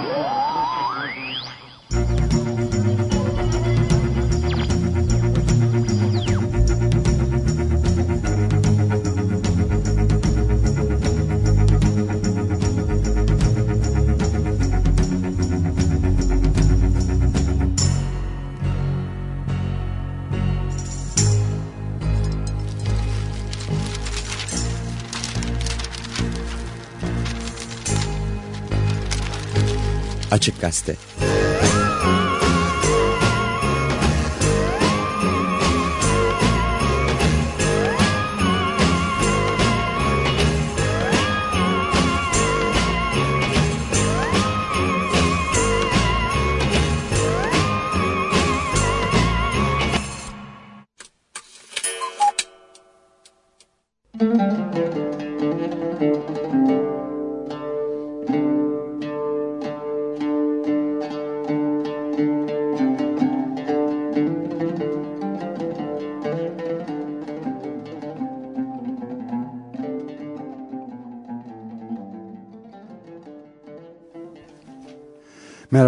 Yeah. Açık Gazete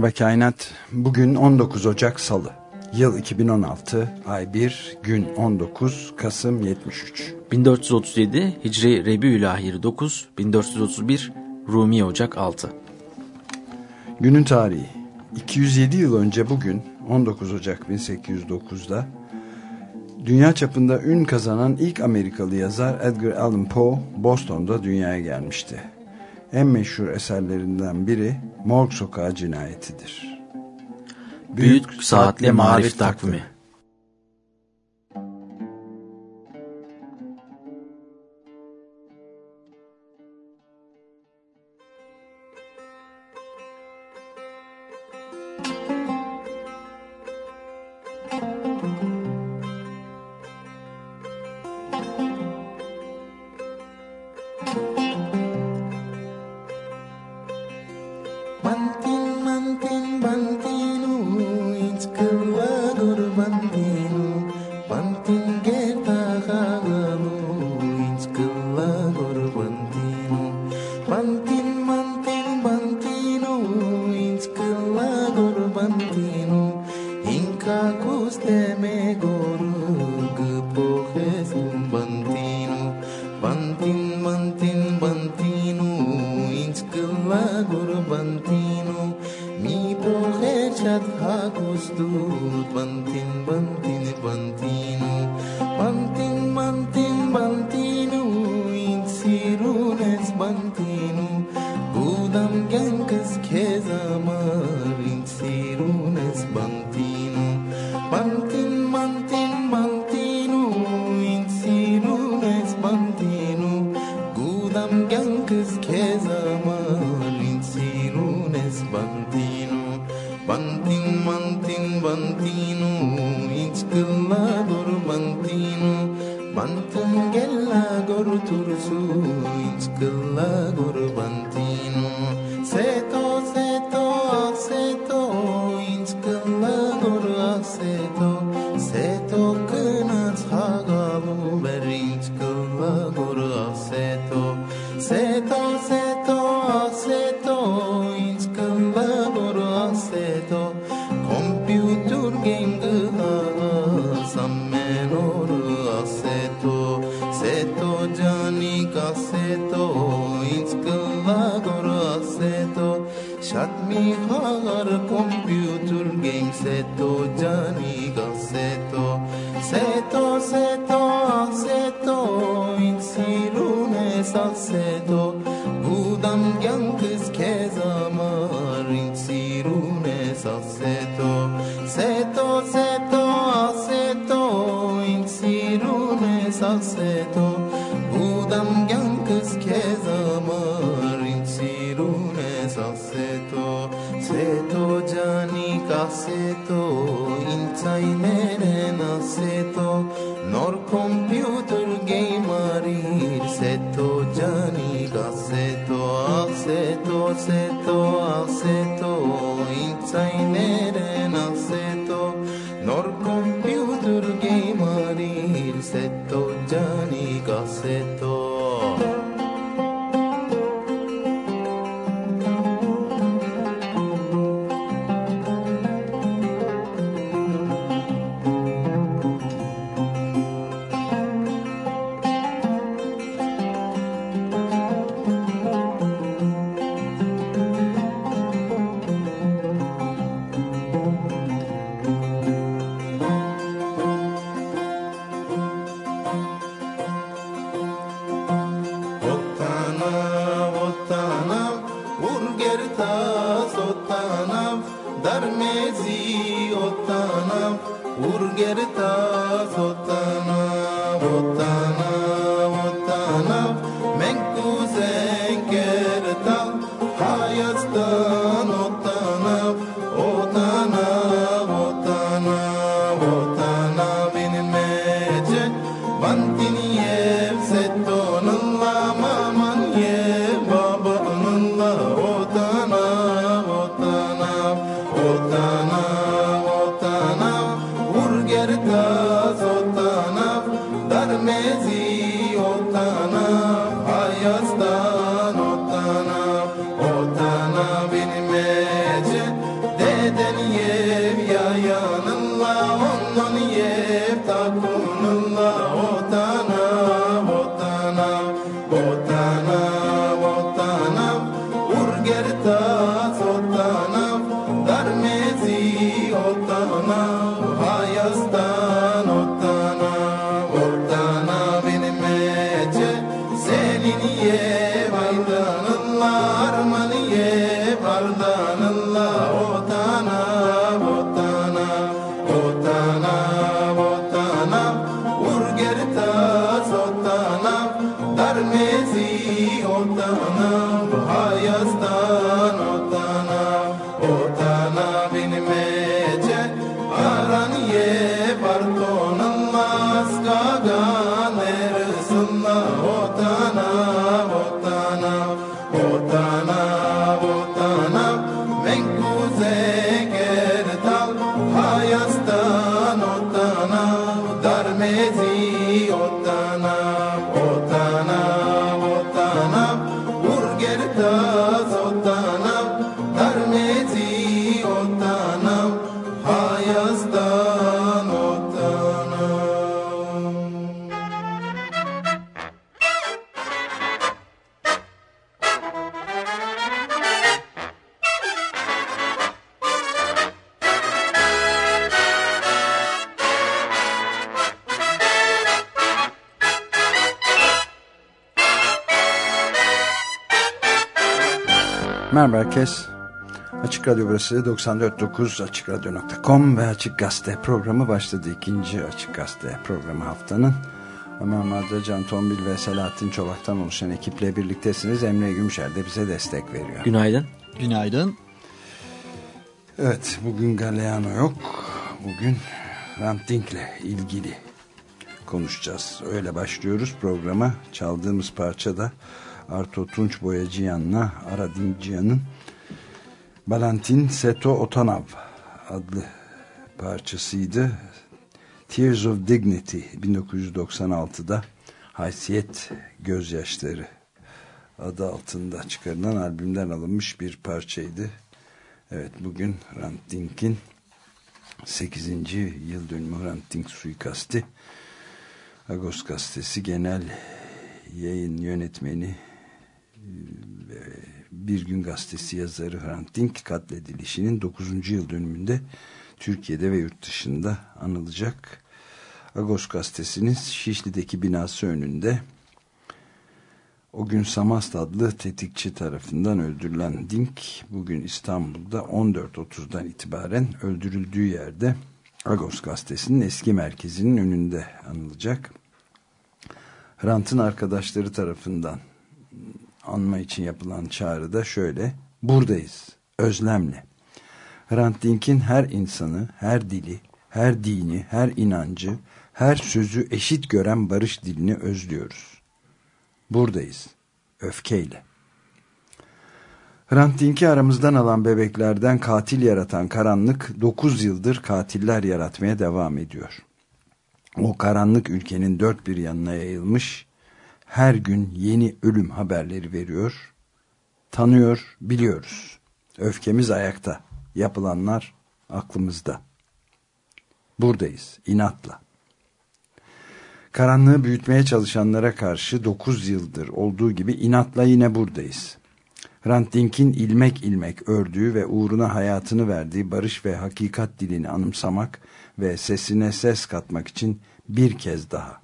Merhaba Kainat. Bugün 19 Ocak Salı. Yıl 2016, ay 1, gün 19, Kasım 73. 1437 Hicri Rebiülahir 9, 1431 Rumi Ocak 6. Günün tarihi. 207 yıl önce bugün 19 Ocak 1809'da dünya çapında ün kazanan ilk Amerikalı yazar Edgar Allan Poe Boston'da dünyaya gelmişti en meşhur eserlerinden biri Morg Sokağı Cinayetidir. Büyük, Büyük Saatli Marif Takvimi, Radyo burası 94.9 AçıkRadyo.com ve Açık Gazete programı başladı. ikinci Açık Gazete programı haftanın. Ömer Madra, Can Tombil ve Selahattin Çolak'tan oluşan ekiple birliktesiniz. Emre Gümüşer de bize destek veriyor. Günaydın. Günaydın. Evet, bugün Galeano yok. Bugün Ranting'le ilgili konuşacağız. Öyle başlıyoruz programa. Çaldığımız parça da Arto Tunç Boyacıyan'la Aradinciyan'ın Valentin Seto Otanav adlı parçasıydı. Tears of Dignity 1996'da Haysiyet Gözyaşları adı altında çıkarılan albümden alınmış bir parçaydı. Evet bugün Hrant Dink'in 8. yıl dönümü Hrant Dink suikasti Agos gazetesi genel yayın yönetmeni bir Gün Gazetesi yazarı Hrant Dink katledilişinin 9. yıl dönümünde Türkiye'de ve yurt dışında anılacak. Agos Gazetesi'nin Şişli'deki binası önünde o gün Samast adlı tetikçi tarafından öldürülen Dink bugün İstanbul'da 14.30'dan itibaren öldürüldüğü yerde Agos Gazetesi'nin eski merkezinin önünde anılacak. Hrant'ın arkadaşları tarafından anma için yapılan çağrıda şöyle. Buradayız özlemle. Hrant Dink'in her insanı her dili her dini her inancı her sözü eşit gören barış dilini özlüyoruz. Buradayız öfkeyle. Hrant Dink'i aramızdan alan bebeklerden katil yaratan karanlık 9 yıldır katiller yaratmaya devam ediyor. O karanlık ülkenin dört bir yanına yayılmış her gün yeni ölüm haberleri veriyor. Tanıyor, biliyoruz. Öfkemiz ayakta. Yapılanlar aklımızda. Buradayız, inatla. Karanlığı büyütmeye çalışanlara karşı 9 yıldır olduğu gibi inatla yine buradayız. Hrant Dink'in ilmek ilmek ördüğü ve uğruna hayatını verdiği barış ve hakikat dilini anımsamak ve sesine ses katmak için bir kez daha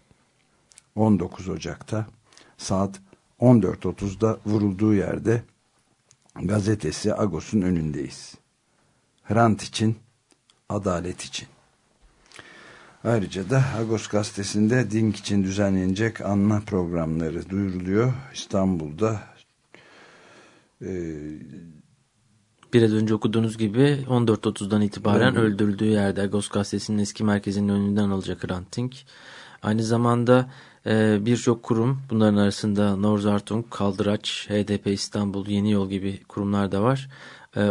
19 Ocak'ta saat 14.30'da vurulduğu yerde gazetesi Agos'un önündeyiz. Hrant için, adalet için. Ayrıca da Agos gazetesinde Dink için düzenlenecek anma programları duyuruluyor. İstanbul'da e, Biraz önce okuduğunuz gibi 14.30'dan itibaren evet. öldürüldüğü yerde Agos gazetesinin eski merkezinin önünden alacak Hrant Dink. Aynı zamanda birçok kurum bunların arasında Norzartung, Kaldıraç, HDP İstanbul, Yeni Yol gibi kurumlar da var.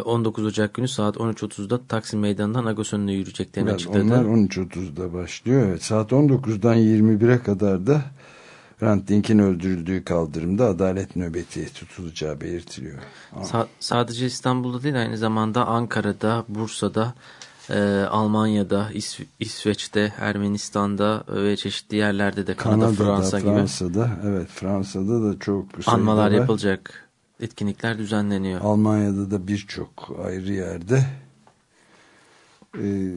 19 ee, Ocak günü saat 13.30'da Taksim Meydanı'ndan Agos önüne yürüyeceklerini evet, açıkladı. Onlar 13.30'da başlıyor. Evet, saat 19'dan 21'e kadar da Hrant Dink'in öldürüldüğü kaldırımda adalet nöbeti tutulacağı belirtiliyor. Sa sadece İstanbul'da değil aynı zamanda Ankara'da, Bursa'da, e, Almanya'da, İsv İsveç'te, Ermenistan'da ve çeşitli yerlerde de Kanada, Kanada'da, Fransa gibi. Fransa'da, evet Fransa'da da çok anmalar yapılacak etkinlikler düzenleniyor. Almanya'da da birçok ayrı yerde. Ee,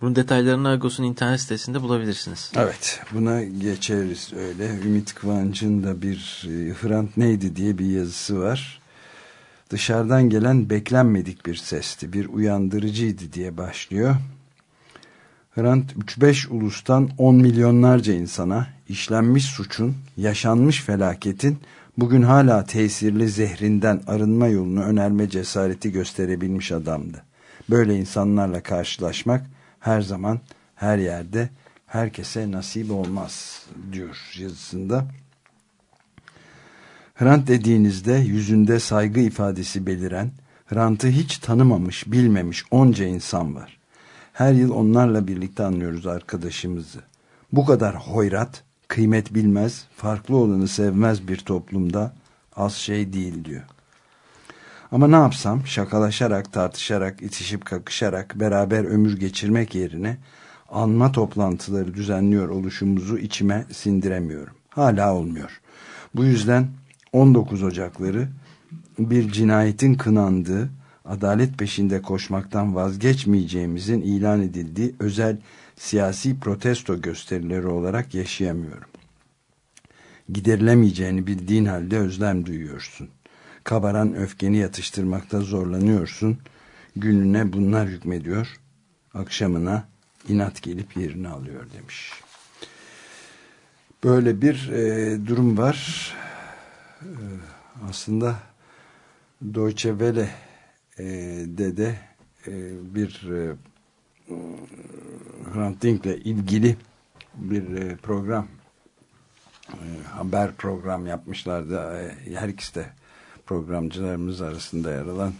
Bunun detaylarını Argos'un internet sitesinde bulabilirsiniz. Evet buna geçeriz öyle. Ümit Kıvanç'ın da bir e, Hrant neydi diye bir yazısı var. Dışarıdan gelen beklenmedik bir sesti, bir uyandırıcıydı diye başlıyor. Hrant 3-5 ulustan 10 milyonlarca insana işlenmiş suçun, yaşanmış felaketin bugün hala tesirli zehrinden arınma yolunu önerme cesareti gösterebilmiş adamdı. Böyle insanlarla karşılaşmak her zaman her yerde herkese nasip olmaz diyor yazısında. Hrant dediğinizde yüzünde saygı ifadesi beliren, Hrant'ı hiç tanımamış, bilmemiş onca insan var. Her yıl onlarla birlikte anlıyoruz arkadaşımızı. Bu kadar hoyrat, kıymet bilmez, farklı olanı sevmez bir toplumda az şey değil diyor. Ama ne yapsam şakalaşarak, tartışarak, itişip kakışarak beraber ömür geçirmek yerine anma toplantıları düzenliyor oluşumuzu içime sindiremiyorum. Hala olmuyor. Bu yüzden 19 Ocakları bir cinayetin kınandığı, adalet peşinde koşmaktan vazgeçmeyeceğimizin ilan edildiği özel siyasi protesto gösterileri olarak yaşayamıyorum. Giderilemeyeceğini bildiğin halde özlem duyuyorsun. Kabaran öfkeni yatıştırmakta zorlanıyorsun. Gününe bunlar hükmediyor. Akşamına inat gelip yerini alıyor demiş. Böyle bir e, durum var. E, aslında Deutsche Welle e, de e, bir e, Hrant Dink'le ilgili bir e, program haber program yapmışlardı. Her ikisi de programcılarımız arasında yer alan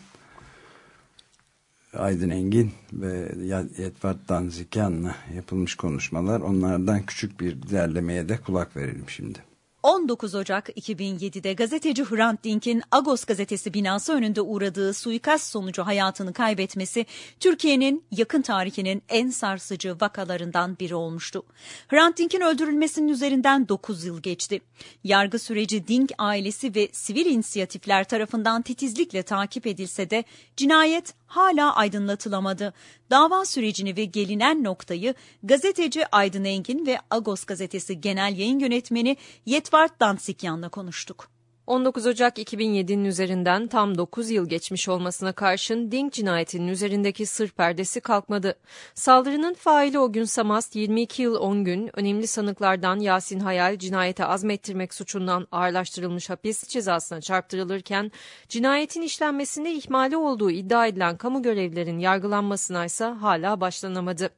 Aydın Engin ve Yetvat Danzikyan'la yapılmış konuşmalar. Onlardan küçük bir derlemeye de kulak verelim şimdi. 19 Ocak 2007'de gazeteci Hrant Dink'in Agos gazetesi binası önünde uğradığı suikast sonucu hayatını kaybetmesi Türkiye'nin yakın tarihinin en sarsıcı vakalarından biri olmuştu. Hrant Dink'in öldürülmesinin üzerinden 9 yıl geçti. Yargı süreci Dink ailesi ve sivil inisiyatifler tarafından titizlikle takip edilse de cinayet hala aydınlatılamadı. Dava sürecini ve gelinen noktayı gazeteci Aydın Engin ve Agos gazetesi genel yayın yönetmeni Yetvart Dansikyan'la konuştuk. 19 Ocak 2007'nin üzerinden tam 9 yıl geçmiş olmasına karşın Dink cinayetinin üzerindeki sır perdesi kalkmadı. Saldırının faili o gün Samast 22 yıl 10 gün önemli sanıklardan Yasin Hayal cinayete azmettirmek suçundan ağırlaştırılmış hapis cezasına çarptırılırken cinayetin işlenmesinde ihmali olduğu iddia edilen kamu görevlilerin yargılanmasına ise hala başlanamadı.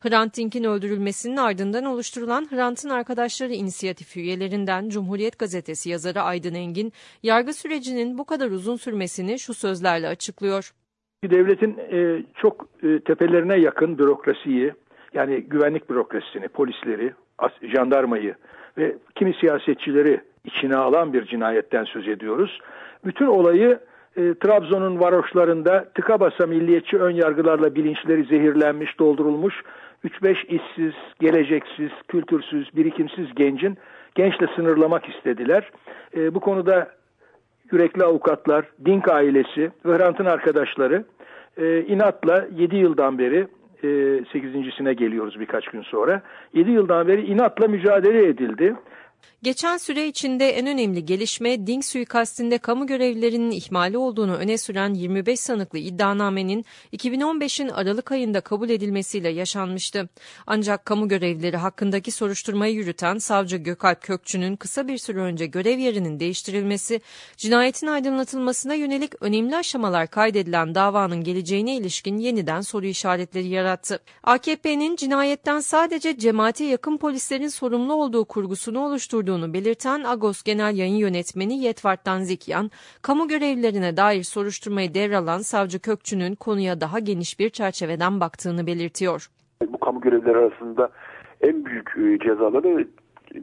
Hrant Dink'in öldürülmesinin ardından oluşturulan Hrant'ın arkadaşları inisiyatifi üyelerinden Cumhuriyet Gazetesi yazarı Aydın Engin, yargı sürecinin bu kadar uzun sürmesini şu sözlerle açıklıyor. Devletin e, çok e, tepelerine yakın bürokrasiyi, yani güvenlik bürokrasisini, polisleri, jandarmayı ve kimi siyasetçileri içine alan bir cinayetten söz ediyoruz. Bütün olayı e, Trabzon'un varoşlarında tıka basa milliyetçi ön yargılarla bilinçleri zehirlenmiş, doldurulmuş 3-5 işsiz, geleceksiz, kültürsüz, birikimsiz gencin gençle sınırlamak istediler. E, bu konuda yürekli avukatlar, Dink ailesi ve arkadaşları e, inatla 7 yıldan beri e, 8.sine geliyoruz birkaç gün sonra. 7 yıldan beri inatla mücadele edildi. Geçen süre içinde en önemli gelişme Ding suikastinde kamu görevlilerinin ihmali olduğunu öne süren 25 sanıklı iddianamenin 2015'in Aralık ayında kabul edilmesiyle yaşanmıştı. Ancak kamu görevlileri hakkındaki soruşturmayı yürüten savcı Gökalp Kökçü'nün kısa bir süre önce görev yerinin değiştirilmesi, cinayetin aydınlatılmasına yönelik önemli aşamalar kaydedilen davanın geleceğine ilişkin yeniden soru işaretleri yarattı. AKP'nin cinayetten sadece cemaate yakın polislerin sorumlu olduğu kurgusunu oluşturduğu olduğunu belirten Agos Genel Yayın Yönetmeni Yetvart Danzikyan, kamu görevlilerine dair soruşturmayı devralan Savcı Kökçü'nün konuya daha geniş bir çerçeveden baktığını belirtiyor. Bu kamu görevlileri arasında en büyük e, cezaları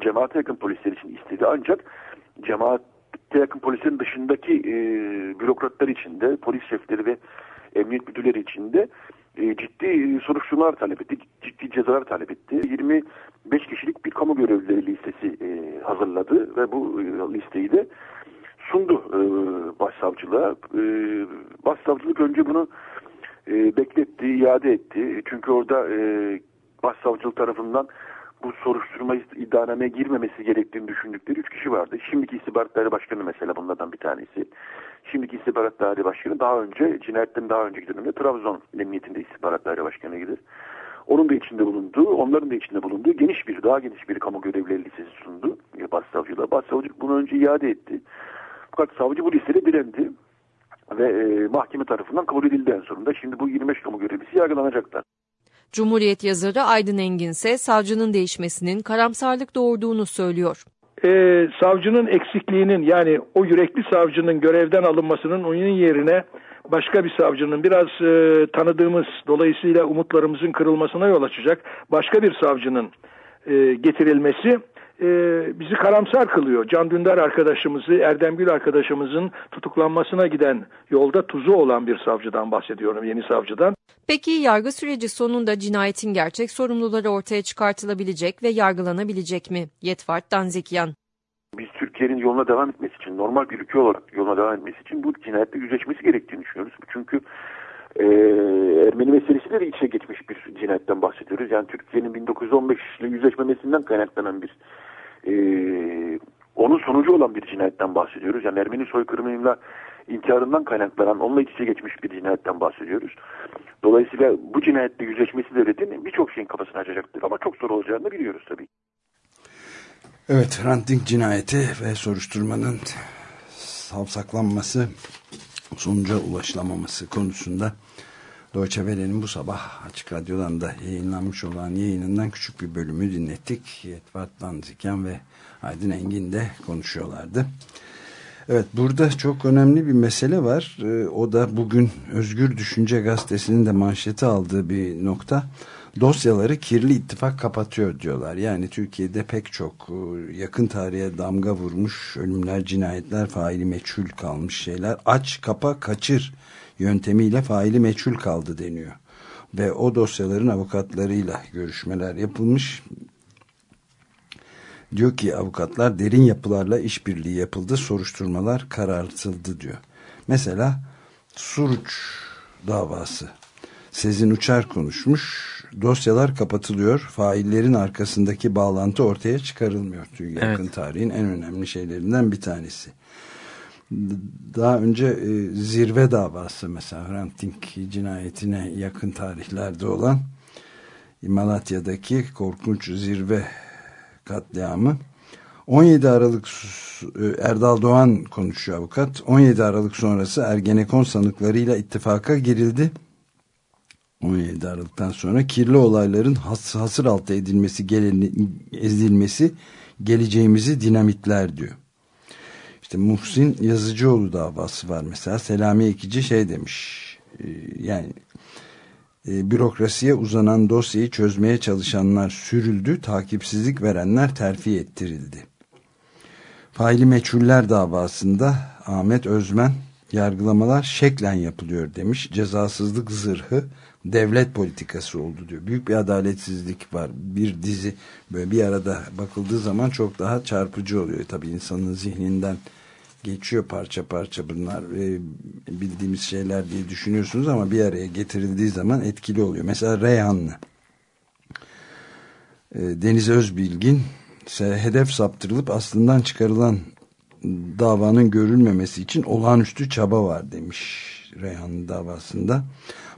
cemaate yakın polisler için istedi ancak cemaate yakın polislerin dışındaki e, bürokratlar için de polis şefleri ve emniyet müdürleri için de ciddi soruşturmalar talep etti, ciddi cezalar talep etti. 25 kişilik bir kamu görevlileri listesi e, hazırladı ve bu e, listeyi de sundu başsavcılığa. Başsavcılık önce bunu bekletti, iade etti. Çünkü orada başsavcılık tarafından bu soruşturma iddianameye girmemesi gerektiğini düşündükleri üç kişi vardı. Şimdiki istihbarat daire başkanı mesela bunlardan bir tanesi. Şimdiki istihbarat daire başkanı daha önce cinayetten daha önceki dönemde Trabzon Emniyetinde istihbarat daire başkanıydı. Onun da içinde bulunduğu, onların da içinde bulunduğu geniş bir, daha geniş bir kamu görevlileri listesi sundu başsavcılığa. Başsavcı bunu önce iade etti. Fakat savcı bu listede direndi ve e, mahkeme tarafından kabul edildi en sonunda. Şimdi bu 25 kamu görevlisi yargılanacaklar. Cumhuriyet yazarı Aydın Engin ise savcının değişmesinin karamsarlık doğurduğunu söylüyor. Ee, savcının eksikliğinin yani o yürekli savcının görevden alınmasının onun yerine başka bir savcının biraz e, tanıdığımız dolayısıyla umutlarımızın kırılmasına yol açacak başka bir savcının e, getirilmesi e, bizi karamsar kılıyor. Can Dündar arkadaşımızı, Erdem Gül arkadaşımızın tutuklanmasına giden yolda tuzu olan bir savcıdan bahsediyorum, yeni savcıdan. Peki yargı süreci sonunda cinayetin gerçek sorumluları ortaya çıkartılabilecek ve yargılanabilecek mi? Yetvart Danzikyan. Biz Türkiye'nin yoluna devam etmesi için, normal bir ülke olarak yoluna devam etmesi için bu cinayette yüzleşmesi gerektiğini düşünüyoruz. Çünkü e, Ermeni meselesiyle de içe geçmiş bir cinayetten bahsediyoruz. Yani Türkiye'nin 1915 ile yüzleşmemesinden kaynaklanan bir e, onun sonucu olan bir cinayetten bahsediyoruz. Yani Ermeni soykırımıyla intiharından kaynaklanan, onunla iç içe geçmiş bir cinayetten bahsediyoruz. Dolayısıyla bu cinayette yüzleşmesi devletin birçok şeyin kafasını açacaktır. Ama çok zor olacağını biliyoruz tabii. Evet, ranting cinayeti ve soruşturmanın savsaklanması, sonuca ulaşılamaması konusunda Deutsche Welle'nin bu sabah Açık Radyo'dan da yayınlanmış olan yayınından küçük bir bölümü dinlettik. Yetvat Danziken ve Aydın Engin de konuşuyorlardı. Evet burada çok önemli bir mesele var. Ee, o da bugün Özgür Düşünce Gazetesi'nin de manşeti aldığı bir nokta. Dosyaları kirli ittifak kapatıyor diyorlar. Yani Türkiye'de pek çok e, yakın tarihe damga vurmuş ölümler, cinayetler, faili meçhul kalmış şeyler. Aç, kapa, kaçır yöntemiyle faili meçhul kaldı deniyor. Ve o dosyaların avukatlarıyla görüşmeler yapılmış. Diyor ki avukatlar derin yapılarla işbirliği yapıldı, soruşturmalar karartıldı diyor. Mesela Suruç davası. Sezin Uçar konuşmuş. Dosyalar kapatılıyor. Faillerin arkasındaki bağlantı ortaya çıkarılmıyor. Yakın evet. tarihin en önemli şeylerinden bir tanesi daha önce e, zirve davası mesela Hrant Dink cinayetine yakın tarihlerde olan Malatya'daki korkunç zirve katliamı 17 Aralık e, Erdal Doğan konuşuyor avukat 17 Aralık sonrası Ergenekon sanıklarıyla ittifaka girildi 17 Aralık'tan sonra kirli olayların has, hasır altı edilmesi, geleni, ezilmesi geleceğimizi dinamitler diyor. İşte Muhsin Yazıcıoğlu davası var mesela. Selami Ekici şey demiş. E, yani e, bürokrasiye uzanan dosyayı çözmeye çalışanlar sürüldü. Takipsizlik verenler terfi ettirildi. Faili Meçhuller davasında Ahmet Özmen yargılamalar şeklen yapılıyor demiş. Cezasızlık zırhı devlet politikası oldu diyor. Büyük bir adaletsizlik var. Bir dizi böyle bir arada bakıldığı zaman çok daha çarpıcı oluyor. Tabii insanın zihninden geçiyor parça parça bunlar e, bildiğimiz şeyler diye düşünüyorsunuz ama bir araya getirildiği zaman etkili oluyor. Mesela Reyhanlı e, Deniz Özbilgin hedef saptırılıp aslından çıkarılan davanın görülmemesi için olağanüstü çaba var demiş Reyhan davasında.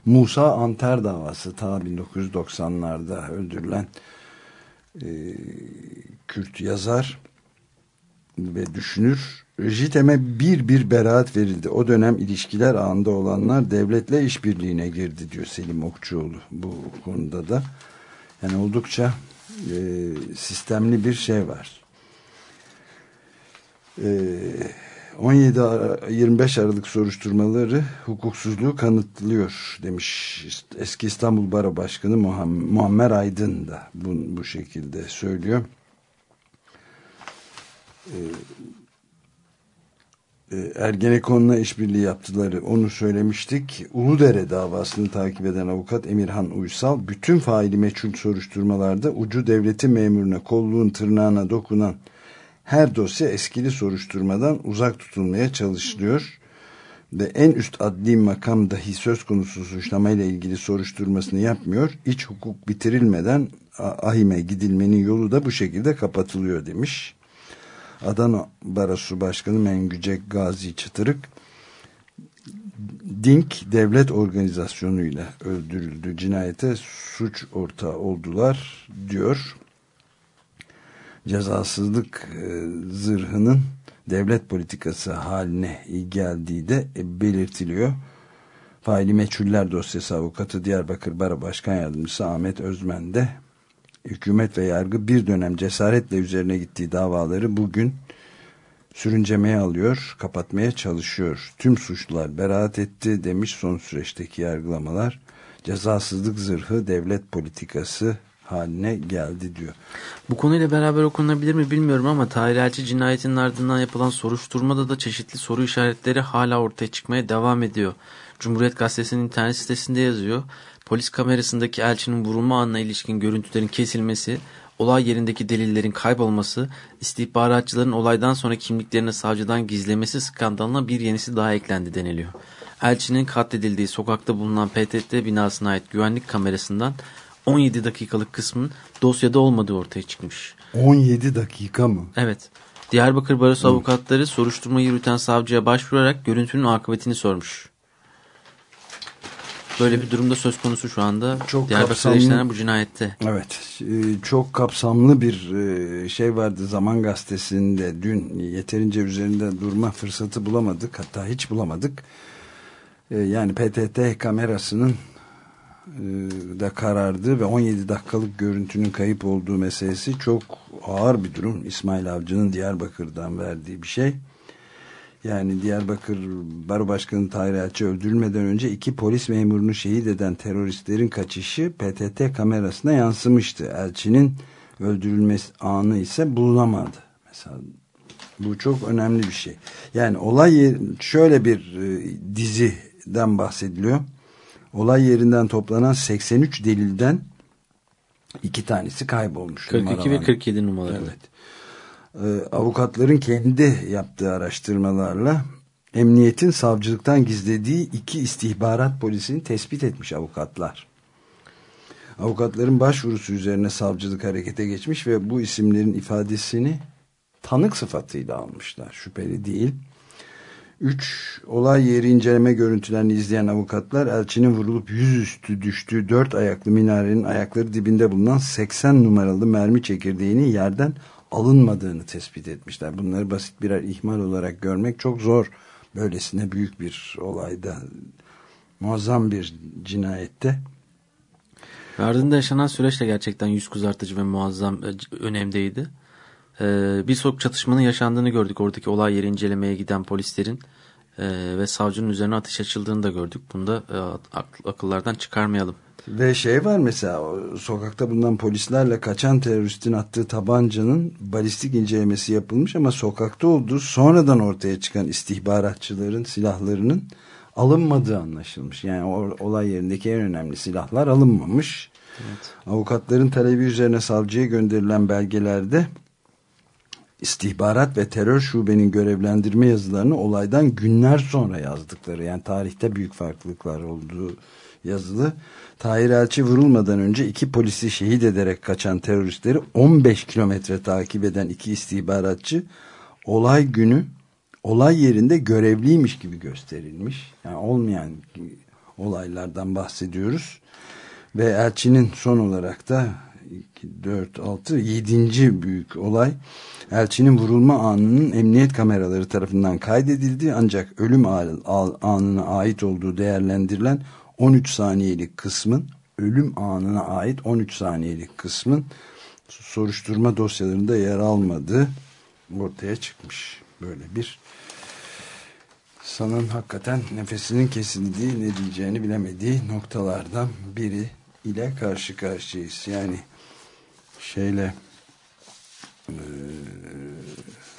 Musa Anter davası ta 1990'larda öldürülen e, Kürt yazar ve düşünür. JITEM'e bir bir beraat verildi. O dönem ilişkiler ağında olanlar devletle işbirliğine girdi diyor Selim Okçuoğlu bu konuda da. Yani oldukça e, sistemli bir şey var. E, 17-25 Aralık soruşturmaları hukuksuzluğu kanıtlıyor demiş eski İstanbul Baro Başkanı Muammer Aydın da bu, bu şekilde söylüyor. Ee, e, Ergenekon'la işbirliği yaptıları onu söylemiştik. Uludere davasını takip eden avukat Emirhan Uysal bütün faili meçhul soruşturmalarda ucu devleti memuruna kolluğun tırnağına dokunan her dosya eskili soruşturmadan uzak tutulmaya çalışılıyor. Ve en üst adli makam dahi söz konusu suçlamayla ilgili soruşturmasını yapmıyor. İç hukuk bitirilmeden ahime gidilmenin yolu da bu şekilde kapatılıyor demiş. Adana Barosu Başkanı Mengücek Gazi Çıtırık Dink devlet organizasyonuyla öldürüldü. Cinayete suç ortağı oldular diyor cezasızlık e, zırhının devlet politikası haline geldiği de e, belirtiliyor. Faili Meçhuller dosyası avukatı Diyarbakır Bara Başkan Yardımcısı Ahmet Özmen de hükümet ve yargı bir dönem cesaretle üzerine gittiği davaları bugün sürüncemeye alıyor, kapatmaya çalışıyor. Tüm suçlular beraat etti demiş son süreçteki yargılamalar. Cezasızlık zırhı devlet politikası haline geldi diyor. Bu konuyla beraber okunabilir mi bilmiyorum ama Tahir Elçi cinayetinin ardından yapılan soruşturmada da çeşitli soru işaretleri hala ortaya çıkmaya devam ediyor. Cumhuriyet Gazetesi'nin internet sitesinde yazıyor. Polis kamerasındaki elçinin vurulma anına ilişkin görüntülerin kesilmesi, olay yerindeki delillerin kaybolması, istihbaratçıların olaydan sonra kimliklerini savcıdan gizlemesi skandalına bir yenisi daha eklendi deniliyor. Elçinin katledildiği sokakta bulunan PTT binasına ait güvenlik kamerasından 17 dakikalık kısmın dosyada olmadığı ortaya çıkmış. 17 dakika mı? Evet. Diyarbakır Barosu Hı. avukatları soruşturma yürüten savcıya başvurarak görüntünün akıbetini sormuş. Böyle bir durumda söz konusu şu anda çok Diyarbakır'da işlenen bu cinayette. Evet. E, çok kapsamlı bir e, şey vardı Zaman Gazetesi'nde dün yeterince üzerinde durma fırsatı bulamadık. Hatta hiç bulamadık. E, yani PTT kamerasının da karardı ve 17 dakikalık görüntünün kayıp olduğu meselesi çok ağır bir durum. İsmail Avcı'nın Diyarbakır'dan verdiği bir şey. Yani Diyarbakır Baro Başkanı Tahir Elçi öldürülmeden önce iki polis memurunu şehit eden teröristlerin kaçışı PTT kamerasına yansımıştı. Elçinin öldürülmesi anı ise bulunamadı. Mesela bu çok önemli bir şey. Yani olay şöyle bir e, diziden bahsediliyor olay yerinden toplanan 83 delilden iki tanesi kaybolmuş. 42 numaralar. ve 47 numaralı. Evet. Ee, avukatların kendi yaptığı araştırmalarla emniyetin savcılıktan gizlediği iki istihbarat polisini tespit etmiş avukatlar. Avukatların başvurusu üzerine savcılık harekete geçmiş ve bu isimlerin ifadesini tanık sıfatıyla almışlar. Şüpheli değil. 3. Olay yeri inceleme görüntülerini izleyen avukatlar elçinin vurulup yüzüstü düştüğü dört ayaklı minarenin ayakları dibinde bulunan 80 numaralı mermi çekirdeğinin yerden alınmadığını tespit etmişler. Bunları basit birer ihmal olarak görmek çok zor. Böylesine büyük bir olayda muazzam bir cinayette. Ardında yaşanan süreç de gerçekten yüz kızartıcı ve muazzam e, önemdeydi. Ee, Birçok çatışmanın yaşandığını gördük. Oradaki olay yeri incelemeye giden polislerin e, ve savcının üzerine ateş açıldığını da gördük. Bunu da e, akıllardan çıkarmayalım. Ve şey var mesela sokakta bulunan polislerle kaçan teröristin attığı tabancanın balistik incelemesi yapılmış ama sokakta olduğu sonradan ortaya çıkan istihbaratçıların silahlarının alınmadığı anlaşılmış. Yani olay yerindeki en önemli silahlar alınmamış. Evet. Avukatların talebi üzerine savcıya gönderilen belgelerde istihbarat ve terör şubenin görevlendirme yazılarını olaydan günler sonra yazdıkları yani tarihte büyük farklılıklar olduğu yazılı. Tahir Elçi vurulmadan önce iki polisi şehit ederek kaçan teröristleri 15 kilometre takip eden iki istihbaratçı olay günü olay yerinde görevliymiş gibi gösterilmiş. Yani olmayan olaylardan bahsediyoruz. Ve elçinin son olarak da 2, 4, 6, 7. büyük olay elçinin vurulma anının emniyet kameraları tarafından kaydedildi. Ancak ölüm anına ait olduğu değerlendirilen 13 saniyelik kısmın ölüm anına ait 13 saniyelik kısmın soruşturma dosyalarında yer almadığı ortaya çıkmış. Böyle bir sanın hakikaten nefesinin kesildiği ne diyeceğini bilemediği noktalardan biri ile karşı karşıyayız. Yani şeyle e,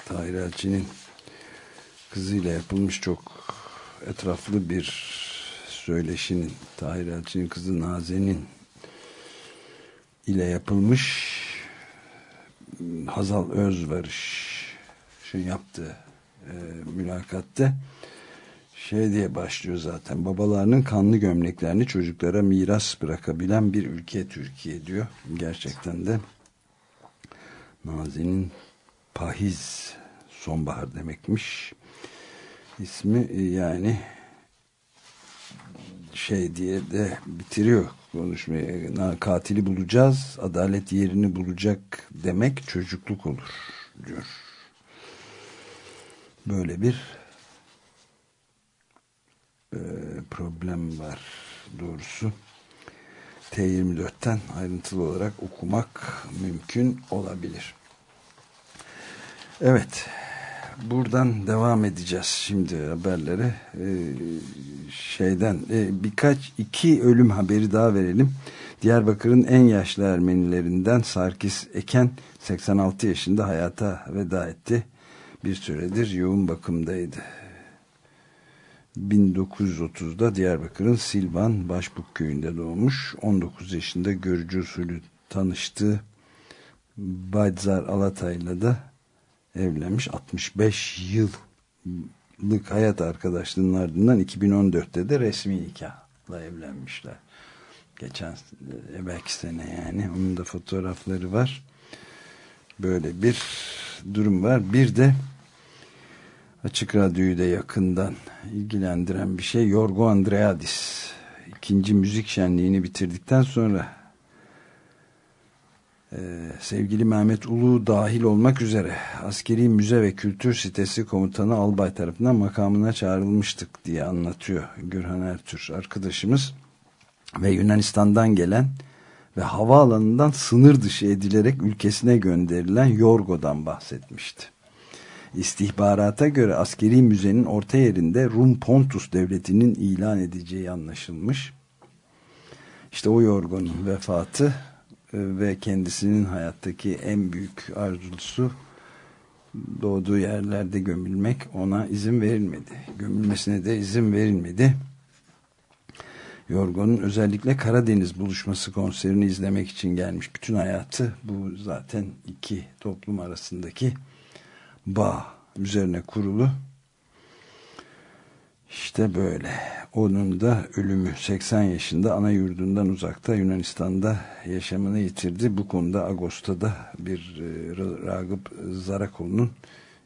Tahir Elçi'nin kızıyla yapılmış çok etraflı bir söyleşinin Tahir Elçi'nin kızı Naze'nin ile yapılmış Hazal Özvarış'ın yaptığı e, mülakatte şey diye başlıyor zaten babalarının kanlı gömleklerini çocuklara miras bırakabilen bir ülke Türkiye diyor. Gerçekten de Nazi'nin Pahiz sonbahar demekmiş. İsmi e, yani şey diye de bitiriyor konuşmayı. Katili bulacağız, adalet yerini bulacak demek çocukluk olur diyor. Böyle bir e, problem var doğrusu. T24'ten ayrıntılı olarak okumak mümkün olabilir. Evet buradan devam edeceğiz şimdi haberlere. Ee, şeyden e, birkaç iki ölüm haberi daha verelim. Diyarbakır'ın en yaşlı Ermenilerinden Sarkis Eken 86 yaşında hayata veda etti. Bir süredir yoğun bakımdaydı 1930'da Diyarbakır'ın Silvan Başbuk köyünde doğmuş 19 yaşında görücü usulü tanıştığı Baydzar Alatay'la da evlenmiş 65 yıllık hayat arkadaşlığının ardından 2014'te de resmi nikahla evlenmişler. Geçen e, belki sene yani onun da fotoğrafları var. Böyle bir durum var. Bir de Açık Radyo'yu da yakından ilgilendiren bir şey. Yorgo Andreadis ikinci müzik şenliğini bitirdikten sonra ee, sevgili Mehmet Ulu dahil olmak üzere askeri müze ve kültür sitesi komutanı albay tarafından makamına çağrılmıştık diye anlatıyor Gürhan Ertür arkadaşımız ve Yunanistan'dan gelen ve havaalanından sınır dışı edilerek ülkesine gönderilen Yorgo'dan bahsetmişti. İstihbarata göre askeri müzenin orta yerinde Rum Pontus devletinin ilan edeceği anlaşılmış. İşte o Yorgo'nun vefatı ve kendisinin hayattaki en büyük arzusu doğduğu yerlerde gömülmek ona izin verilmedi. Gömülmesine de izin verilmedi. Yorgo'nun özellikle Karadeniz buluşması konserini izlemek için gelmiş. Bütün hayatı bu zaten iki toplum arasındaki bağ üzerine kurulu. İşte böyle. Onun da ölümü 80 yaşında ana yurdundan uzakta Yunanistan'da yaşamını yitirdi. Bu konuda Ağustos'ta bir e, Ragıp Zarakoğlu'nun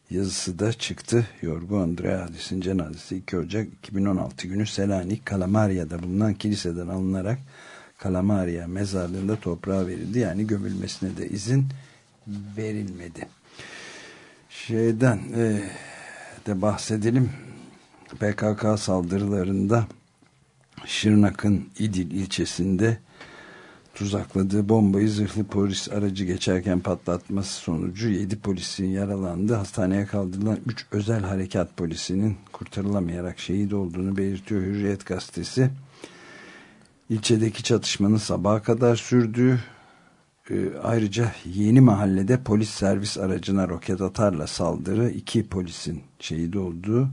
yazısı da çıktı. Yorgo Andreadis'in cenazesi 2 Ocak 2016 günü Selanik Kalamaria'da bulunan kiliseden alınarak Kalamaria mezarlığında toprağa verildi. Yani gömülmesine de izin verilmedi. Şeyden e, de bahsedelim PKK saldırılarında Şırnak'ın İdil ilçesinde tuzakladığı bombayı zırhlı polis aracı geçerken patlatması sonucu 7 polisin yaralandı. Hastaneye kaldırılan 3 özel harekat polisinin kurtarılamayarak şehit olduğunu belirtiyor Hürriyet gazetesi. İlçedeki çatışmanın sabaha kadar sürdüğü ayrıca yeni mahallede polis servis aracına roket atarla saldırı iki polisin şehit olduğu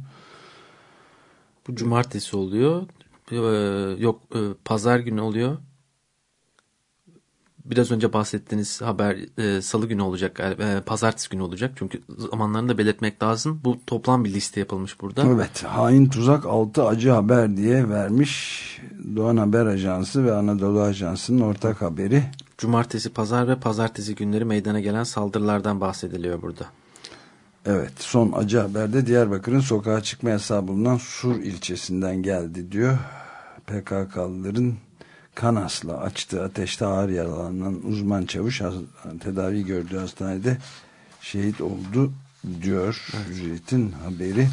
bu cumartesi oluyor. Ee, yok e, pazar günü oluyor. biraz önce bahsettiğiniz haber e, salı günü olacak, e, pazartesi günü olacak. Çünkü zamanlarını da belirtmek lazım. Bu toplam bir liste yapılmış burada. Evet, hain tuzak 6 acı haber diye vermiş Doğan Haber Ajansı ve Anadolu Ajansı'nın ortak haberi. Cumartesi, pazar ve pazartesi günleri meydana gelen saldırılardan bahsediliyor burada. Evet, son acı haberde Diyarbakır'ın sokağa çıkma yasağı bulunan Sur ilçesinden geldi diyor. PKK'lıların Kanas'la açtığı ateşte ağır yaralanan uzman çavuş tedavi gördüğü hastanede şehit oldu diyor evet. Hürriyet'in haberi.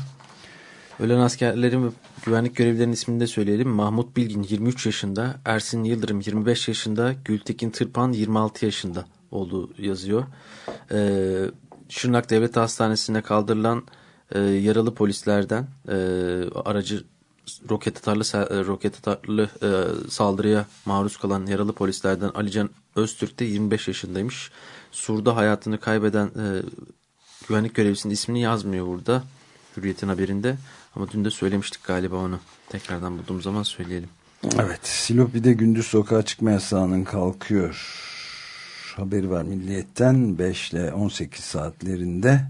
Ölen askerlerin ve güvenlik görevlilerinin ismini de söyleyelim. Mahmut Bilgin 23 yaşında, Ersin Yıldırım 25 yaşında, Gültekin Tırpan 26 yaşında olduğu yazıyor. Ee, Şırnak Devlet Hastanesi'ne kaldırılan e, yaralı polislerden e, aracı roket atarlı e, roket atarlı e, saldırıya maruz kalan yaralı polislerden Alican Öztürk de 25 yaşındaymış. Sur'da hayatını kaybeden e, güvenlik görevlisinin ismini yazmıyor burada. Hürriyet'in haberinde. Ama dün de söylemiştik galiba onu. Tekrardan bulduğum zaman söyleyelim. Evet. Silopi'de gündüz sokağa çıkma yasağının kalkıyor. Haberi var Milliyet'ten 5 ile 18 saatlerinde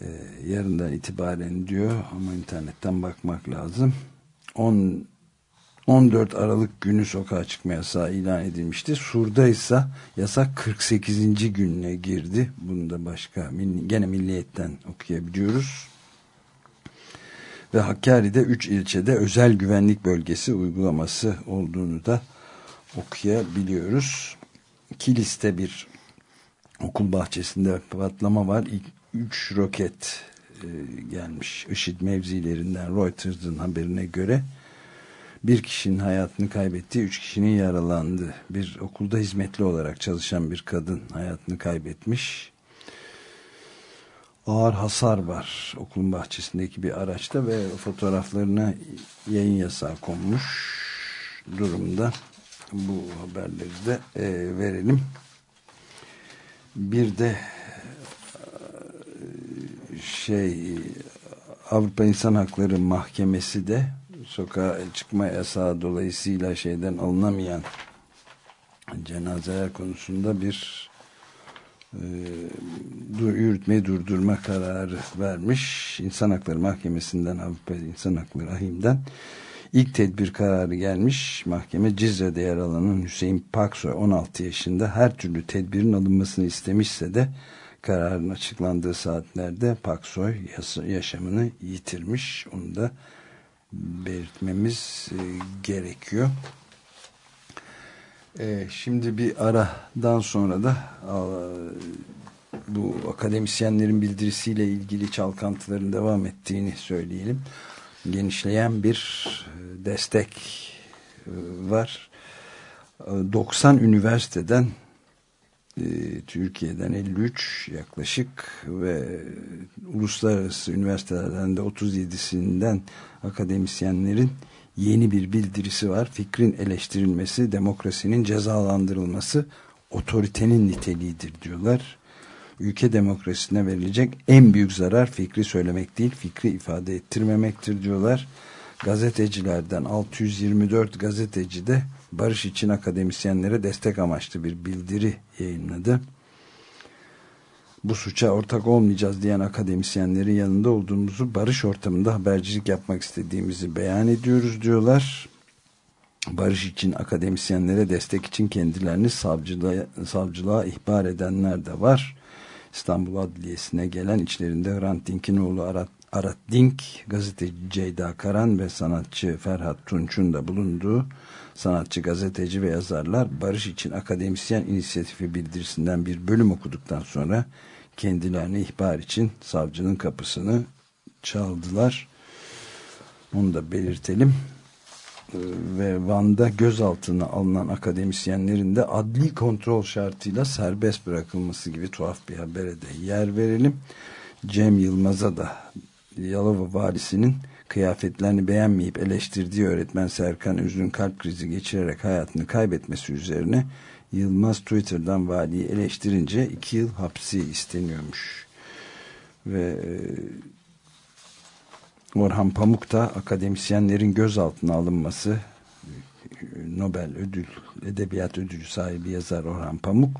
e, yarından itibaren diyor ama internetten bakmak lazım. 10 14 Aralık günü sokağa çıkma yasağı ilan edilmişti. Sur'da ise yasak 48. gününe girdi. Bunu da başka gene milliyetten okuyabiliyoruz. Ve Hakkari'de 3 ilçede özel güvenlik bölgesi uygulaması olduğunu da okuyabiliyoruz. Kilis'te bir okul bahçesinde patlama var. İlk 3 roket e, gelmiş IŞİD mevzilerinden Reuters'ın haberine göre bir kişinin hayatını kaybettiği, üç kişinin yaralandı. Bir okulda hizmetli olarak çalışan bir kadın hayatını kaybetmiş. Ağır hasar var okulun bahçesindeki bir araçta ve fotoğraflarına yayın yasağı konmuş durumda. Bu haberleri de e, verelim. Bir de şey Avrupa İnsan Hakları Mahkemesi de sokağa çıkma yasağı dolayısıyla şeyden alınamayan cenazeler konusunda bir e, dur, yürütmeyi durdurma kararı vermiş. İnsan Hakları Mahkemesi'nden Avrupa İnsan Hakları Ahim'den ilk tedbir kararı gelmiş. Mahkeme Cizre'de yer alanın Hüseyin Paksoy 16 yaşında her türlü tedbirin alınmasını istemişse de kararın açıklandığı saatlerde Paksoy yaşamını yitirmiş. Onu da belirtmemiz e, gerekiyor. E, şimdi bir aradan sonra da bu akademisyenlerin bildirisiyle ilgili çalkantıların devam ettiğini söyleyelim. Genişleyen bir e, destek var. 90 üniversiteden ee, Türkiye'den 53 yaklaşık ve uluslararası üniversitelerden de 37'sinden akademisyenlerin yeni bir bildirisi var. Fikrin eleştirilmesi, demokrasinin cezalandırılması otoritenin niteliğidir diyorlar. Ülke demokrasisine verilecek en büyük zarar fikri söylemek değil, fikri ifade ettirmemektir diyorlar. Gazetecilerden 624 gazeteci de barış için akademisyenlere destek amaçlı bir bildiri yayınladı. Bu suça ortak olmayacağız diyen akademisyenlerin yanında olduğumuzu barış ortamında habercilik yapmak istediğimizi beyan ediyoruz diyorlar. Barış için akademisyenlere destek için kendilerini savcılığa, savcılığa ihbar edenler de var. İstanbul Adliyesi'ne gelen içlerinde Hrant Dink'in oğlu Arat, Arat Dink, gazeteci Ceyda Karan ve sanatçı Ferhat Tunç'un da bulunduğu sanatçı, gazeteci ve yazarlar Barış için Akademisyen İnisiyatifi bildirisinden bir bölüm okuduktan sonra kendilerini ihbar için savcının kapısını çaldılar. Onu da belirtelim. Ee, ve Van'da gözaltına alınan akademisyenlerin de adli kontrol şartıyla serbest bırakılması gibi tuhaf bir habere de yer verelim. Cem Yılmaz'a da Yalova valisinin kıyafetlerini beğenmeyip eleştirdiği öğretmen Serkan Üzün kalp krizi geçirerek hayatını kaybetmesi üzerine Yılmaz Twitter'dan valiyi eleştirince iki yıl hapsi isteniyormuş. Ve e, Orhan Pamuk da akademisyenlerin gözaltına alınması Nobel ödül Edebiyat Ödülü sahibi yazar Orhan Pamuk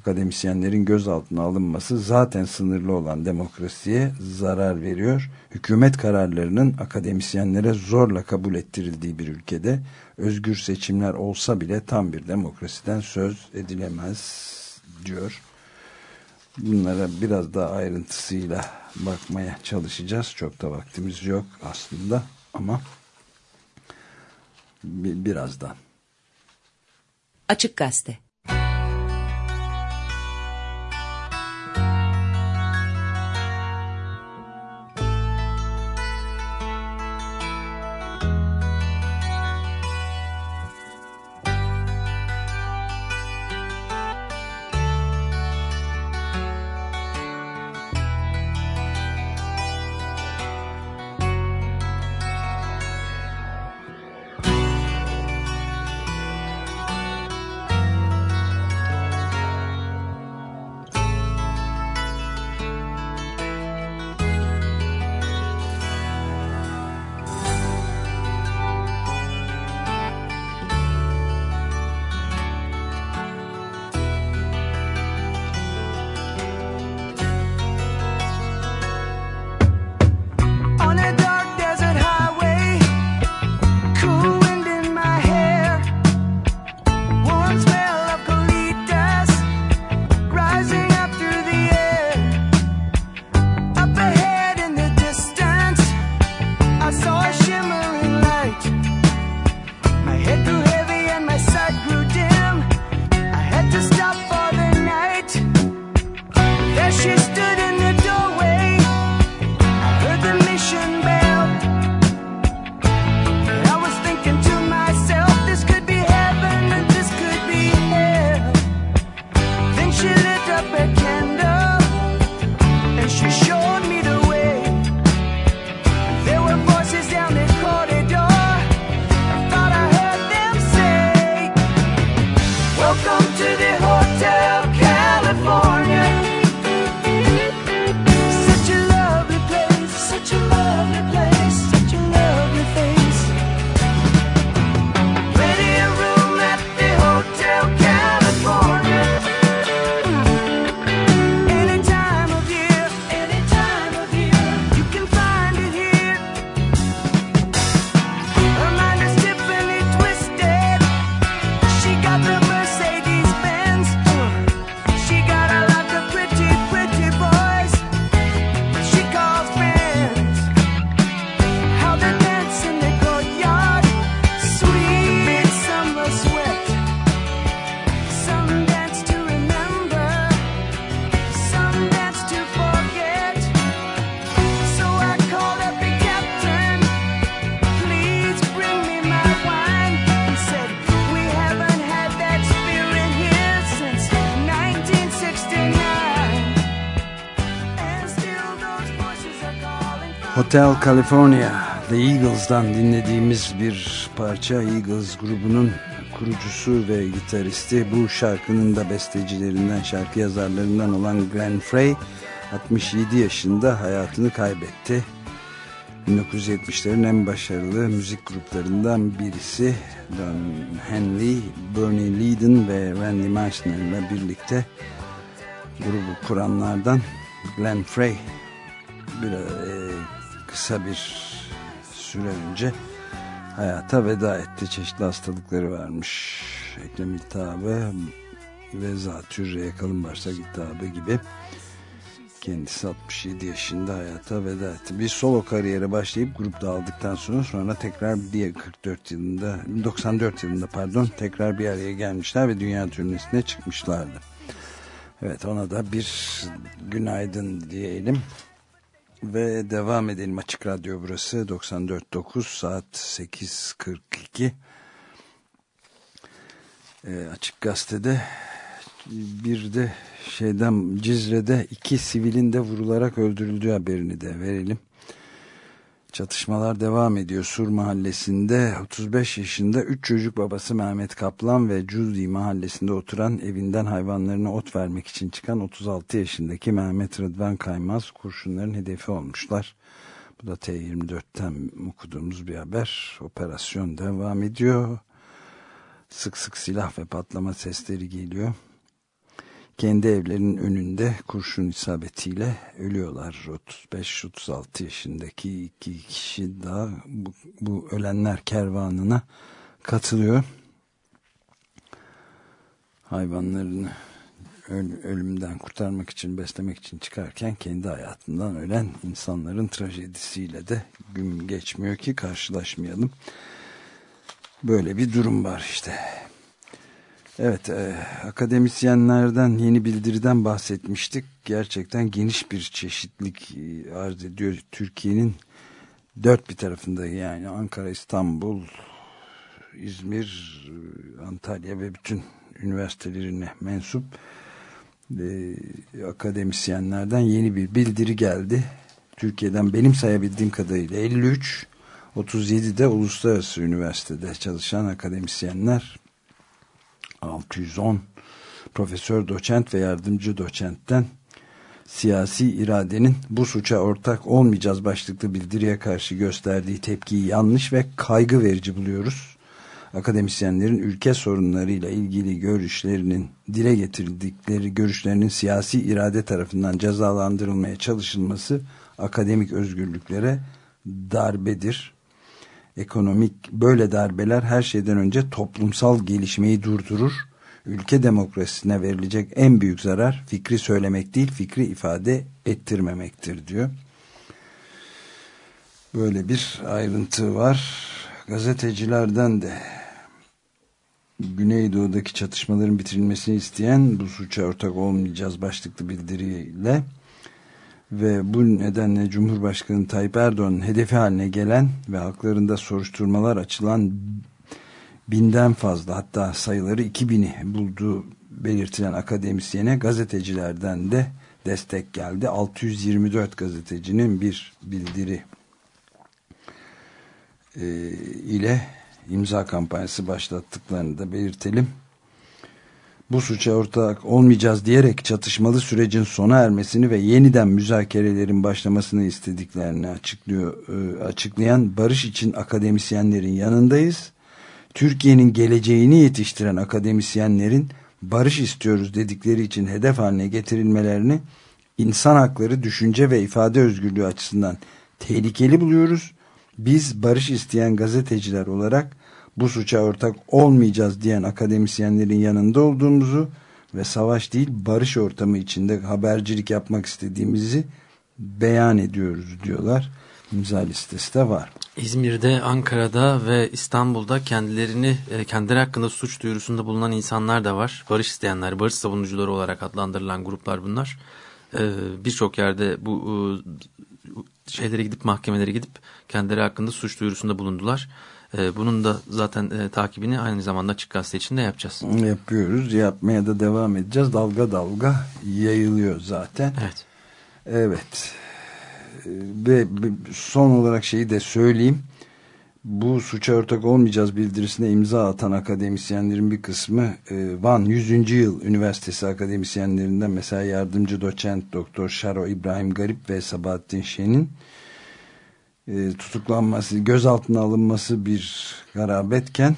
akademisyenlerin gözaltına alınması zaten sınırlı olan demokrasiye zarar veriyor. Hükümet kararlarının akademisyenlere zorla kabul ettirildiği bir ülkede özgür seçimler olsa bile tam bir demokrasiden söz edilemez diyor. Bunlara biraz daha ayrıntısıyla bakmaya çalışacağız. Çok da vaktimiz yok aslında ama birazdan. Açık Gazete Hotel California The Eagles'dan dinlediğimiz bir parça. Eagles grubunun kurucusu ve gitaristi. Bu şarkının da bestecilerinden şarkı yazarlarından olan Glenn Frey 67 yaşında hayatını kaybetti. 1970'lerin en başarılı müzik gruplarından birisi Don Henley, Bernie Leadon ve Randy Meisner ile birlikte grubu kuranlardan Glenn Frey. Bir, kısa bir süre önce hayata veda etti. Çeşitli hastalıkları varmış. Eklem iltihabı ve zatürre kalın bağırsak iltihabı gibi. Kendisi 67 yaşında hayata veda etti. Bir solo kariyere başlayıp grupta aldıktan sonra sonra tekrar diye 44 yılında 94 yılında pardon tekrar bir araya gelmişler ve dünya turnesine çıkmışlardı. Evet ona da bir günaydın diyelim. Ve devam edelim. Açık Radyo burası. 94.9 saat 8.42 e, Açık Gazete'de bir de şeyden Cizre'de iki sivilin de vurularak öldürüldüğü haberini de verelim. Çatışmalar devam ediyor. Sur mahallesinde 35 yaşında 3 çocuk babası Mehmet Kaplan ve Cudi mahallesinde oturan evinden hayvanlarına ot vermek için çıkan 36 yaşındaki Mehmet Rıdvan Kaymaz kurşunların hedefi olmuşlar. Bu da T24'ten okuduğumuz bir haber. Operasyon devam ediyor. Sık sık silah ve patlama sesleri geliyor. Kendi evlerinin önünde kurşun isabetiyle ölüyorlar. 35-36 yaşındaki iki kişi daha bu, bu ölenler kervanına katılıyor. Hayvanlarını ölümden kurtarmak için, beslemek için çıkarken kendi hayatından ölen insanların trajedisiyle de gün geçmiyor ki karşılaşmayalım. Böyle bir durum var işte. Evet, e, akademisyenlerden yeni bildiriden bahsetmiştik. Gerçekten geniş bir çeşitlik e, arz ediyor. Türkiye'nin dört bir tarafında yani Ankara, İstanbul, İzmir, Antalya ve bütün üniversitelerine mensup e, akademisyenlerden yeni bir bildiri geldi. Türkiye'den benim sayabildiğim kadarıyla 53, 37'de uluslararası üniversitede çalışan akademisyenler 610 profesör, doçent ve yardımcı doçentten siyasi iradenin bu suça ortak olmayacağız başlıklı bildiriye karşı gösterdiği tepkiyi yanlış ve kaygı verici buluyoruz akademisyenlerin ülke sorunlarıyla ilgili görüşlerinin dile getirdikleri görüşlerinin siyasi irade tarafından cezalandırılmaya çalışılması akademik özgürlüklere darbedir. Ekonomik böyle darbeler her şeyden önce toplumsal gelişmeyi durdurur. Ülke demokrasisine verilecek en büyük zarar fikri söylemek değil fikri ifade ettirmemektir diyor. Böyle bir ayrıntı var. Gazetecilerden de Güneydoğu'daki çatışmaların bitirilmesini isteyen bu suça ortak olmayacağız başlıklı bildiriyle ve bu nedenle Cumhurbaşkanı Tayyip Erdoğan'ın hedefi haline gelen ve haklarında soruşturmalar açılan binden fazla hatta sayıları 2000'i bulduğu belirtilen akademisyene gazetecilerden de destek geldi. 624 gazetecinin bir bildiri e, ile imza kampanyası başlattıklarını da belirtelim. Bu suça ortak olmayacağız diyerek çatışmalı sürecin sona ermesini ve yeniden müzakerelerin başlamasını istediklerini açıklıyor, e, açıklayan barış için akademisyenlerin yanındayız. Türkiye'nin geleceğini yetiştiren akademisyenlerin barış istiyoruz dedikleri için hedef haline getirilmelerini insan hakları, düşünce ve ifade özgürlüğü açısından tehlikeli buluyoruz. Biz barış isteyen gazeteciler olarak bu suça ortak olmayacağız diyen akademisyenlerin yanında olduğumuzu ve savaş değil barış ortamı içinde habercilik yapmak istediğimizi beyan ediyoruz diyorlar. İmza listesi de var. İzmir'de, Ankara'da ve İstanbul'da kendilerini e, kendileri hakkında suç duyurusunda bulunan insanlar da var. Barış isteyenler, barış savunucuları olarak adlandırılan gruplar bunlar. E, birçok yerde bu e, şeylere gidip mahkemelere gidip kendileri hakkında suç duyurusunda bulundular. E, bunun da zaten e, takibini aynı zamanda Açık Gazete için de yapacağız. Yapıyoruz. Yapmaya da devam edeceğiz. Dalga dalga yayılıyor zaten. Evet. Evet. Ve son olarak şeyi de söyleyeyim. Bu suça ortak olmayacağız bildirisine imza atan akademisyenlerin bir kısmı e, Van 100. Yıl Üniversitesi akademisyenlerinden mesela yardımcı doçent Doktor Şaro İbrahim Garip ve Sabahattin Şen'in e, tutuklanması, gözaltına alınması bir garabetken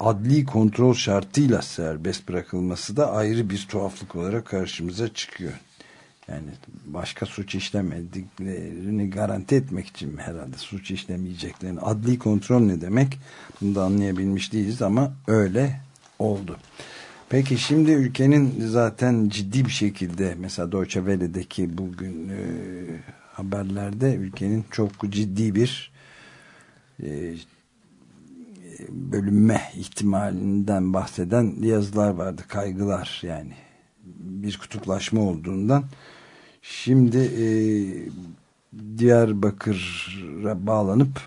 adli kontrol şartıyla serbest bırakılması da ayrı bir tuhaflık olarak karşımıza çıkıyor. Yani başka suç işlemediklerini garanti etmek için mi herhalde suç işlemeyeceklerini. Adli kontrol ne demek? Bunu da anlayabilmiş değiliz ama öyle oldu. Peki şimdi ülkenin zaten ciddi bir şekilde mesela Deutsche Welle'deki bugün e, haberlerde ülkenin çok ciddi bir e, bölünme ihtimalinden bahseden yazılar vardı. Kaygılar yani bir kutuplaşma olduğundan. Şimdi e, Diyarbakır'a bağlanıp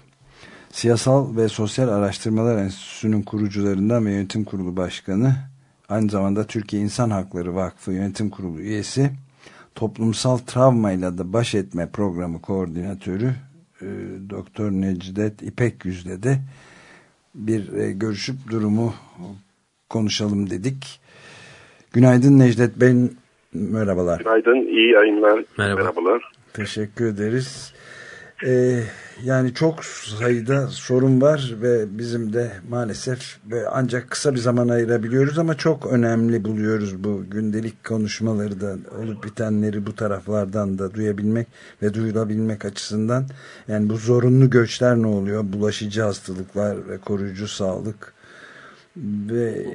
Siyasal ve Sosyal Araştırmalar Enstitüsü'nün kurucularından ve yönetim kurulu başkanı aynı zamanda Türkiye İnsan Hakları Vakfı yönetim kurulu üyesi toplumsal travmayla da baş etme programı koordinatörü e, Doktor Necdet İpek Yüz'le de bir e, görüşüp durumu konuşalım dedik. Günaydın Necdet Bey, merhabalar. Günaydın, iyi yayınlar, Merhaba. merhabalar. Teşekkür ederiz. Ee, yani çok sayıda sorun var ve bizim de maalesef ancak kısa bir zaman ayırabiliyoruz ama çok önemli buluyoruz bu gündelik konuşmaları da olup bitenleri bu taraflardan da duyabilmek ve duyulabilmek açısından. Yani bu zorunlu göçler ne oluyor? Bulaşıcı hastalıklar ve koruyucu sağlık ve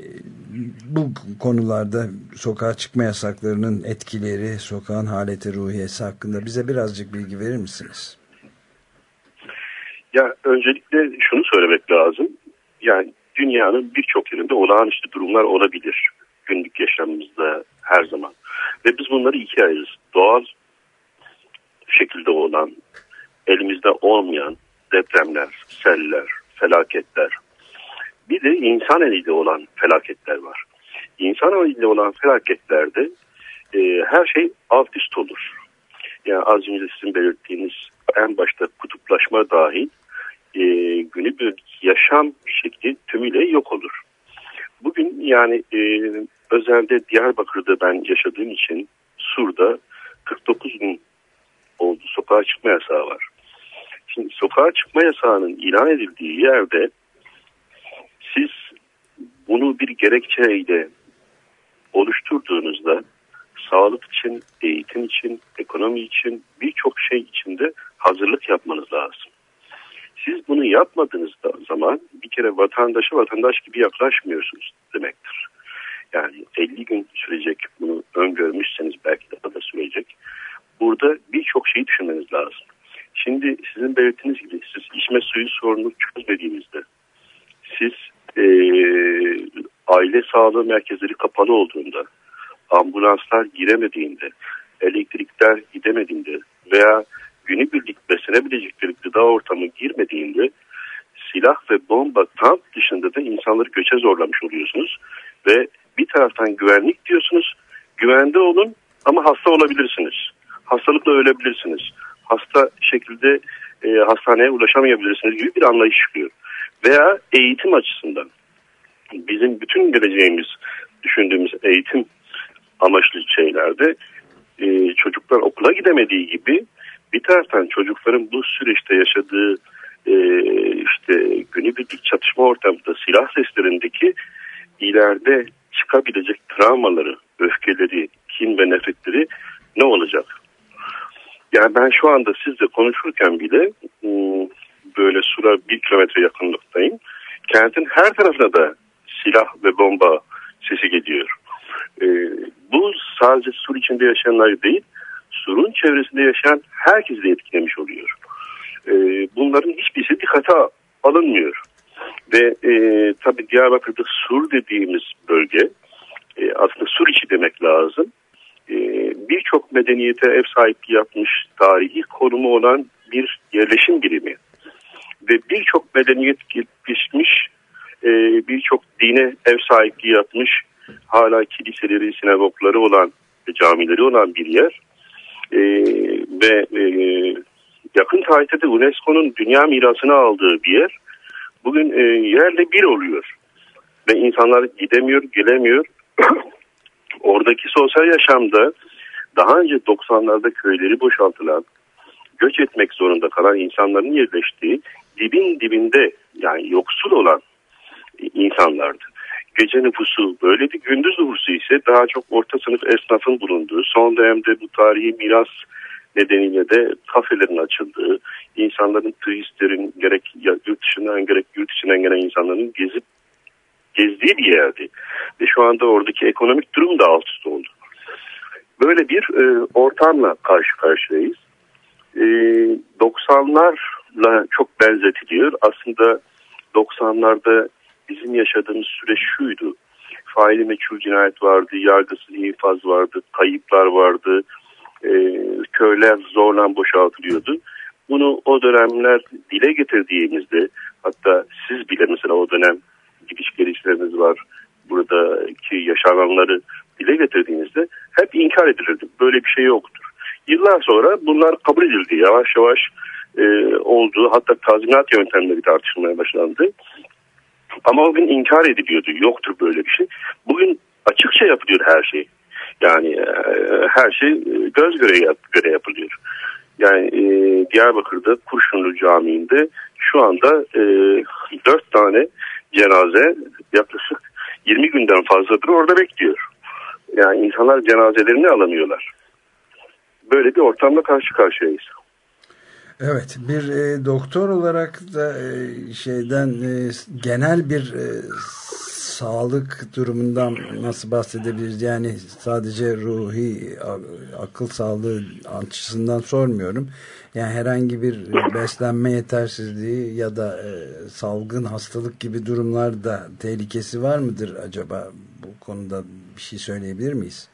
bu konularda sokağa çıkma yasaklarının etkileri, sokağın haleti ruhiyesi hakkında bize birazcık bilgi verir misiniz? Ya öncelikle şunu söylemek lazım. Yani dünyanın birçok yerinde olağanüstü durumlar olabilir. Günlük yaşamımızda her zaman. Ve biz bunları ikiye ayırırız. Doğal şekilde olan, elimizde olmayan depremler, seller, felaketler. Bir de insan eliyle olan felaketler var. İnsan eliyle olan felaketlerde e, her şey alt üst olur. Yani az önce sizin belirttiğiniz en başta kutuplaşma dahil e, günübirlik yaşam şekli tümüyle yok olur. Bugün yani e, özelde Diyarbakır'da ben yaşadığım için Sur'da 49 gün oldu sokağa çıkma yasağı var. Şimdi sokağa çıkma yasağının ilan edildiği yerde siz bunu bir gerekçeyle oluşturduğunuzda sağlık için, eğitim için, ekonomi için birçok şey içinde hazırlık yapmanız lazım. Siz bunu yapmadığınız zaman bir kere vatandaşa vatandaş gibi yaklaşmıyorsunuz demektir. Yani 50 gün sürecek bunu öngörmüşseniz belki daha da sürecek. Burada birçok şeyi düşünmeniz lazım. Şimdi sizin belirttiğiniz gibi siz içme suyu sorunu çözmediğinizde siz e, aile sağlığı merkezleri kapalı olduğunda ambulanslar giremediğinde elektrikler gidemediğinde veya günübirlik beslenebilecekleri gıda ortamı girmediğinde silah ve bomba tank dışında da insanları göçe zorlamış oluyorsunuz. Ve bir taraftan güvenlik diyorsunuz, güvende olun ama hasta olabilirsiniz. Hastalıkla ölebilirsiniz. Hasta şekilde e, hastaneye ulaşamayabilirsiniz gibi bir anlayış çıkıyor. Veya eğitim açısından bizim bütün geleceğimiz düşündüğümüz eğitim amaçlı şeylerde e, çocuklar okula gidemediği gibi bir taraftan çocukların bu süreçte yaşadığı e, işte günübirlik çatışma ortamında silah seslerindeki ileride çıkabilecek travmaları, öfkeleri, kin ve nefretleri ne olacak? Yani ben şu anda sizle konuşurken bile ıı, böyle sura bir kilometre yakınlıktayım. Kentin her tarafına da silah ve bomba sesi geliyor. Ee, bu sadece sur içinde yaşayanlar değil, surun çevresinde yaşayan herkesi de etkilemiş oluyor. E, bunların hiçbirisi dikkate alınmıyor. Ve e, tabi Diyarbakır'da sur dediğimiz bölge e, aslında sur içi demek lazım. E, Birçok medeniyete ev sahipliği yapmış tarihi konumu olan bir yerleşim birimi. Ve birçok medeniyet gelişmiş, e, birçok dine ev sahipliği yapmış, hala kiliseleri, sinagogları olan, camileri olan bir yer e, ve e, yakın tarihte de UNESCO'nun dünya mirasını aldığı bir yer bugün e, yerle bir oluyor. Ve insanlar gidemiyor, gelemiyor. Oradaki sosyal yaşamda daha önce 90'larda köyleri boşaltılan, göç etmek zorunda kalan insanların yerleştiği dibin dibinde yani yoksul olan insanlardı. Gece nüfusu böyleydi. Gündüz nüfusu ise daha çok orta sınıf esnafın bulunduğu, son dönemde bu tarihi miras nedeniyle de kafelerin açıldığı, insanların, turistlerin gerek yurt dışından gerek yurt içinden gelen insanların gezip gezdiği bir yerdi. Ve şu anda oradaki ekonomik durum da alt üst oldu. Böyle bir e, ortamla karşı karşıyayız. E, 90'larla çok benzetiliyor. Aslında 90'larda bizim yaşadığımız süreç şuydu. Faili meçhul cinayet vardı, yargısız infaz vardı, kayıplar vardı, e, köyler zorla boşaltılıyordu. Bunu o dönemler dile getirdiğimizde hatta siz bile mesela o dönem gidiş gelişleriniz var. Buradaki yaşananları dile getirdiğinizde hep inkar edilirdi. Böyle bir şey yoktur. Yıllar sonra bunlar kabul edildi. Yavaş yavaş e, oldu. Hatta tazminat yöntemleri tartışılmaya başlandı. Ama o gün inkar ediliyordu. Yoktur böyle bir şey. Bugün açıkça yapılıyor her şey. Yani e, her şey göz göre, yap, göre yapılıyor. Yani e, Diyarbakır'da Kurşunlu Camii'nde şu anda e, 4 tane cenaze yaklaşık 20 günden fazladır orada bekliyor. Yani insanlar cenazelerini alamıyorlar. Böyle bir ortamla karşı karşıyayız. Evet bir e, doktor olarak da e, şeyden e, genel bir e, sağlık durumundan nasıl bahsedebiliriz? Yani sadece ruhi akıl sağlığı açısından sormuyorum. Yani herhangi bir beslenme yetersizliği ya da e, salgın hastalık gibi durumlarda tehlikesi var mıdır acaba? Bu konuda bir şey söyleyebilir miyiz?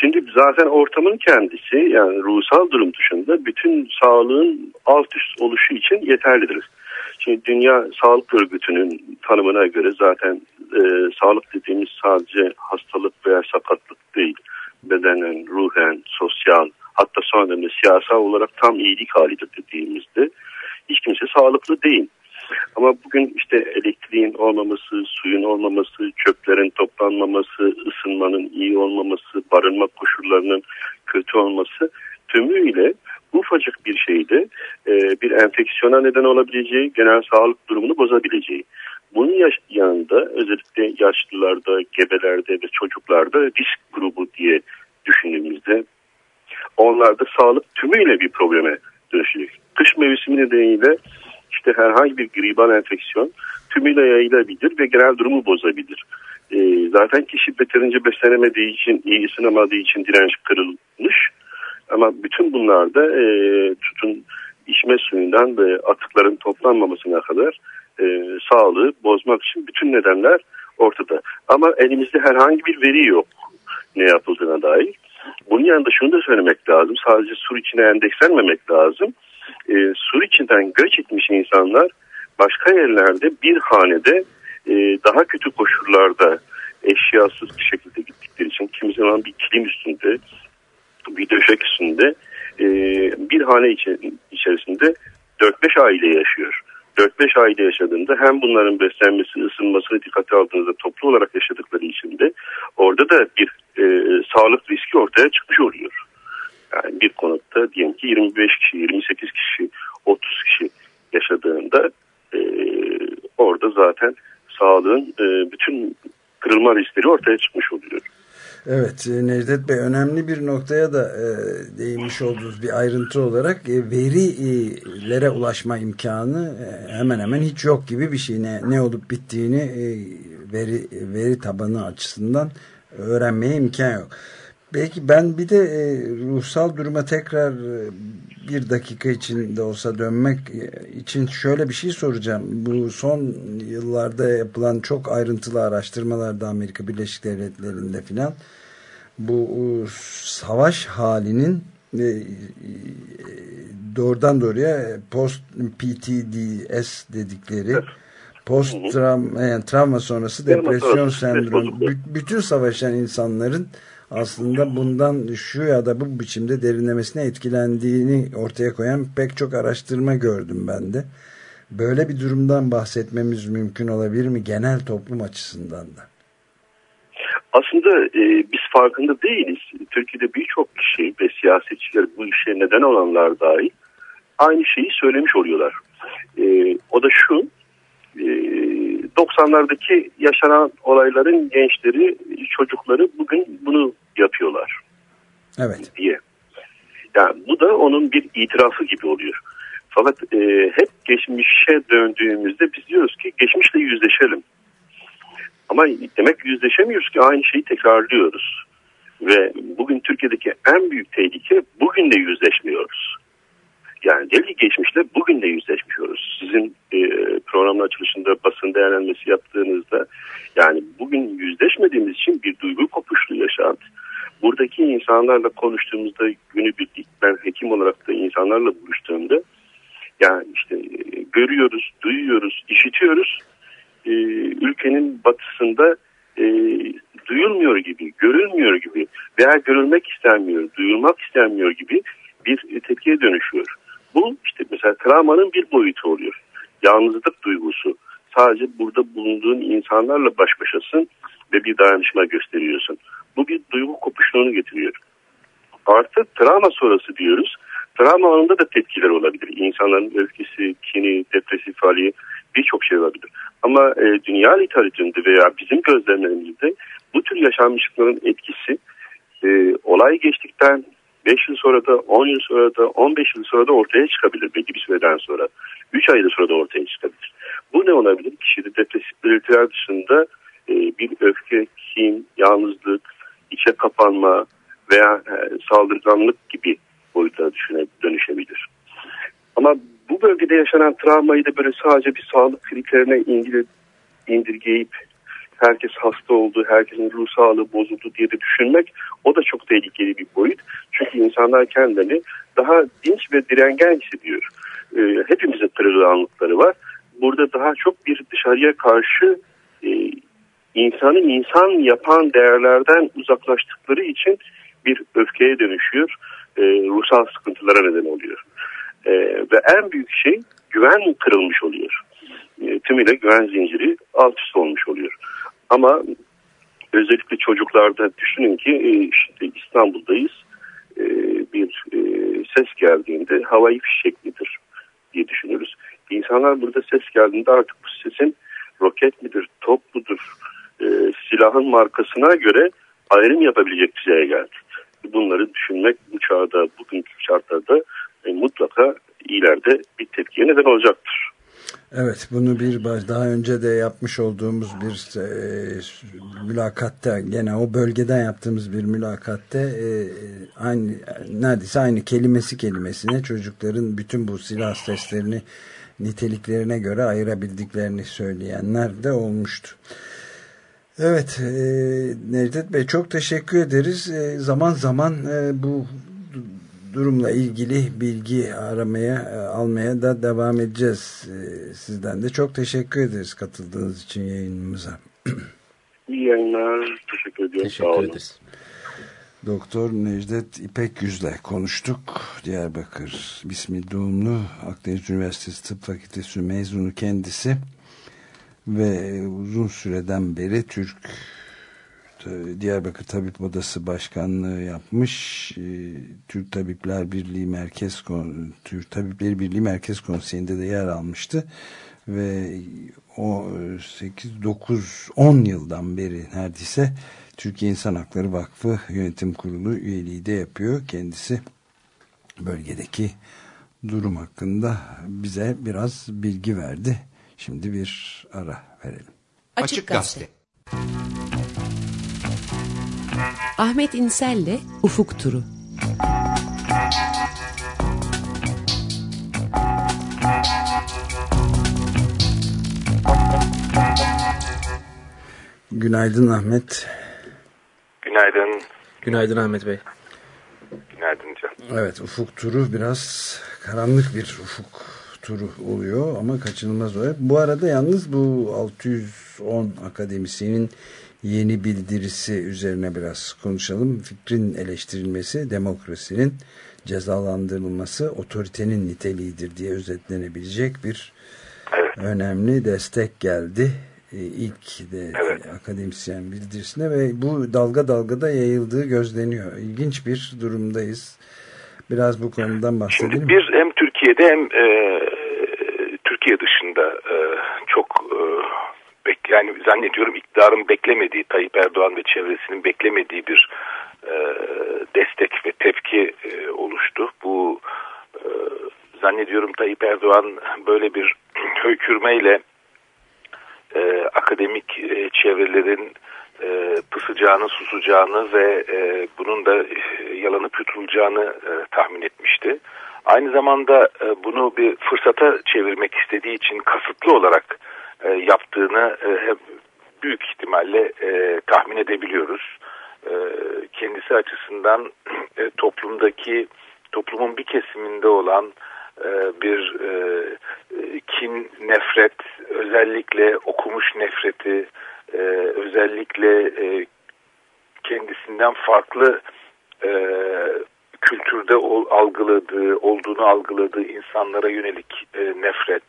Şimdi zaten ortamın kendisi yani ruhsal durum dışında bütün sağlığın alt üst oluşu için yeterlidir. Şimdi Dünya Sağlık Örgütü'nün tanımına göre zaten e, sağlık dediğimiz sadece hastalık veya sakatlık değil. Bedenen, ruhen, sosyal hatta son dönemde siyasal olarak tam iyilik halidir dediğimizde hiç kimse sağlıklı değil. Ama bugün işte elektriğin olmaması, suyun olmaması, çöplerin toplanmaması, ısınmanın iyi olmaması, barınma koşullarının kötü olması tümüyle ufacık bir şeyde e, bir enfeksiyona neden olabileceği, genel sağlık durumunu bozabileceği. Bunun yanında özellikle yaşlılarda, gebelerde ve çocuklarda risk grubu diye düşündüğümüzde onlarda sağlık tümüyle bir probleme dönüşecek. Kış mevsimi nedeniyle işte herhangi bir gribal enfeksiyon tümüyle yayılabilir ve genel durumu bozabilir. E, zaten kişi yeterince beslenemediği için, iyi ısınamadığı için direnç kırılmış. Ama bütün bunlarda e, tutun içme suyundan ve atıkların toplanmamasına kadar e, sağlığı bozmak için bütün nedenler ortada. Ama elimizde herhangi bir veri yok ne yapıldığına dair. Bunun yanında şunu da söylemek lazım. Sadece sur içine endekslenmemek lazım. E, sur içinden göç etmiş insanlar başka yerlerde bir hanede e, daha kötü koşullarda eşyasız bir şekilde gittikleri için kimi zaman bir kilim üstünde bir döşek üstünde e, bir hane içerisinde 4-5 aile yaşıyor. 4-5 aile yaşadığında hem bunların beslenmesi, ısınmasını dikkate aldığınızda toplu olarak yaşadıkları için de orada da bir e, sağlık riski ortaya çıkmış oluyor. Yani bir konutta diyelim ki 25 kişi, 28 kişi, 30 kişi yaşadığında e, orada zaten sağlığın e, bütün kırılma riskleri ortaya çıkmış oluyor. Evet e, Necdet Bey önemli bir noktaya da e, değinmiş olduğunuz bir ayrıntı olarak verilere ulaşma imkanı hemen hemen hiç yok gibi bir şey. Ne, ne olup bittiğini veri, veri tabanı açısından öğrenmeye imkan yok. Belki ben bir de e, ruhsal duruma tekrar e, bir dakika için de olsa dönmek için şöyle bir şey soracağım. Bu son yıllarda yapılan çok ayrıntılı araştırmalarda Amerika Birleşik Devletleri'nde filan. Bu e, savaş halinin e, e, doğrudan doğruya post PTDS dedikleri post travma, yani travma sonrası depresyon sendromu. bütün savaşan insanların aslında bundan şu ya da bu biçimde derinlemesine etkilendiğini ortaya koyan pek çok araştırma gördüm ben de. Böyle bir durumdan bahsetmemiz mümkün olabilir mi genel toplum açısından da? Aslında e, biz farkında değiliz. Türkiye'de birçok kişi ve siyasetçiler bu işe neden olanlar dahil aynı şeyi söylemiş oluyorlar. E, o da şu, 90'lardaki yaşanan olayların gençleri, çocukları bugün bunu yapıyorlar. Evet. Diye. Yani bu da onun bir itirafı gibi oluyor. Fakat e, hep geçmişe döndüğümüzde biz diyoruz ki geçmişle yüzleşelim. Ama demek yüzleşemiyoruz ki aynı şeyi tekrarlıyoruz. Ve bugün Türkiye'deki en büyük tehlike bugün de yüzleşmiyoruz. Yani değil geçmişle bugün de yüzleşmiyoruz. Sizin e, programın açılışında basın değerlenmesi yaptığınızda yani bugün yüzleşmediğimiz için bir duygu kopuşlu yaşandı. Buradaki insanlarla konuştuğumuzda günübirlik ben hekim olarak da insanlarla buluştuğumda yani işte e, görüyoruz, duyuyoruz, işitiyoruz e, ülkenin batısında e, duyulmuyor gibi, görülmüyor gibi veya görülmek istenmiyor, duyulmak istenmiyor gibi bir tepkiye dönüşüyor. Bu işte mesela travmanın bir boyutu oluyor. Yalnızlık duygusu. Sadece burada bulunduğun insanlarla baş başasın ve bir dayanışma gösteriyorsun. Bu bir duygu kopuşluğunu getiriyor. Artı travma sonrası diyoruz. travma anında da tepkiler olabilir. İnsanların öfkesi, kini, depresif hali birçok şey olabilir. Ama e, dünya literatüründe veya bizim gözlemlerimizde bu tür yaşanmışlıkların etkisi e, olay geçtikten 5 yıl sonra da 10 yıl sonra da 15 yıl sonra da ortaya çıkabilir belki bir süreden sonra. 3 ayda sonra da ortaya çıkabilir. Bu ne olabilir? Kişide depresif belirtiler dışında e, bir öfke, kin, yalnızlık, içe kapanma veya e, saldırganlık gibi boyutlara düşüne, dönüşebilir. Ama bu bölgede yaşanan travmayı da böyle sadece bir sağlık kriterine indir, indirgeyip herkes hasta oldu, herkesin ruh sağlığı bozuldu diye de düşünmek o da çok tehlikeli bir boyut. Çünkü insanlar kendilerini daha dinç ve direngen hissediyor. E, hepimizin kırılganlıkları var. Burada daha çok bir dışarıya karşı e, insanı insan yapan değerlerden uzaklaştıkları için bir öfkeye dönüşüyor. E, ruhsal sıkıntılara neden oluyor. E, ve en büyük şey güven kırılmış oluyor. E, tümüyle güven zinciri alt üst olmuş oluyor. Ama özellikle çocuklarda düşünün ki e, işte İstanbul'dayız. E, bir e, ses geldiğinde havai fişek midir diye düşünürüz. İnsanlar burada ses geldiğinde artık bu sesin roket midir, top mudur, silahın markasına göre ayrım yapabilecek düzeye geldi. Bunları düşünmek bu çağda, bugünkü şartlarda mutlaka ileride bir tepkiye neden olacaktır. Evet bunu bir daha önce de yapmış olduğumuz bir e, mülakatta gene o bölgeden yaptığımız bir mülakatte e, aynı neredeyse aynı kelimesi kelimesine çocukların bütün bu silah seslerini niteliklerine göre ayırabildiklerini söyleyenler de olmuştu. Evet e, Necdet Bey çok teşekkür ederiz. E, zaman zaman e, bu durumla ilgili bilgi aramaya, e, almaya da devam edeceğiz. E, sizden de çok teşekkür ederiz katıldığınız için yayınımıza. İyi yayınlar. Teşekkür ediyorum. Teşekkür ederiz. Doktor Necdet İpek Yüz'le konuştuk. Diyarbakır Bismi doğumlu Akdeniz Üniversitesi Tıp Fakültesi mezunu kendisi ve uzun süreden beri Türk Diyarbakır Tabip Odası Başkanlığı yapmış. Ee, Türk Tabipler Birliği Merkez Türk Tabipleri Birliği Merkez Konseyi'nde de yer almıştı. Ve o 8 9 10 yıldan beri neredeyse Türkiye İnsan Hakları Vakfı Yönetim Kurulu üyeliği de yapıyor. Kendisi bölgedeki durum hakkında bize biraz bilgi verdi. Şimdi bir ara verelim. Açık Gazete. Ahmet İnsel'le Ufuk Turu. Günaydın Ahmet. Günaydın. Günaydın Ahmet Bey. Günaydın Can. Evet ufuk turu biraz karanlık bir ufuk turu oluyor ama kaçınılmaz olarak. Bu arada yalnız bu 610 akademisyenin yeni bildirisi üzerine biraz konuşalım. Fikrin eleştirilmesi, demokrasinin cezalandırılması otoritenin niteliğidir diye özetlenebilecek bir evet. önemli destek geldi. Ee, ilk de evet. akademisyen bildirisine ve bu dalga dalga da yayıldığı gözleniyor. İlginç bir durumdayız. Biraz bu konudan bahsedelim. Şimdi bir hem Türkiye'de hem e, Türkiye dışında e, yani zannediyorum iktidarın beklemediği Tayyip Erdoğan ve çevresinin beklemediği bir e, destek ve tepki e, oluştu. Bu e, zannediyorum Tayyip Erdoğan böyle bir höykürmeyle e, akademik e, çevrelerin e, pısacağını, susacağını ve e, bunun da e, yalanıp yutulacağını e, tahmin etmişti. Aynı zamanda e, bunu bir fırsata çevirmek istediği için kasıtlı olarak e, yaptığını e, büyük ihtimalle e, tahmin edebiliyoruz. E, kendisi açısından e, toplumdaki toplumun bir kesiminde olan e, bir e, kin, nefret, özellikle okumuş nefreti, e, özellikle e, kendisinden farklı e, kültürde ol, algıladığı, olduğunu algıladığı insanlara yönelik e, nefret,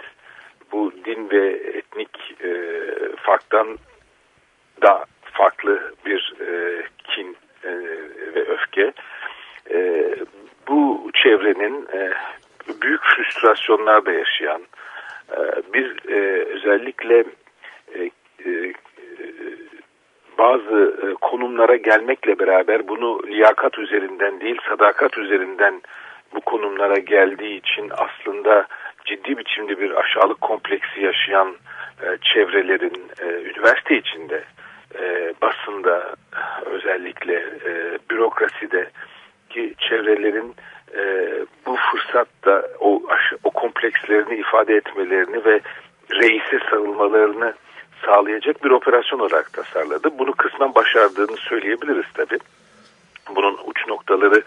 bu din ve etnik e, farktan da farklı bir e, kin e, ve öfke. E, bu çevrenin e, büyük frustrasyonlarda yaşayan, e, bir e, özellikle e, e, bazı e, konumlara gelmekle beraber bunu liyakat üzerinden değil sadakat üzerinden bu konumlara geldiği için aslında ciddi biçimde bir aşağılık kompleksi yaşayan e, çevrelerin e, üniversite içinde e, basında özellikle e, bürokraside ki çevrelerin e, bu fırsatta o, o komplekslerini ifade etmelerini ve reise sarılmalarını sağlayacak bir operasyon olarak tasarladı. Bunu kısmen başardığını söyleyebiliriz tabi. Bunun uç noktaları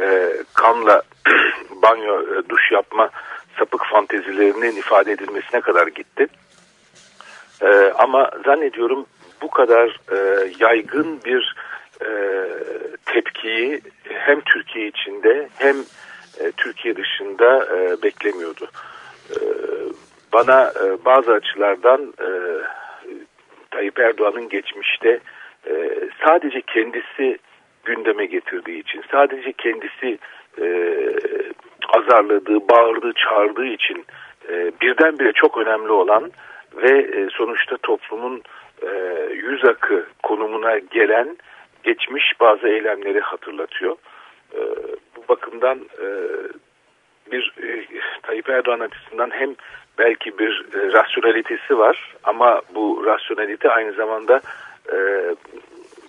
e, kanla banyo, e, duş yapma sapık fantezilerinin ifade edilmesine kadar gitti. E, ama zannediyorum bu kadar e, yaygın bir e, tepkiyi hem Türkiye içinde hem e, Türkiye dışında e, beklemiyordu. E, bana e, bazı açılardan e, Tayyip Erdoğan'ın geçmişte e, sadece kendisi gündeme getirdiği için, sadece kendisi e, azarladığı, bağırdığı, çağırdığı için e, birdenbire çok önemli olan ve e, sonuçta toplumun e, yüz akı konumuna gelen geçmiş bazı eylemleri hatırlatıyor. E, bu bakımdan e, bir e, Tayyip Erdoğan açısından hem belki bir e, rasyonalitesi var ama bu rasyonalite aynı zamanda e,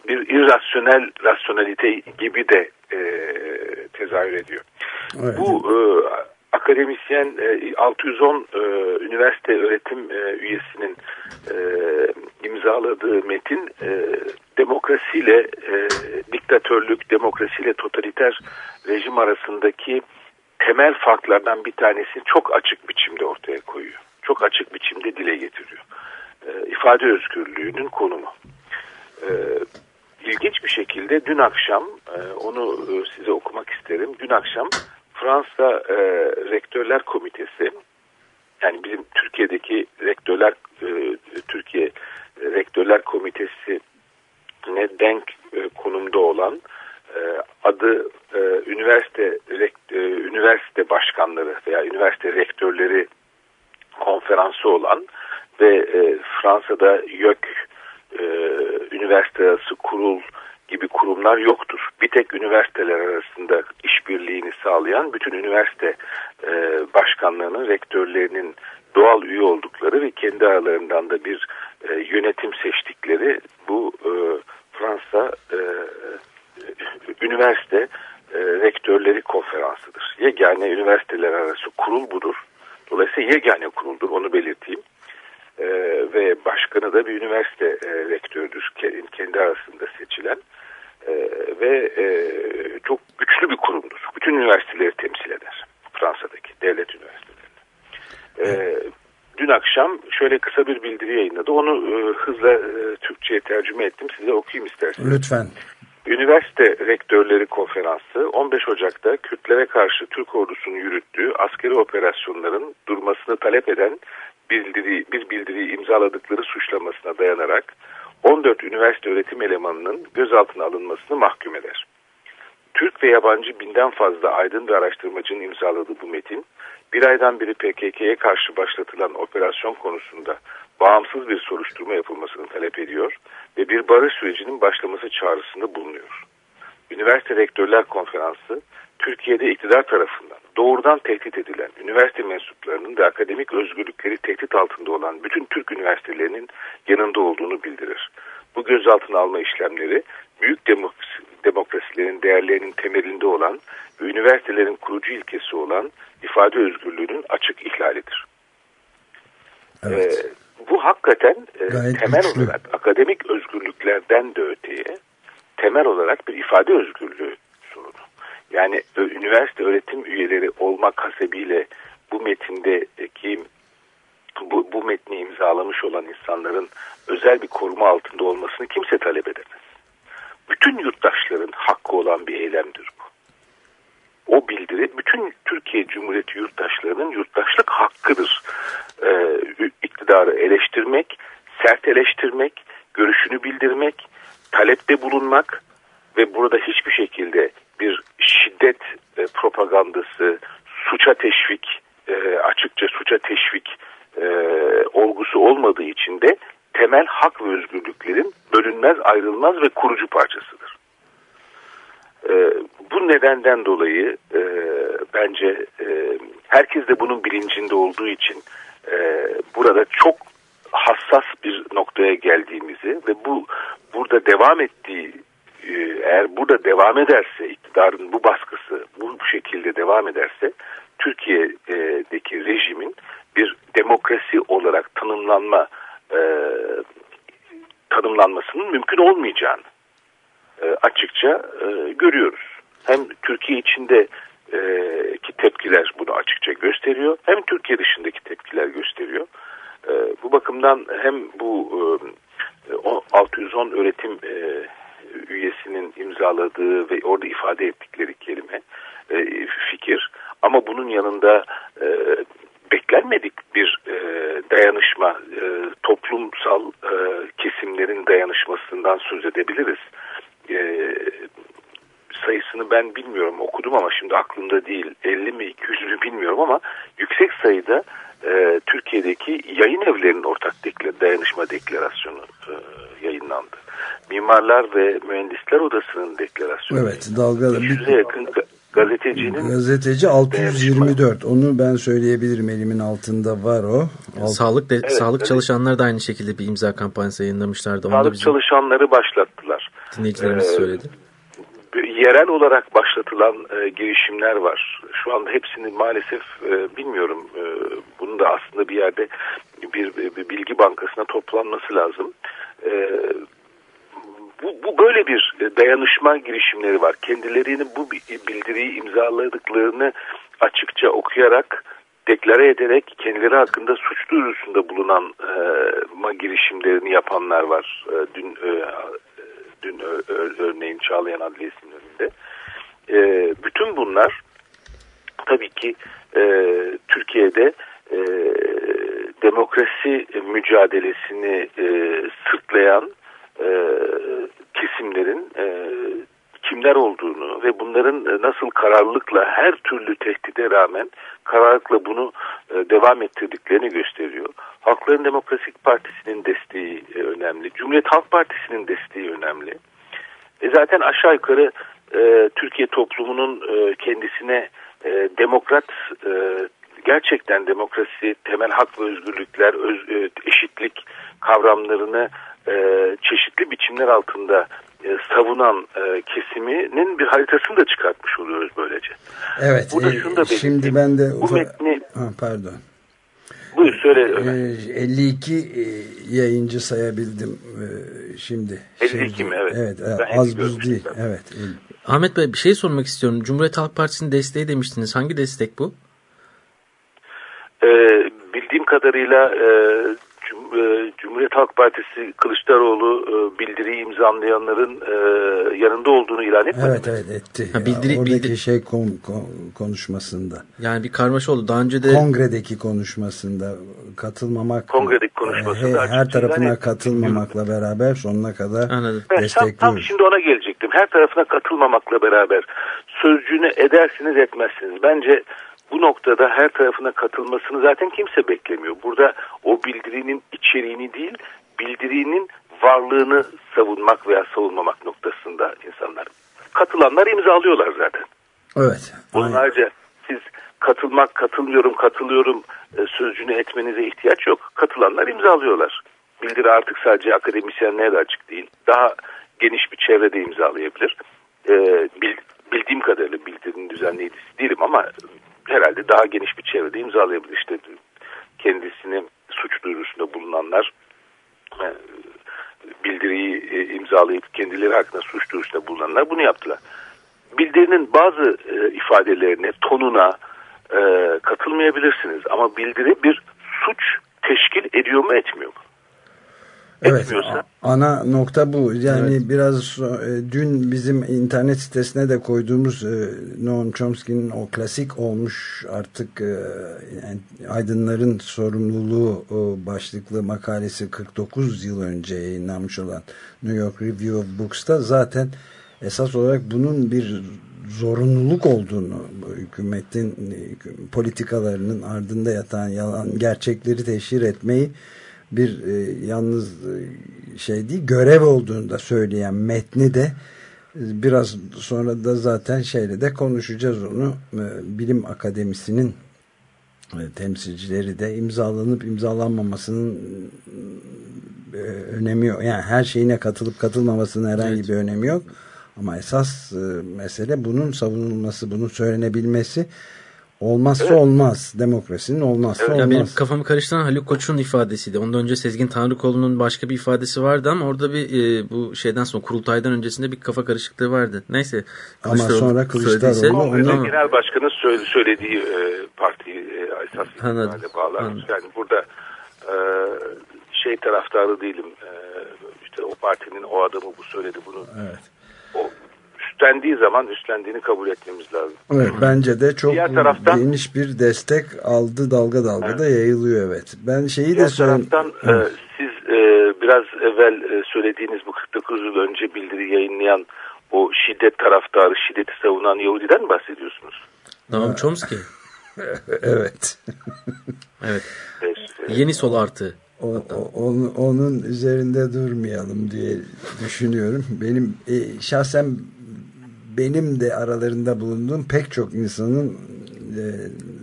bir irrasyonel rasyonalite gibi de e, tezahür ediyor. Evet. Bu e, akademisyen e, 610 e, üniversite öğretim e, üyesinin e, imzaladığı metin e, demokrasiyle e, diktatörlük, demokrasiyle totaliter rejim arasındaki temel farklardan bir tanesini çok açık biçimde ortaya koyuyor. Çok açık biçimde dile getiriyor. E, ifade özgürlüğünün konumu. E, bir şekilde dün akşam, e, onu e, size okumak isterim. Dün akşam Fransa e, Rektörler Komitesi, yani bizim Türkiye'deki rektörler, e, Türkiye Rektörler Komitesi ne denk e, konumda olan e, adı e, üniversite rekt, e, üniversite başkanları veya üniversite rektörleri konferansı olan ve e, Fransa'da YÖK e, üniversite arası kurul gibi kurumlar yoktur. Bir tek üniversiteler arasında işbirliğini sağlayan bütün üniversite e, başkanlarının, rektörlerinin doğal üye oldukları ve kendi aralarından da bir e, yönetim seçtikleri bu e, Fransa e, üniversite e, rektörleri konferansıdır. Yegane üniversiteler arası kurul budur. Dolayısıyla yegane kuruldur onu belirteyim. E, ve başkanı da bir üniversite e, rektörüdür kendi arasında seçilen. E, ve e, çok güçlü bir kurumdur. Bütün üniversiteleri temsil eder. Fransa'daki devlet üniversiteleri. E, dün akşam şöyle kısa bir bildiri yayınladı. Onu e, hızla e, Türkçe'ye tercüme ettim. Size okuyayım isterseniz. Lütfen. Üniversite Rektörleri Konferansı 15 Ocak'ta Kürtlere karşı Türk ordusunun yürüttüğü askeri operasyonların durmasını talep eden bildiri, bir bildiriyi imzaladıkları suçlamasına dayanarak 14 üniversite öğretim elemanının gözaltına alınmasını mahkum eder. Türk ve yabancı binden fazla aydın ve araştırmacının imzaladığı bu metin, bir aydan beri PKK'ye karşı başlatılan operasyon konusunda bağımsız bir soruşturma yapılmasını talep ediyor ve bir barış sürecinin başlaması çağrısında bulunuyor. Üniversite Rektörler Konferansı, Türkiye'de iktidar tarafından doğrudan tehdit edilen üniversite mensuplarının ve akademik özgürlükleri tehdit altında olan bütün Türk üniversitelerinin yanında olduğunu bildirir. Bu gözaltına alma işlemleri büyük demokrasi, demokrasilerin değerlerinin temelinde olan ve üniversitelerin kurucu ilkesi olan ifade özgürlüğünün açık ihlalidir. Evet. Ee, bu hakikaten e, temel güçlü. olarak akademik özgürlüklerden de öteye temel olarak bir ifade özgürlüğü sorunu. Yani üniversite öğretim üyeleri olmak hasebiyle bu metindeki bu, bu metni imzalamış olan insanların özel bir koruma altında olmasını kimse talep edemez. Bütün yurttaşların hakkı olan bir eylemdir o bildiri bütün Türkiye Cumhuriyeti yurttaşlarının yurttaşlık hakkıdır. E, iktidarı eleştirmek, sert eleştirmek, görüşünü bildirmek, talepte bulunmak ve burada hiçbir şekilde bir şiddet e, propagandası, suça teşvik, e, açıkça suça teşvik e, olgusu olmadığı için de temel hak ve özgürlüklerin bölünmez, ayrılmaz ve kurucu parçasıdır. E, bu nedenden dolayı e, bence e, herkes de bunun bilincinde olduğu için e, burada çok hassas bir noktaya geldiğimizi ve bu burada devam ettiği e, eğer burada devam ederse iktidarın bu baskısı bu şekilde devam ederse Türkiye'deki rejimin bir demokrasi olarak tanımlanma e, tanımlanmasının mümkün olmayacağını açıkça e, görüyoruz. Hem Türkiye içinde e, ki tepkiler bunu açıkça gösteriyor hem Türkiye dışındaki tepkiler gösteriyor. E, bu bakımdan hem bu e, 610 öğretim e, üyesinin imzaladığı ve orada ifade ettikleri kelime e, fikir ama bunun yanında e, beklenmedik bir e, dayanışma e, toplumsal e, kesimlerin dayanışmasından söz edebiliriz. E, sayısını ben bilmiyorum okudum ama şimdi aklımda değil 50 mi 200 mü bilmiyorum ama yüksek sayıda e, Türkiye'deki yayın evlerinin ortak dekla, dayanışma deklarasyonu e, yayınlandı. Mimarlar ve Mühendisler Odası'nın deklarasyonu. Evet dalgalı. Bir yakın gazetecinin gazeteci 624 onu ben söyleyebilirim elimin altında var o. Alt... Sağlık de, evet, sağlık evet. çalışanları da aynı şekilde bir imza kampanyası yayınlamışlardı. Sağlık bizim... çalışanları başlattılar. Dinleyicilerimiz ee, söyledi yerel olarak başlatılan e, girişimler var. Şu anda hepsini maalesef e, bilmiyorum. E, bunun da aslında bir yerde bir, bir bilgi bankasına toplanması lazım. E, bu, bu böyle bir dayanışma girişimleri var. Kendilerini bu bildiriyi imzaladıklarını açıkça okuyarak deklare ederek kendileri hakkında suç duyurusunda bulunan e, girişimlerini yapanlar var. E, dün e, dün örneğin Çağlayan Adliyesi'nin önünde. E, bütün bunlar tabii ki e, Türkiye'de e, demokrasi mücadelesini e, sırtlayan e, kesimlerin e, kimler olduğunu ve bunların e, nasıl kararlılıkla her türlü tehdide rağmen kararlılıkla bunu e, devam ettirdiklerini gösteriyor. Halkların Demokratik Partisi'nin desteği e, önemli. Cumhuriyet Halk Partisi'nin desteği önemli. E zaten aşağı yukarı e, Türkiye toplumunun e, kendisine e, demokrat e, gerçekten demokrasi, temel hak ve özgürlükler, öz, eşitlik kavramlarını e, çeşitli biçimler altında e, savunan e, kesiminin bir haritasını da çıkartmış oluyoruz böylece. Evet. Burada e, şunu da şimdi ben de bu metni ha, pardon. Buyur söyle Ömer. 52 e, yayıncı sayabildim e, şimdi. 52 şey, mi? Evet. Evet. az buz değil. Evet. Ahmet Bey bir şey sormak istiyorum. Cumhuriyet Halk Partisi'nin desteği demiştiniz. Hangi destek bu? Ee, bildiğim kadarıyla e, e, Cumhuriyet Halk Partisi Kılıçdaroğlu e, bildiriyi imzalayanların e, yanında olduğunu ilan etmedi Evet evet etti. Ha, bildiri, Oradaki bildiri... şey kon, kon, konuşmasında. Yani bir karmaşa oldu. Daha önce de... Kongredeki konuşmasında katılmamak. Kongredeki konuşmasında. He, her tarafına katılmamakla beraber sonuna kadar Anladım. Tam, tam şimdi ona gelecektim. Her tarafına katılmamakla beraber sözcüğünü edersiniz etmezsiniz. Bence bu noktada her tarafına katılmasını zaten kimse beklemiyor. Burada o bildirinin içeriğini değil, bildirinin varlığını savunmak veya savunmamak noktasında insanlar. Katılanlar imzalıyorlar zaten. Evet. Bunlarca siz katılmak, katılmıyorum, katılıyorum e, sözcüğünü etmenize ihtiyaç yok. Katılanlar imzalıyorlar. Bildiri artık sadece akademisyenlere de açık değil. Daha geniş bir çevrede imzalayabilir. Ee, bildiğim kadarıyla bildirinin düzenleyicisi değilim ama herhalde daha geniş bir çevrede imzalayabilir. İşte kendisini suç duyurusunda bulunanlar e, bildiriyi e, imzalayıp kendileri hakkında suç duyurusunda bulunanlar bunu yaptılar. Bildirinin bazı e, ifadelerine, tonuna katılmayabilirsiniz ama bildiri bir suç teşkil ediyor mu etmiyor mu? Evet, etmiyorsa. Ana nokta bu. Yani evet. biraz e, dün bizim internet sitesine de koyduğumuz e, Noam Chomsky'nin o klasik olmuş artık e, yani aydınların sorumluluğu başlıklı makalesi 49 yıl önce yayınlanmış olan New York Review of Books'ta zaten esas olarak bunun bir zorunluluk olduğunu hükümetin politikalarının ardında yatan yalan gerçekleri teşhir etmeyi bir e, yalnız e, şey değil görev olduğunu da söyleyen metni de e, biraz sonra da zaten şeyle de konuşacağız onu e, bilim akademisinin temsilcileri de imzalanıp imzalanmamasının önemi yok. Yani her şeyine katılıp katılmamasının herhangi evet. bir önemi yok. Ama esas mesele bunun savunulması, bunun söylenebilmesi olmazsa evet. olmaz. Demokrasinin olmazsa evet. olmaz. Ya benim kafamı karıştıran Haluk Koç'un ifadesiydi. Ondan önce Sezgin Tanrıkoğlu'nun başka bir ifadesi vardı ama orada bir e, bu şeyden sonra kurultaydan öncesinde bir kafa karışıklığı vardı. Neyse. Ama sonra Kılıçdaroğlu onu... Genel Başkan'ın söylediği e, partiyi e, esas itibariyle bağlar. Yani burada e, şey taraftarı değilim. E, işte o partinin o adamı bu söyledi bunu. Evet. O üstlendiği zaman üstlendiğini kabul etmemiz lazım. Evet bence de çok diğer taraftan, geniş bir destek aldı dalga dalga evet. da yayılıyor evet. Ben şeyi diğer de söyleyeyim. taraftan e, siz e, biraz evvel e, söylediğiniz bu 49 yıl önce bildiri yayınlayan o şiddet taraftarı, şiddeti savunan Yahudi'den mi bahsediyorsunuz? Noam Chomsky. evet. evet. Yeni sol artı. O, o, onun, onun üzerinde durmayalım diye düşünüyorum. Benim e, şahsen benim de aralarında bulunduğum pek çok insanın e,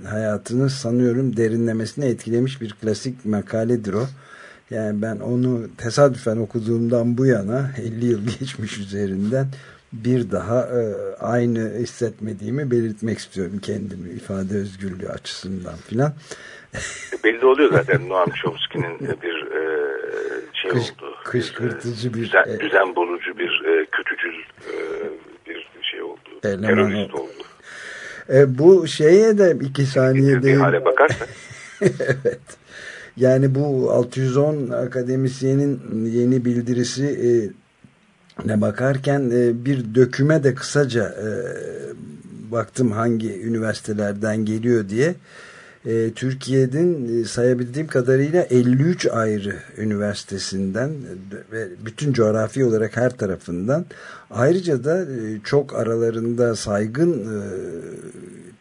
hayatını sanıyorum derinlemesine etkilemiş bir klasik makaledir o. Yani ben onu tesadüfen okuduğumdan bu yana 50 yıl geçmiş üzerinden bir daha e, aynı hissetmediğimi belirtmek istiyorum kendimi ifade özgürlüğü açısından filan. Belli oluyor zaten Noam Chomsky'nin bir e, şey Kış, olduğu. Kışkırtıcı bir, düzen, e, düzen bozucu bir e, kötücül e, bir oldu. Terörist oldu. E, bu şeye de iki saniye değil. hale bakarsak. evet. Yani bu 610 akademisyenin yeni bildirisi e, ne bakarken e, bir döküme de kısaca e, baktım hangi üniversitelerden geliyor diye. E, Türkiye'nin e, sayabildiğim kadarıyla 53 ayrı üniversitesinden ve bütün coğrafi olarak her tarafından ayrıca da e, çok aralarında saygın e,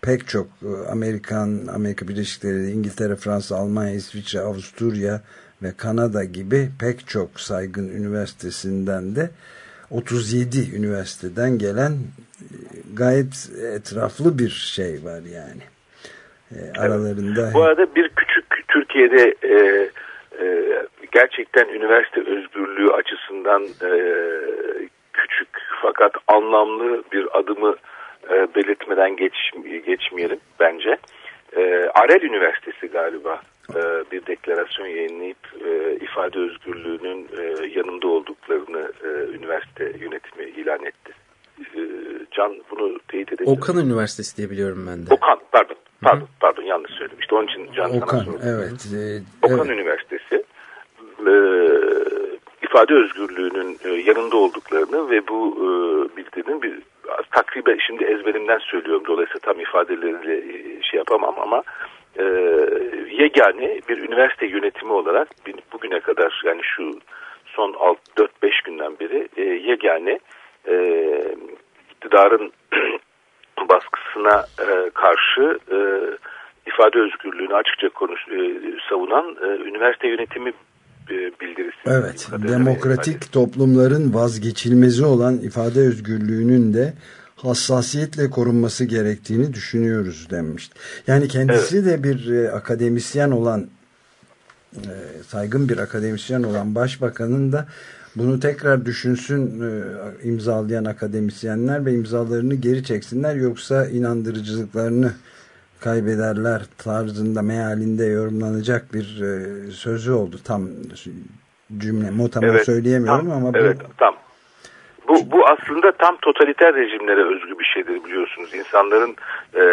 pek çok e, Amerikan, Amerika Birleşik Devletleri, İngiltere, Fransa, Almanya, İsviçre, Avusturya ve Kanada gibi pek çok saygın üniversitesinden de 37 üniversiteden gelen e, gayet etraflı bir şey var yani. E, aralarında. Evet. Bu arada bir küçük Türkiye'de e, e, gerçekten üniversite özgürlüğü açısından e, küçük fakat anlamlı bir adımı e, belirtmeden geç, geçmeyelim bence. E, Arel Üniversitesi galiba e, bir deklarasyon yayınlayıp e, ifade özgürlüğünün e, yanında olduklarını e, üniversite yönetimi ilan etti. E, Can bunu teyit edebilir. Okan Üniversitesi diye biliyorum ben de. Okan pardon pardon, Hı -hı. pardon yanlış söyledim. İşte onun için Can Okan, evet. E, Okan evet. Üniversitesi e, ifade özgürlüğünün e, yanında olduklarını ve bu e, bildirinin bir takriben şimdi ezberimden söylüyorum dolayısıyla tam ifadeleriyle e, şey yapamam ama e, yegane bir üniversite yönetimi olarak bugüne kadar yani şu son 4-5 günden beri e, yegane e, iktidarın baskısına e, karşı e, ifade özgürlüğünü açıkça konuş, e, savunan e, üniversite yönetimi e, bildirisi. Evet, demokratik toplumların vazgeçilmezi olan ifade özgürlüğünün de hassasiyetle korunması gerektiğini düşünüyoruz denmişti. Yani kendisi evet. de bir e, akademisyen olan e, saygın bir akademisyen olan başbakanın da bunu tekrar düşünsün imzalayan akademisyenler ve imzalarını geri çeksinler yoksa inandırıcılıklarını kaybederler tarzında mealinde yorumlanacak bir e, sözü oldu. Tam cümle motama evet, söyleyemiyorum tam, ama bu... Evet tam. Bu, bu aslında tam totaliter rejimlere özgü bir şeydir biliyorsunuz. İnsanların e,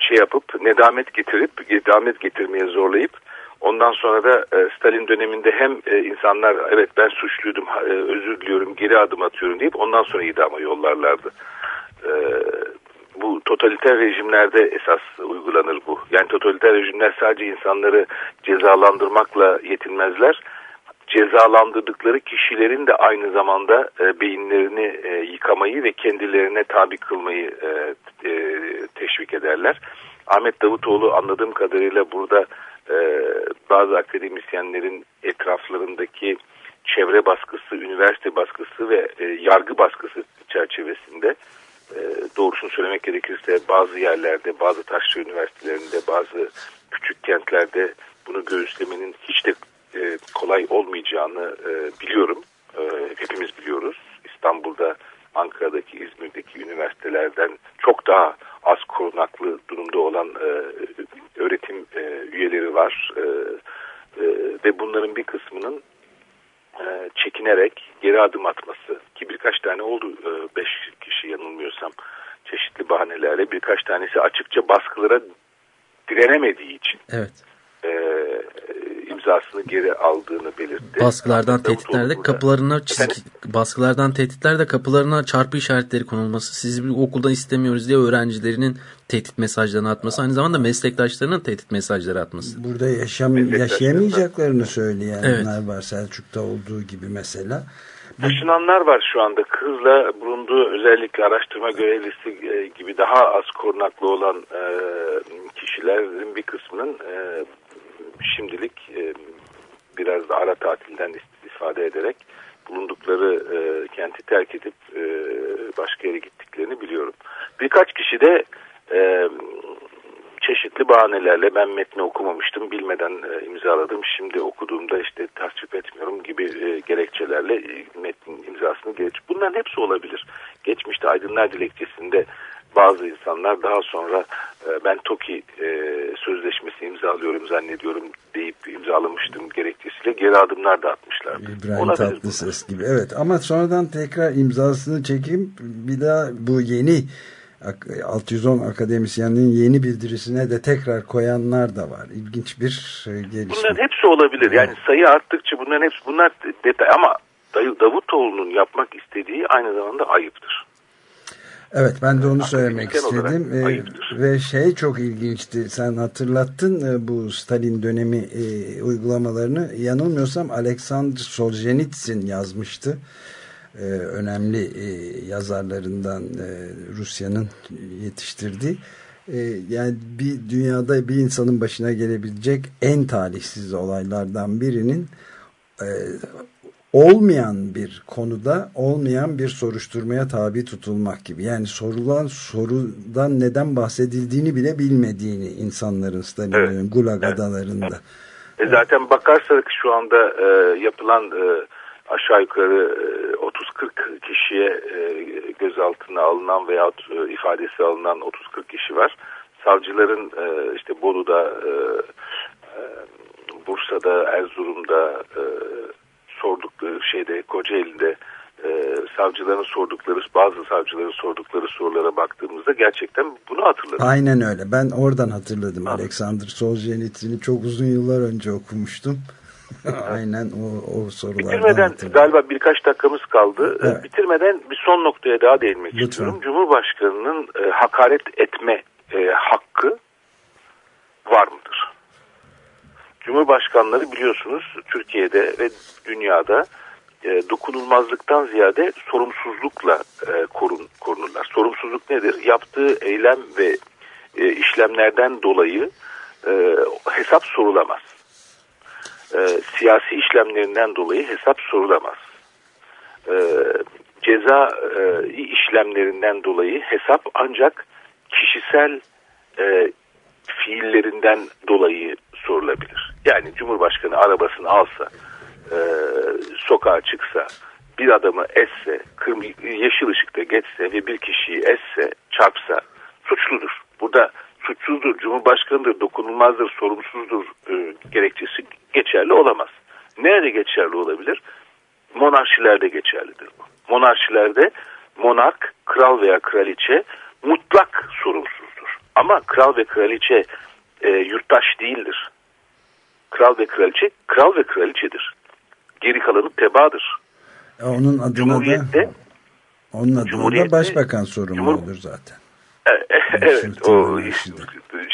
şey yapıp nedamet getirip nedamet getirmeye zorlayıp Ondan sonra da e, Stalin döneminde hem e, insanlar evet ben suçluydum e, özür diliyorum geri adım atıyorum deyip ondan sonra idama yollarlardı. E, bu totaliter rejimlerde esas uygulanır bu. Yani totaliter rejimler sadece insanları cezalandırmakla yetinmezler. Cezalandırdıkları kişilerin de aynı zamanda e, beyinlerini e, yıkamayı ve kendilerine tabi kılmayı e, e, teşvik ederler. Ahmet Davutoğlu anladığım kadarıyla burada e, bazı akademisyenlerin etraflarındaki çevre baskısı, üniversite baskısı ve e, yargı baskısı çerçevesinde doğrusunu söylemek gerekirse bazı yerlerde, bazı taşra üniversitelerinde, bazı küçük kentlerde bunu göğüslemenin hiç de e, kolay olmayacağını e, biliyorum. E, hepimiz biliyoruz. İstanbul'da, Ankara'daki, İzmir'deki üniversitelerden çok daha az korunaklı durumda olan e, öğretim e, üyeleri var. E, e, ve bunların bir kısmının e, çekinerek geri adım atması ki birkaç tane oldu e, beş kişi yanılmıyorsam çeşitli bahanelerle birkaç tanesi açıkça baskılara direnemediği için evet. e, imzasını geri aldığını belirtti. Baskılardan tehditlerde kapılarına çizgi, baskılardan tehditlerde kapılarına çarpı işaretleri konulması, sizi bir okuldan istemiyoruz diye öğrencilerinin tehdit mesajlarını atması, aynı zamanda meslektaşlarının tehdit mesajları atması. Burada yaşam yaşayamayacaklarını söyleyenler evet. var Selçuk'ta olduğu gibi mesela. Taşınanlar var şu anda. Kızla bulunduğu özellikle araştırma görevlisi gibi daha az korunaklı olan kişilerin bir kısmının şimdilik e, biraz da ara tatilden istifade ederek bulundukları e, kenti terk edip e, başka yere gittiklerini biliyorum. Birkaç kişi de e, çeşitli bahanelerle ben metni okumamıştım bilmeden e, imzaladım. Şimdi okuduğumda işte tasvip etmiyorum gibi e, gerekçelerle e, metnin imzasını geç. Bunların hepsi olabilir. Geçmişte Aydınlar Dilekçesi'nde bazı insanlar daha sonra e, ben TOKİ e, sözleşmesi imzalıyorum zannediyorum deyip imzalamıştım gerekçesiyle geri adımlar da atmışlar. İbrahim Tatlıses gibi evet ama sonradan tekrar imzasını çekip bir daha bu yeni 610 akademisyenin yeni bildirisine de tekrar koyanlar da var. İlginç bir e, gelişme. Bunların hepsi olabilir. Yani sayı arttıkça bunların hepsi bunlar detay ama Davutoğlu'nun yapmak istediği aynı zamanda ayıptır. Evet ben de onu söylemek istedim. Ee, ve şey çok ilginçti sen hatırlattın e, bu Stalin dönemi e, uygulamalarını. Yanılmıyorsam Alexander Solzhenitsyn yazmıştı. E, önemli e, yazarlarından e, Rusya'nın yetiştirdiği. Yani bir dünyada bir insanın başına gelebilecek en talihsiz olaylardan birinin olmayan bir konuda olmayan bir soruşturmaya tabi tutulmak gibi. Yani sorulan sorudan neden bahsedildiğini bile bilmediğini insanların Stalin'in evet. Gulag evet. adalarında. E zaten bakarsak şu anda e, yapılan e, aşağı yukarı e, 30-40 kişiye e, gözaltına alınan veya e, ifadesi alınan 30-40 kişi var. Savcıların e, işte Bolu'da, e, e, Bursa'da, Erzurum'da, e, sordukları şeyde Kocaeli'de e, savcıların sordukları bazı savcıların sordukları sorulara baktığımızda gerçekten bunu hatırladım. Aynen öyle. Ben oradan hatırladım. Ha. Alexander Solzhenitsyn'i çok uzun yıllar önce okumuştum. Aynen o, o sorulardan Bitirmeden hatırladım. galiba birkaç dakikamız kaldı. Evet. Bitirmeden bir son noktaya daha değinmek Lütfen. istiyorum. Cumhurbaşkanının e, hakaret etme e, hakkı var mıdır? Cumhurbaşkanları biliyorsunuz Türkiye'de ve dünyada e, dokunulmazlıktan ziyade sorumsuzlukla e, korun, korunurlar. Sorumsuzluk nedir? Yaptığı eylem ve e, işlemlerden dolayı e, hesap sorulamaz. E, siyasi işlemlerinden dolayı hesap sorulamaz. E, ceza e, işlemlerinden dolayı hesap ancak kişisel e, fiillerinden dolayı sorulabilir. Yani Cumhurbaşkanı arabasını alsa, e, sokağa çıksa, bir adamı esse, kırmızı, yeşil ışıkta geçse ve bir kişiyi esse, çarpsa suçludur. Burada suçsuzdur, Cumhurbaşkanıdır, dokunulmazdır, sorumsuzdur e, gerekçesi geçerli olamaz. Nerede geçerli olabilir? Monarşilerde geçerlidir bu. Monarşilerde monark, kral veya kraliçe mutlak sorumsuzdur. Ama kral ve kraliçe e, yurttaş değildir. Kral ve kraliçe, kral ve kraliçedir. Geri kalanı tebadır. E, onun adına Cumhuriyette, da onun adına da başbakan sorumludur zaten. E, e, evet o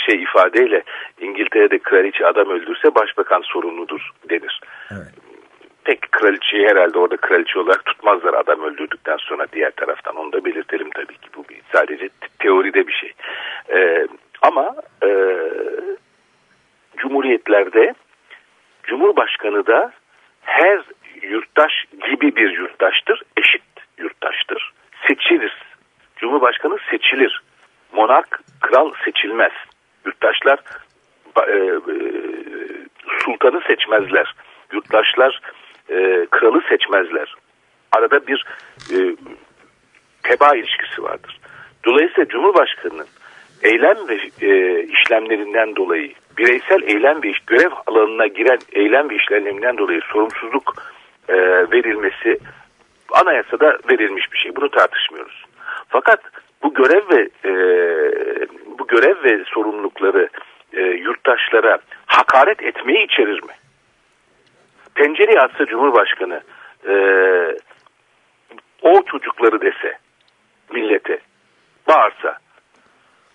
şey ifadeyle İngiltere'de kraliçe adam öldürse başbakan sorumludur denir. Evet. Pek kraliçeyi herhalde orada kraliçe olarak tutmazlar adam öldürdükten sonra diğer taraftan onu da belirtelim tabii ki bu bir, sadece teoride bir şey. Ee, ama e, cumhuriyetlerde Cumhurbaşkanı da her yurttaş gibi bir yurttaştır, eşit yurttaştır. Seçilir. Cumhurbaşkanı seçilir. Monark, kral seçilmez. Yurttaşlar e, e, sultanı seçmezler. Yurttaşlar e, kralı seçmezler. Arada bir e, teba ilişkisi vardır. Dolayısıyla Cumhurbaşkanı'nın eylem ve e, işlemlerinden dolayı bireysel eylem ve iş, görev alanına giren eylem ve işlemlerinden dolayı sorumsuzluk e, verilmesi anayasada verilmiş bir şey. Bunu tartışmıyoruz. Fakat bu görev ve e, bu görev ve sorumlulukları e, yurttaşlara hakaret etmeyi içerir mi? Pencereyi atsa Cumhurbaşkanı e, o çocukları dese millete bağırsa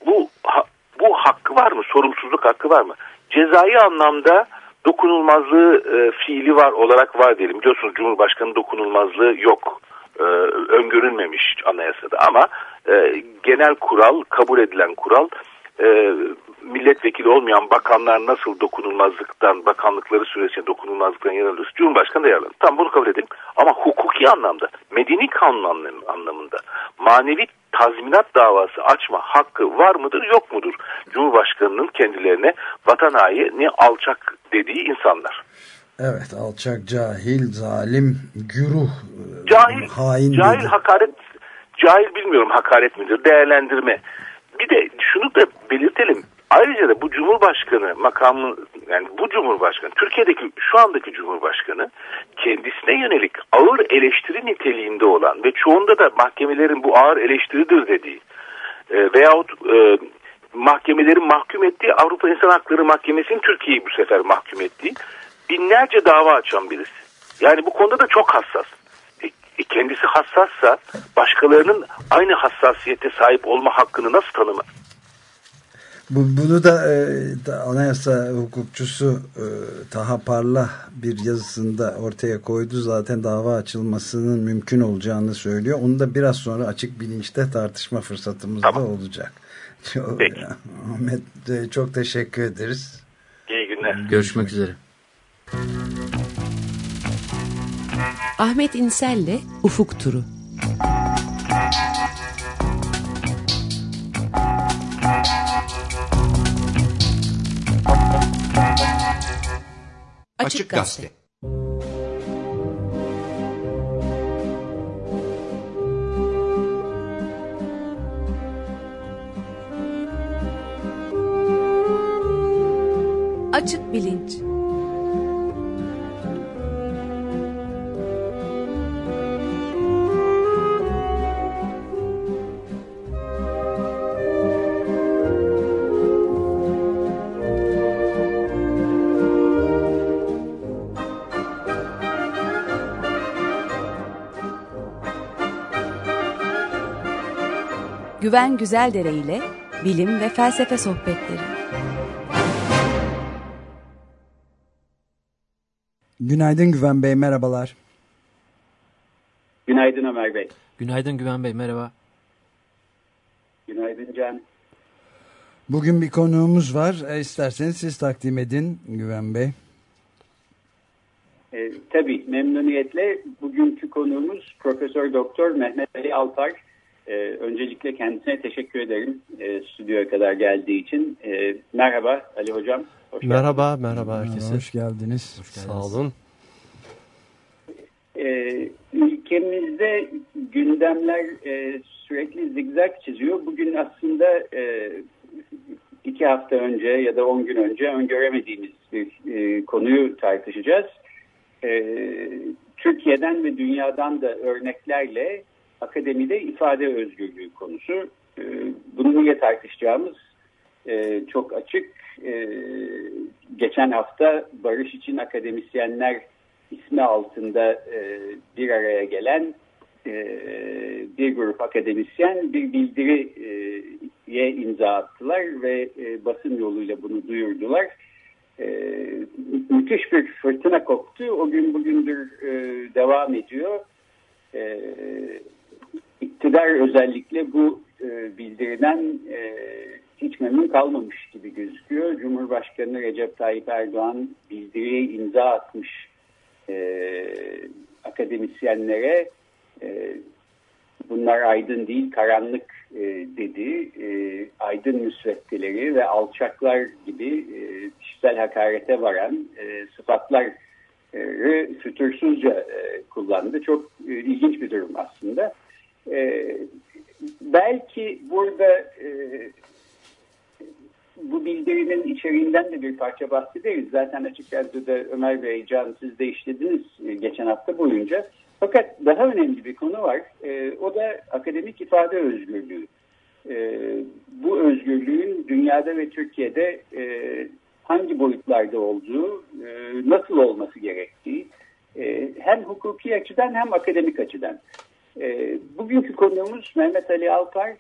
bu ha, bu hakkı var mı? Sorumsuzluk hakkı var mı? Cezai anlamda dokunulmazlığı e, fiili var olarak var diyelim. Biliyorsunuz Cumhurbaşkanı dokunulmazlığı yok. E, öngörülmemiş anayasada ama e, genel kural, kabul edilen kural e, milletvekili olmayan bakanlar nasıl dokunulmazlıktan, bakanlıkları süresince dokunulmazlıktan yararlanırsa Cumhurbaşkanı da yararlanır. Tam bunu kabul edelim. Ama hukuki anlamda, medeni kanun anlamında manevi tazminat davası açma hakkı var mıdır yok mudur? Cumhurbaşkanının kendilerine vatan haini alçak dediği insanlar. Evet alçak, cahil, zalim, güruh, cahil, hain cahil dedi. hakaret, cahil bilmiyorum hakaret midir, değerlendirme. Bir de şunu da belirtelim. Ayrıca da bu Cumhurbaşkanı makamı yani bu Cumhurbaşkanı Türkiye'deki şu andaki Cumhurbaşkanı kendisine yönelik ağır eleştiri niteliğinde olan ve çoğunda da mahkemelerin bu ağır eleştiridir dediği e, veyahut e, mahkemelerin mahkum ettiği Avrupa İnsan Hakları Mahkemesi'nin Türkiye'yi bu sefer mahkum ettiği binlerce dava açan birisi. Yani bu konuda da çok hassas. E, e kendisi hassassa başkalarının aynı hassasiyete sahip olma hakkını nasıl tanımaz? Bu, bunu da, e, anayasa hukukçusu e, Taha Parla bir yazısında ortaya koydu. Zaten dava açılmasının mümkün olacağını söylüyor. Onu da biraz sonra açık bilinçte tartışma fırsatımız tamam. da olacak. Çok, Peki. Ahmet e, çok teşekkür ederiz. İyi günler. Görüşmek üzere. Ahmet İnsel'le Ufuk Turu. Açık Gazete. Açık Bilinç Güven Güzeldere ile bilim ve felsefe sohbetleri. Günaydın Güven Bey, merhabalar. Günaydın Ömer Bey. Günaydın Güven Bey, merhaba. Günaydın Can. Bugün bir konuğumuz var. E, isterseniz siz takdim edin Güven Bey. E, tabii memnuniyetle bugünkü konuğumuz Profesör Doktor Mehmet Ali Altar. E, öncelikle kendisine teşekkür ederim e, stüdyoya kadar geldiği için. E, merhaba Ali Hocam. Hoş merhaba, geldiniz. merhaba herkese. Hoş geldiniz. Hoş geldiniz. Sağ olun. E, ülkemizde gündemler e, sürekli zigzag çiziyor. Bugün aslında e, iki hafta önce ya da on gün önce öngöremediğimiz bir e, konuyu tartışacağız. E, Türkiye'den ve dünyadan da örneklerle akademide ifade özgürlüğü konusu. E, bunu niye tartışacağımız e, çok açık. E, geçen hafta Barış için Akademisyenler ismi altında e, bir araya gelen e, bir grup akademisyen bir bildiriye imza attılar ve basın yoluyla bunu duyurdular. Müthiş bir fırtına koptu. O gün bugündür devam ediyor. E, iktidar özellikle bu e, bildiriden e, hiç memnun kalmamış gibi gözüküyor. Cumhurbaşkanı Recep Tayyip Erdoğan bildiriye imza atmış e, akademisyenlere e, bunlar aydın değil karanlık e, dedi. E, aydın müsveddeleri ve alçaklar gibi e, kişisel hakarete varan e, sıfatlar fütursuzca e, kullandı. Çok e, ilginç bir durum aslında. E, belki burada e, bu bildirinin içeriğinden de bir parça bahsederiz. Zaten açık radyoda Ömer Bey, Can siz de işlediniz e, geçen hafta boyunca. Fakat daha önemli bir konu var. E, o da akademik ifade özgürlüğü. E, bu özgürlüğün dünyada ve Türkiye'de e, hangi boyutlarda olduğu, e, nasıl olması gerektiği e, hem hukuki açıdan hem akademik açıdan. E, bugünkü konuğumuz Mehmet Ali Alpar,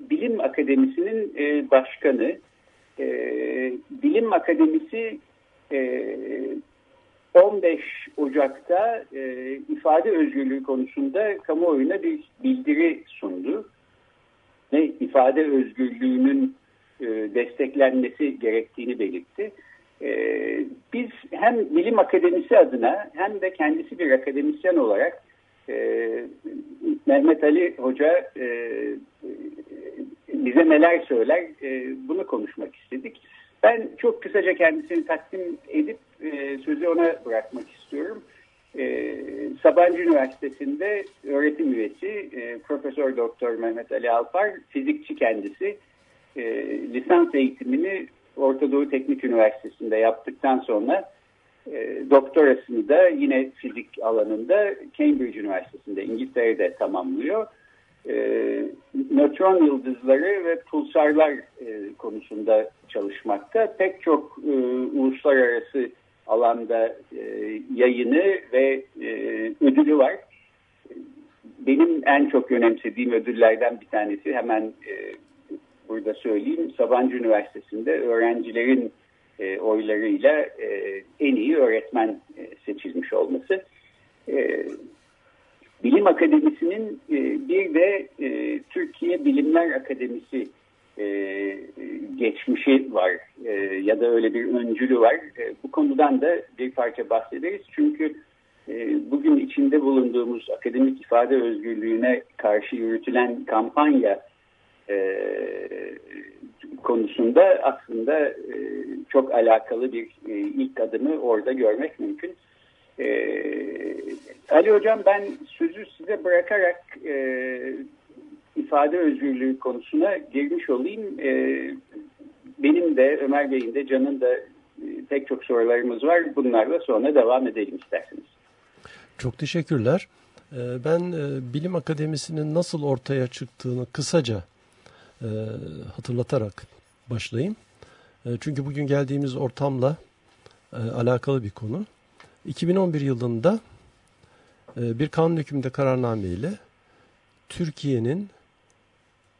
Bilim Akademisi'nin başkanı. Bilim Akademisi 15 Ocak'ta ifade özgürlüğü konusunda kamuoyuna bir bildiri sundu. Ve ifade özgürlüğünün e, desteklenmesi gerektiğini belirtti. E, biz hem bilim akademisi adına hem de kendisi bir akademisyen olarak e, Mehmet Ali Hoca bize neler söyler bunu konuşmak istedik. Ben çok kısaca kendisini takdim edip sözü ona bırakmak istiyorum. Sabancı Üniversitesi'nde öğretim üyesi Profesör Doktor Mehmet Ali Alpar, fizikçi kendisi e, lisans eğitimini Orta Doğu Teknik Üniversitesi'nde yaptıktan sonra e, doktorasını da yine fizik alanında Cambridge Üniversitesi'nde İngiltere'de tamamlıyor. E, nötron yıldızları ve pulsarlar e, konusunda çalışmakta. Pek çok e, uluslararası alanda e, yayını ve e, ödülü var. Benim en çok önemsediğim ödüllerden bir tanesi hemen e, burada söyleyeyim. Sabancı Üniversitesi'nde öğrencilerin e, oylarıyla e, en iyi öğretmen e, seçilmiş olması. E, Bilim Akademisi'nin e, bir de e, Türkiye Bilimler Akademisi e, geçmişi var e, ya da öyle bir öncülü var. E, bu konudan da bir parça bahsederiz. Çünkü e, bugün içinde bulunduğumuz akademik ifade özgürlüğüne karşı yürütülen kampanya e, konusunda aslında e, çok alakalı bir e, ilk adımı orada görmek mümkün. E, Ali Hocam ben sözü size bırakarak ifade özgürlüğü konusuna girmiş olayım. Benim de Ömer Bey'in de Can'ın da pek çok sorularımız var. Bunlarla sonra devam edelim isterseniz. Çok teşekkürler. Ben Bilim Akademisi'nin nasıl ortaya çıktığını kısaca e, hatırlatarak başlayayım. E, çünkü bugün geldiğimiz ortamla e, alakalı bir konu. 2011 yılında e, bir kanun hükmünde kararname ile Türkiye'nin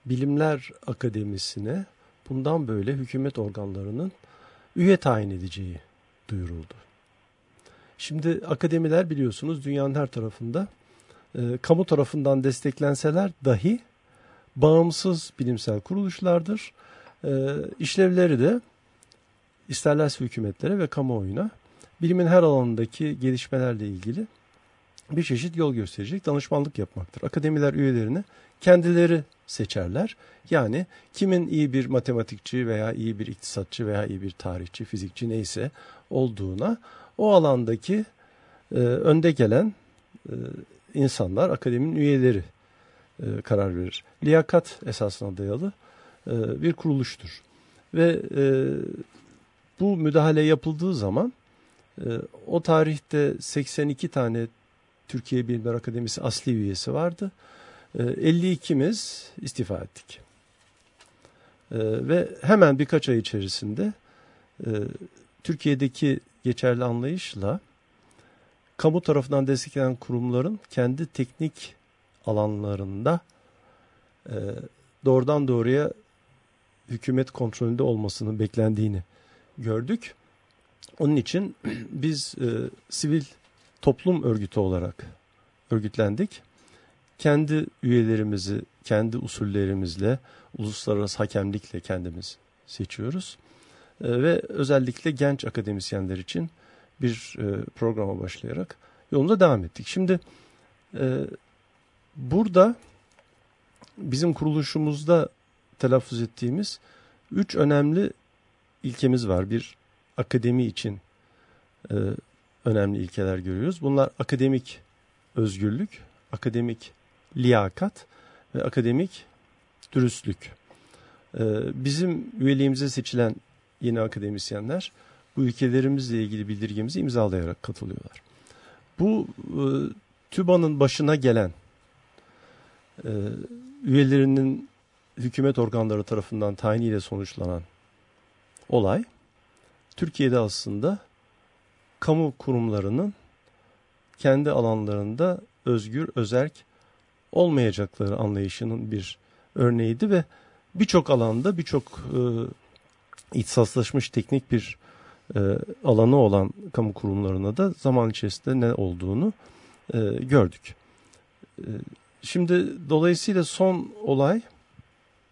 Bilimler Akademisi'ne bundan böyle hükümet organlarının üye tayin edeceği duyuruldu. Şimdi akademiler biliyorsunuz dünyanın her tarafında e, kamu tarafından desteklenseler dahi bağımsız bilimsel kuruluşlardır. E, işlevleri de isterlerse hükümetlere ve kamuoyuna bilimin her alanındaki gelişmelerle ilgili bir çeşit yol gösterecek danışmanlık yapmaktır. Akademiler üyelerini kendileri seçerler. Yani kimin iyi bir matematikçi veya iyi bir iktisatçı veya iyi bir tarihçi, fizikçi neyse olduğuna o alandaki e, önde gelen e, insanlar akademinin üyeleri e, karar verir. Liyakat esasına dayalı e, bir kuruluştur. Ve e, bu müdahale yapıldığı zaman e, o tarihte 82 tane Türkiye Bilimler Akademisi asli üyesi vardı. E, 52'miz istifa ettik. E, ve hemen birkaç ay içerisinde e, Türkiye'deki geçerli anlayışla kamu tarafından desteklenen kurumların kendi teknik alanlarında e, doğrudan doğruya hükümet kontrolünde olmasının beklendiğini gördük. Onun için biz e, sivil toplum örgütü olarak örgütlendik. kendi üyelerimizi kendi usullerimizle, uluslararası hakemlikle kendimiz seçiyoruz. E, ve özellikle genç akademisyenler için bir e, programa başlayarak yolumuza devam ettik. Şimdi e, burada bizim kuruluşumuzda telaffuz ettiğimiz üç önemli ilkemiz var. Bir akademi için e, önemli ilkeler görüyoruz. Bunlar akademik özgürlük, akademik liyakat ve akademik dürüstlük. E, bizim üyeliğimize seçilen yeni akademisyenler bu ülkelerimizle ilgili bildirgemizi imzalayarak katılıyorlar. Bu e, TÜBA'nın başına gelen e, üyelerinin hükümet organları tarafından tayiniyle sonuçlanan olay Türkiye'de aslında kamu kurumlarının kendi alanlarında özgür, özerk olmayacakları anlayışının bir örneğiydi ve birçok alanda birçok e, ihtisaslaşmış teknik bir e, alanı olan kamu kurumlarına da zaman içerisinde ne olduğunu e, gördük. E, şimdi dolayısıyla son olay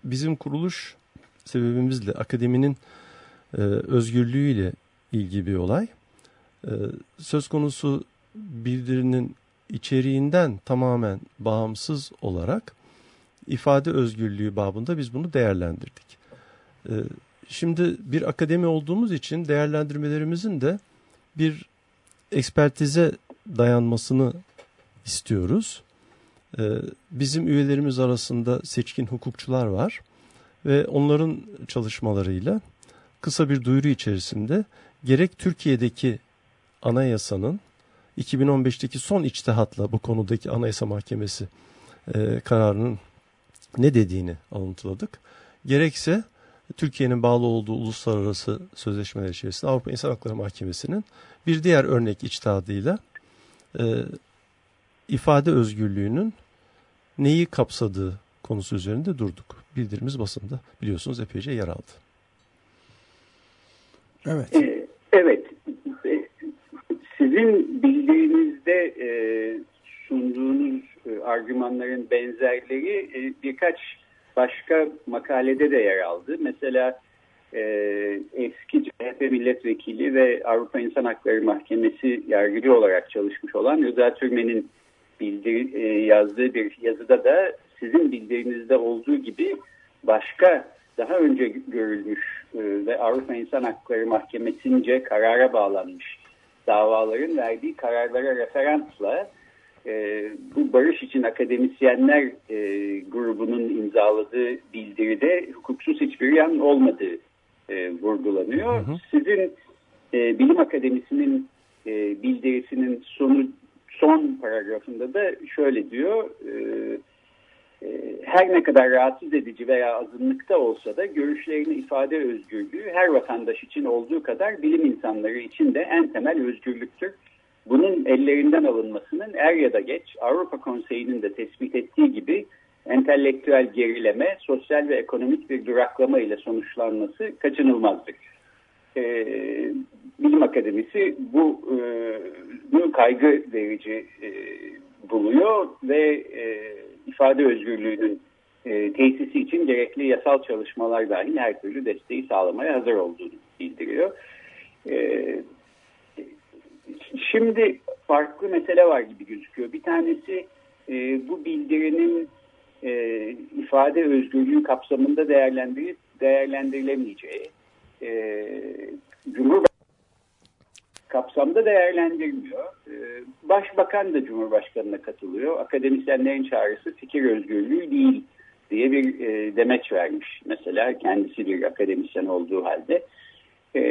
bizim kuruluş sebebimizle akademinin e, özgürlüğüyle ilgili bir olay. E, söz konusu bildirinin içeriğinden tamamen bağımsız olarak ifade özgürlüğü babında biz bunu değerlendirdik. E, şimdi bir akademi olduğumuz için değerlendirmelerimizin de bir ekspertize dayanmasını istiyoruz. E, bizim üyelerimiz arasında seçkin hukukçular var ve onların çalışmalarıyla kısa bir duyuru içerisinde gerek Türkiye'deki anayasanın 2015'teki son içtihatla bu konudaki Anayasa Mahkemesi e, kararının ne dediğini alıntıladık. Gerekse Türkiye'nin bağlı olduğu uluslararası sözleşmeler içerisinde Avrupa İnsan Hakları Mahkemesi'nin bir diğer örnek içtihadıyla e, ifade özgürlüğünün neyi kapsadığı konusu üzerinde durduk. Bildirimiz basında biliyorsunuz epeyce yer aldı. Evet. Ee, evet. Ee, sizin bildiğinizde e, sunduğunuz e, argümanların benzerleri e, birkaç başka makalede de yer aldı. Mesela e, eski CHP milletvekili ve Avrupa İnsan Hakları Mahkemesi yargıcı olarak çalışmış olan Rıza Türmen'in bildir, e, yazdığı bir yazıda da sizin bildiğinizde olduğu gibi başka daha önce görülmüş e, ve Avrupa İnsan Hakları Mahkemesi'nce karara bağlanmış davaların verdiği kararlara referansla e, bu Barış için Akademisyenler e, grubunun imzaladığı bildiride hukuksuz hiçbir yan olmadığı e, vurgulanıyor. Hı hı. Sizin e, Bilim Akademisi'nin e, bildirisinin sonu son paragrafında da şöyle diyor. E, e, her ne kadar rahatsız edici veya azınlıkta olsa da görüşlerini ifade özgürlüğü her vatandaş için olduğu kadar bilim insanları için de en temel özgürlüktür. Bunun ellerinden alınmasının er ya da geç Avrupa Konseyi'nin de tespit ettiği gibi entelektüel gerileme, sosyal ve ekonomik bir duraklama ile sonuçlanması kaçınılmazdır. Ee, Bilim Akademisi bu e, kaygı verici e, buluyor ve e, ifade özgürlüğünün e, tesisi için gerekli yasal çalışmalar dahil her türlü desteği sağlamaya hazır olduğunu bildiriyor. E, şimdi farklı mesele var gibi gözüküyor. Bir tanesi e, bu bildirinin e, ifade özgürlüğü kapsamında değerlendirilip değerlendirilemeyeceği. E, Cumhurbaşkanı kapsamda değerlendirmiyor. Ee, Başbakan da Cumhurbaşkanı'na katılıyor. Akademisyenlerin çağrısı fikir özgürlüğü değil diye bir e, demeç vermiş. Mesela kendisi bir akademisyen olduğu halde. E,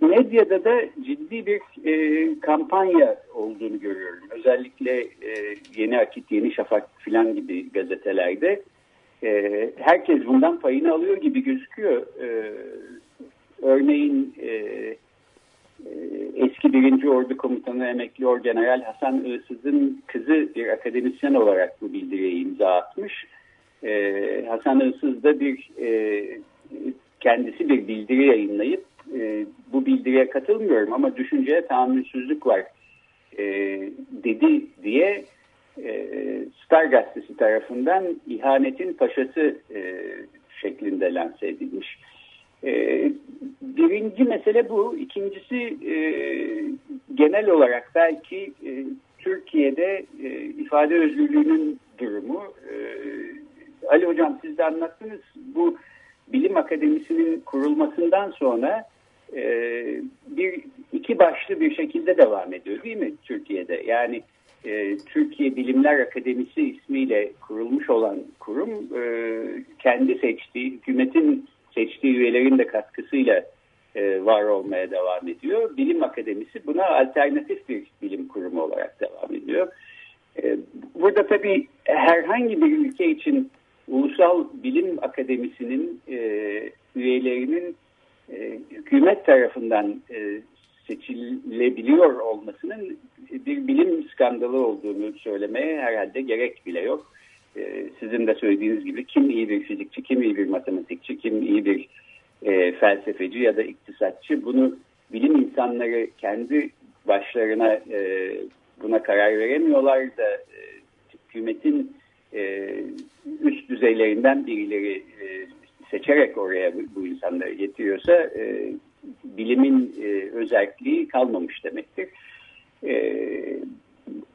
medyada da ciddi bir e, kampanya olduğunu görüyorum. Özellikle e, Yeni Akit, Yeni Şafak filan gibi gazetelerde e, herkes bundan payını alıyor gibi gözüküyor. E, örneğin e, ee, eski birinci ordu komutanı emekli orgeneral Hasan Iğsız'ın kızı bir akademisyen olarak bu bildiriye imza atmış. Ee, Hasan Iğsız da bir e, kendisi bir bildiri yayınlayıp e, bu bildiriye katılmıyorum ama düşünceye tahammülsüzlük var e, dedi diye Star Gazetesi tarafından ihanetin paşası e, şeklinde lanse edilmiş. E, birinci mesele bu. İkincisi e, genel olarak belki e, Türkiye'de e, ifade özgürlüğünün durumu. E, Ali Hocam siz de anlattınız. Bu bilim akademisinin kurulmasından sonra e, bir iki başlı bir şekilde devam ediyor değil mi Türkiye'de? Yani e, Türkiye Bilimler Akademisi ismiyle kurulmuş olan kurum e, kendi seçtiği, hükümetin seçtiği üyelerin de katkısıyla e, var olmaya devam ediyor. Bilim Akademisi buna alternatif bir bilim kurumu olarak devam ediyor. E, burada tabii herhangi bir ülke için Ulusal Bilim Akademisi'nin e, üyelerinin e, hükümet tarafından e, seçilebiliyor olmasının bir bilim skandalı olduğunu söylemeye herhalde gerek bile yok. E, sizin de söylediğiniz gibi kim iyi bir fizikçi, kim iyi bir matematikçi, kim iyi bir e, felsefeci ya da iktisatçı bunu bilim insanları kendi başlarına e, buna karar veremiyorlar da e, hükümetin üst düzeylerinden birileri seçerek oraya bu, insanları getiriyorsa bilimin e, özelliği kalmamış demektir. E,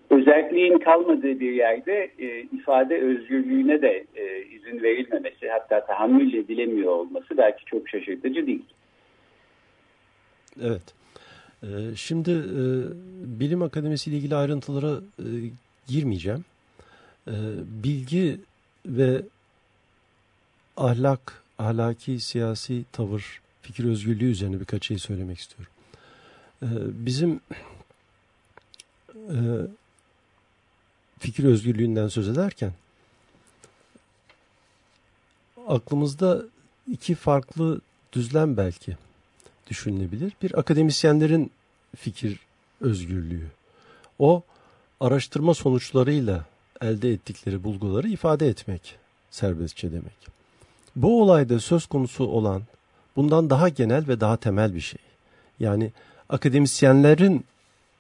özelliğin kalmadığı bir yerde e, ifade özgürlüğüne de e, izin verilmemesi hatta tahammül edilemiyor olması belki çok şaşırtıcı değil. Evet. Ee, şimdi e, Bilim Akademisi ile ilgili ayrıntılara e, girmeyeceğim. E, bilgi ve ahlak, ahlaki, siyasi tavır, fikir özgürlüğü üzerine birkaç şey söylemek istiyorum. Bizim fikir özgürlüğünden söz ederken aklımızda iki farklı düzlem belki düşünülebilir. Bir akademisyenlerin fikir özgürlüğü. O araştırma sonuçlarıyla elde ettikleri bulguları ifade etmek serbestçe demek. Bu olayda söz konusu olan bundan daha genel ve daha temel bir şey. Yani akademisyenlerin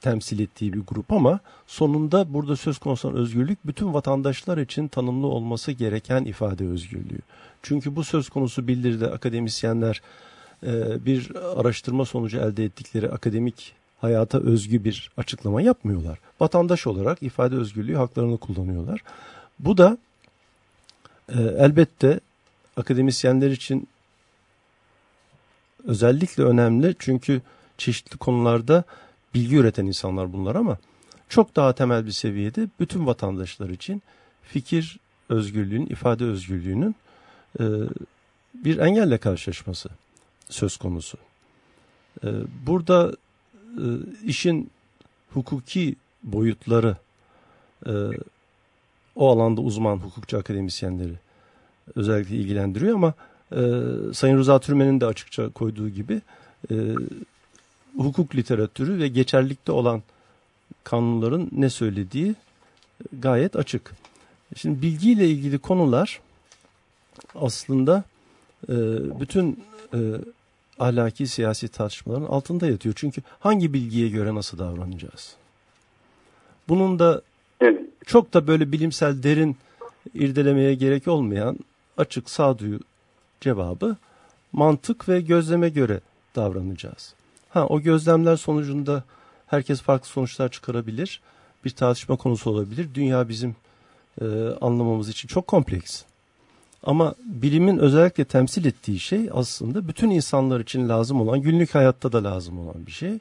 temsil ettiği bir grup ama sonunda burada söz konusu özgürlük bütün vatandaşlar için tanımlı olması gereken ifade özgürlüğü. Çünkü bu söz konusu bildiride akademisyenler e, bir araştırma sonucu elde ettikleri akademik hayata özgü bir açıklama yapmıyorlar. Vatandaş olarak ifade özgürlüğü haklarını kullanıyorlar. Bu da e, elbette akademisyenler için özellikle önemli çünkü çeşitli konularda bilgi üreten insanlar bunlar ama çok daha temel bir seviyede bütün vatandaşlar için fikir özgürlüğünün, ifade özgürlüğünün e, bir engelle karşılaşması söz konusu. E, burada e, işin hukuki boyutları e, o alanda uzman hukukçu akademisyenleri özellikle ilgilendiriyor ama e, Sayın Rıza Türmen'in de açıkça koyduğu gibi e, hukuk literatürü ve geçerlikte olan kanunların ne söylediği gayet açık. Şimdi bilgiyle ilgili konular aslında e, bütün e, ahlaki siyasi tartışmaların altında yatıyor. Çünkü hangi bilgiye göre nasıl davranacağız? Bunun da çok da böyle bilimsel derin irdelemeye gerek olmayan açık sağduyu cevabı mantık ve gözleme göre davranacağız. Ha o gözlemler sonucunda herkes farklı sonuçlar çıkarabilir. Bir tartışma konusu olabilir. Dünya bizim e, anlamamız için çok kompleks. Ama bilimin özellikle temsil ettiği şey aslında bütün insanlar için lazım olan, günlük hayatta da lazım olan bir şey.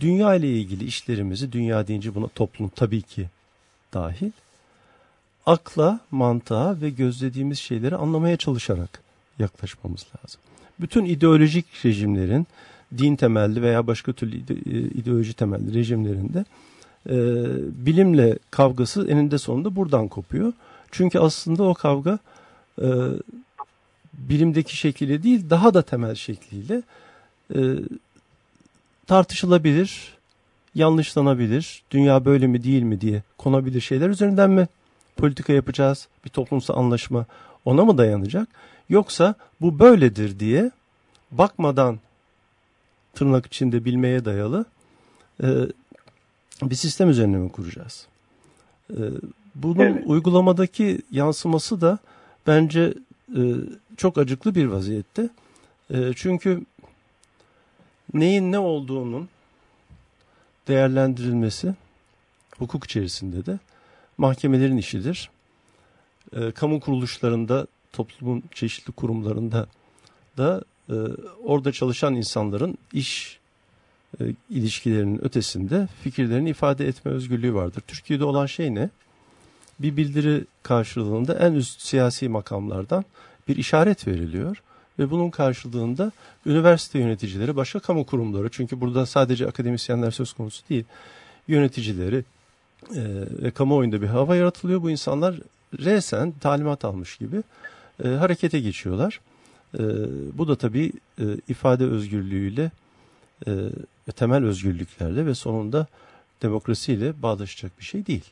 Dünya ile ilgili işlerimizi, dünya deyince buna toplum tabii ki dahil, akla, mantığa ve gözlediğimiz şeyleri anlamaya çalışarak yaklaşmamız lazım. Bütün ideolojik rejimlerin, din temelli veya başka türlü ide, ideoloji temelli rejimlerinde e, bilimle kavgası eninde sonunda buradan kopuyor. Çünkü aslında o kavga e, bilimdeki şekliyle değil daha da temel şekliyle e, tartışılabilir, yanlışlanabilir, dünya böyle mi değil mi diye konabilir şeyler üzerinden mi politika yapacağız, bir toplumsal anlaşma ona mı dayanacak? Yoksa bu böyledir diye bakmadan tırnak içinde bilmeye dayalı e, bir sistem üzerine mi kuracağız? E, bunun evet. uygulamadaki yansıması da bence e, çok acıklı bir vaziyette. E, çünkü neyin ne olduğunun değerlendirilmesi hukuk içerisinde de mahkemelerin işidir. E, kamu kuruluşlarında, toplumun çeşitli kurumlarında da e, orada çalışan insanların iş e, ilişkilerinin ötesinde fikirlerini ifade etme özgürlüğü vardır. Türkiye'de olan şey ne? Bir bildiri karşılığında en üst siyasi makamlardan bir işaret veriliyor ve bunun karşılığında üniversite yöneticileri, başka kamu kurumları çünkü burada sadece akademisyenler söz konusu değil, yöneticileri e, ve kamuoyunda bir hava yaratılıyor. Bu insanlar resen talimat almış gibi e, harekete geçiyorlar. E, bu da tabii e, ifade özgürlüğüyle e, temel özgürlüklerle ve sonunda demokrasiyle bağdaşacak bir şey değil.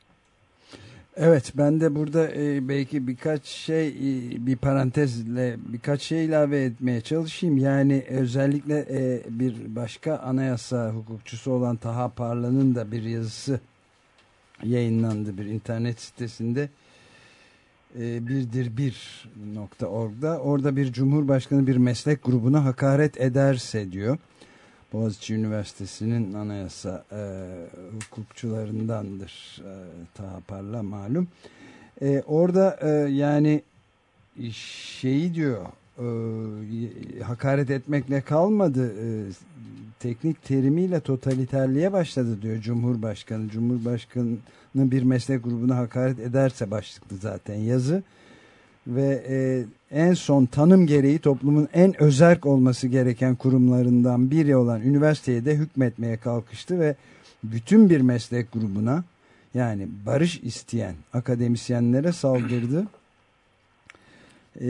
Evet ben de burada e, belki birkaç şey e, bir parantezle birkaç şey ilave etmeye çalışayım. Yani özellikle e, bir başka anayasa hukukçusu olan Taha Parlan'ın da bir yazısı yayınlandı bir internet sitesinde e, birdir bir nokta Orada bir cumhurbaşkanı bir meslek grubuna hakaret ederse diyor. Boğaziçi Üniversitesi'nin anayasa e, hukukçularındandır e, Taha Parla malum. E, orada e, yani şeyi diyor e, hakaret etmekle kalmadı e, teknik terimiyle totaliterliğe başladı diyor Cumhurbaşkanı. Cumhurbaşkanı bir meslek grubuna hakaret ederse başlıklı zaten yazı ve e, en son tanım gereği toplumun en özerk olması gereken kurumlarından biri olan üniversiteye de hükmetmeye kalkıştı ve bütün bir meslek grubuna yani barış isteyen akademisyenlere saldırdı. Ee,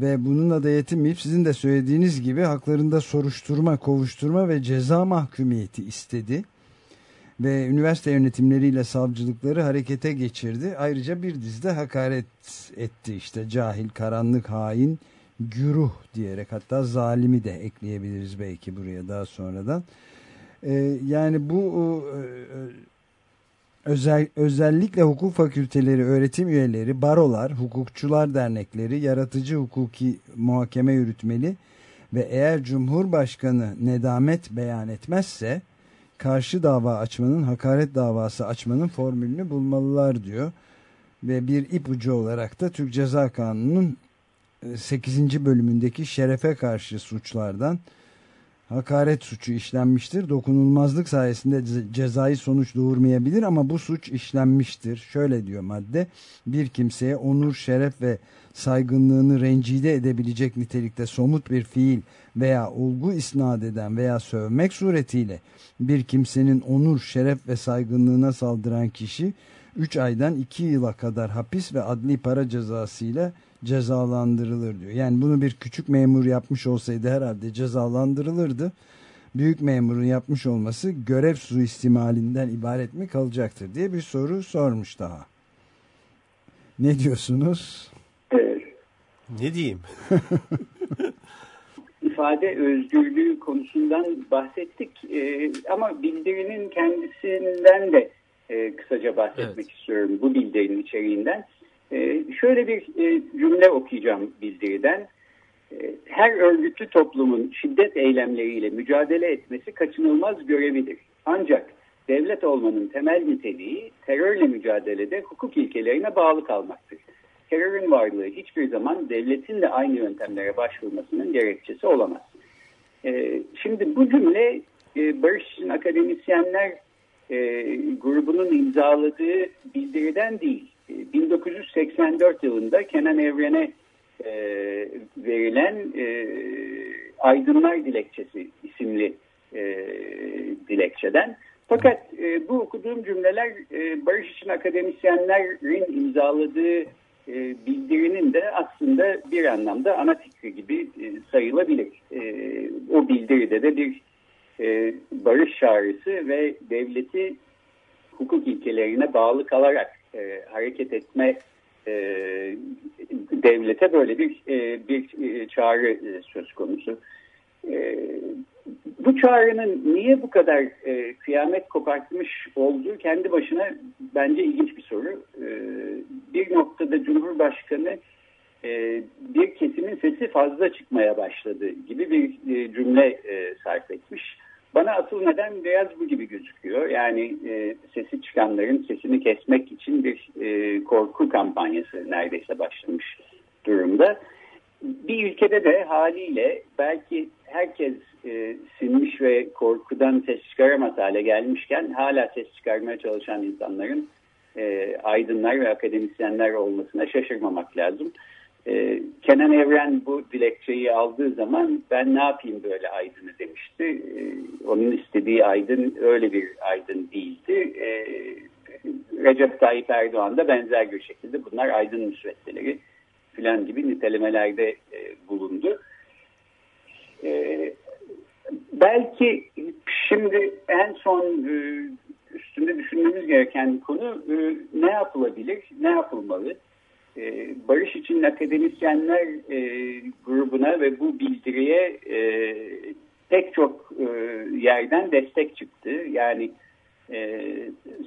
ve bununla da yetinmeyip sizin de söylediğiniz gibi haklarında soruşturma, kovuşturma ve ceza mahkumiyeti istedi ve üniversite yönetimleriyle savcılıkları harekete geçirdi. Ayrıca bir dizide hakaret etti işte cahil, karanlık, hain, güruh diyerek hatta zalimi de ekleyebiliriz belki buraya daha sonradan. Ee, yani bu e, özel, özellikle hukuk fakülteleri, öğretim üyeleri, barolar, hukukçular dernekleri, yaratıcı hukuki muhakeme yürütmeli ve eğer Cumhurbaşkanı nedamet beyan etmezse karşı dava açmanın, hakaret davası açmanın formülünü bulmalılar diyor. Ve bir ipucu olarak da Türk Ceza Kanunu'nun 8. E, bölümündeki şerefe karşı suçlardan hakaret suçu işlenmiştir. Dokunulmazlık sayesinde cezai sonuç doğurmayabilir ama bu suç işlenmiştir. Şöyle diyor madde bir kimseye onur, şeref ve saygınlığını rencide edebilecek nitelikte somut bir fiil veya olgu isnat eden veya sövmek suretiyle bir kimsenin onur, şeref ve saygınlığına saldıran kişi 3 aydan 2 yıla kadar hapis ve adli para cezası ile cezalandırılır diyor. Yani bunu bir küçük memur yapmış olsaydı herhalde cezalandırılırdı. Büyük memurun yapmış olması görev suistimalinden ibaret mi kalacaktır diye bir soru sormuş daha. Ne diyorsunuz? Ne diyeyim? ifade özgürlüğü konusundan bahsettik ee, ama bildirinin kendisinden de e, kısaca bahsetmek evet. istiyorum bu bildirinin içeriğinden. E, şöyle bir e, cümle okuyacağım bildiriden. E, her örgütlü toplumun şiddet eylemleriyle mücadele etmesi kaçınılmaz görevidir. Ancak devlet olmanın temel niteliği terörle mücadelede hukuk ilkelerine bağlı kalmaktır terörün varlığı hiçbir zaman devletin de aynı yöntemlere başvurmasının gerekçesi olamaz. E, şimdi bu cümle e, Barış için akademisyenler e, grubunun imzaladığı bildiriden değil. E, 1984 yılında Kenan Evren'e e, verilen e, Aydınlar Dilekçesi isimli e, dilekçeden. Fakat e, bu okuduğum cümleler e, Barış için akademisyenlerin imzaladığı e, bildirinin de aslında bir anlamda ana fikri gibi e, sayılabilir. E, o bildiride de bir barış çağrısı ve devleti hukuk ilkelerine bağlı kalarak hareket etme devlete böyle bir bir çağrı söz konusu. Bu çağrının niye bu kadar e, kıyamet kopartmış olduğu kendi başına bence ilginç bir soru. E, noktada Cumhurbaşkanı e, bir kesimin sesi fazla çıkmaya başladı gibi bir e, cümle e, sarf etmiş. Bana asıl neden biraz bu gibi gözüküyor. Yani e, sesi çıkanların sesini kesmek için bir e, korku kampanyası neredeyse başlamış durumda. Bir ülkede de haliyle belki herkes e, sinmiş ve korkudan ses çıkaramaz hale gelmişken hala ses çıkarmaya çalışan insanların e, aydınlar ve akademisyenler olmasına şaşırmamak lazım. E, Kenan Evren bu dilekçeyi aldığı zaman ben ne yapayım böyle aydını demişti. E, onun istediği aydın öyle bir aydın değildi. E, Recep Tayyip Erdoğan da benzer bir şekilde bunlar aydın müsveddeleri filan gibi nitelemelerde e, bulundu. Belki şimdi en son e, üstünde düşünmemiz gereken konu e, ne yapılabilir, ne yapılmalı? E, Barış için akademisyenler e, grubuna ve bu bildiriye e, pek çok e, yerden destek çıktı. Yani e,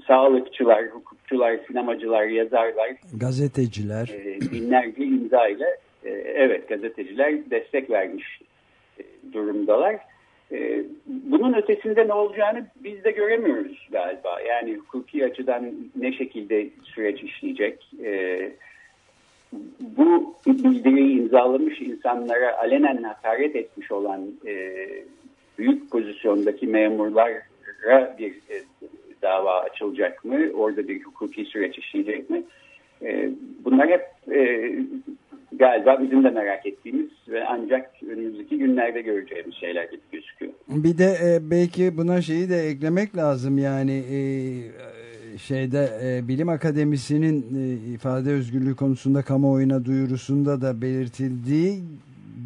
sağlıkçılar, hukukçular, sinemacılar, yazarlar, gazeteciler, e, binlerce imza ile e, evet gazeteciler destek vermiş durumdalar. E, bunun ötesinde ne olacağını biz de göremiyoruz galiba. Yani hukuki açıdan ne şekilde süreç işleyecek? E, bu bildiriyi imzalamış insanlara alenen hakaret etmiş olan e, büyük pozisyondaki memurlara bir e, dava açılacak mı? Orada bir hukuki süreç işleyecek mi? E, bunlar hep e, galiba bizim de merak ettiğimiz ve ancak önümüzdeki günlerde göreceğimiz şeyler gibi gözüküyor. Bir de e, belki buna şeyi de eklemek lazım yani e, şeyde e, Bilim Akademisi'nin e, ifade özgürlüğü konusunda kamuoyuna duyurusunda da belirtildiği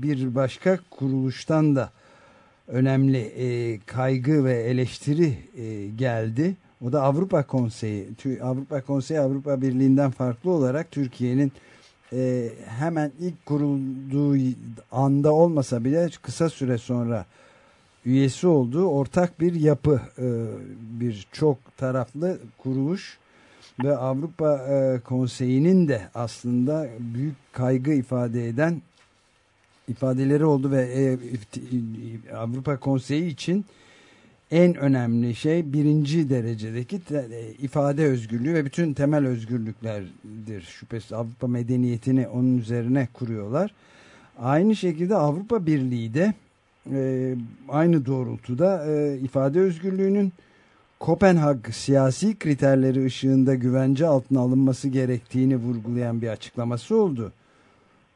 bir başka kuruluştan da önemli e, kaygı ve eleştiri e, geldi. O da Avrupa Konseyi. Avrupa Konseyi Avrupa Birliği'nden farklı olarak Türkiye'nin e, hemen ilk kurulduğu anda olmasa bile kısa süre sonra üyesi olduğu ortak bir yapı, e, bir çok taraflı kuruluş ve Avrupa e, Konseyi'nin de aslında büyük kaygı ifade eden ifadeleri oldu ve e, Avrupa Konseyi için en önemli şey birinci derecedeki ifade özgürlüğü ve bütün temel özgürlüklerdir. Şüphesiz Avrupa medeniyetini onun üzerine kuruyorlar. Aynı şekilde Avrupa Birliği de e, aynı doğrultuda e, ifade özgürlüğünün Kopenhag siyasi kriterleri ışığında güvence altına alınması gerektiğini vurgulayan bir açıklaması oldu.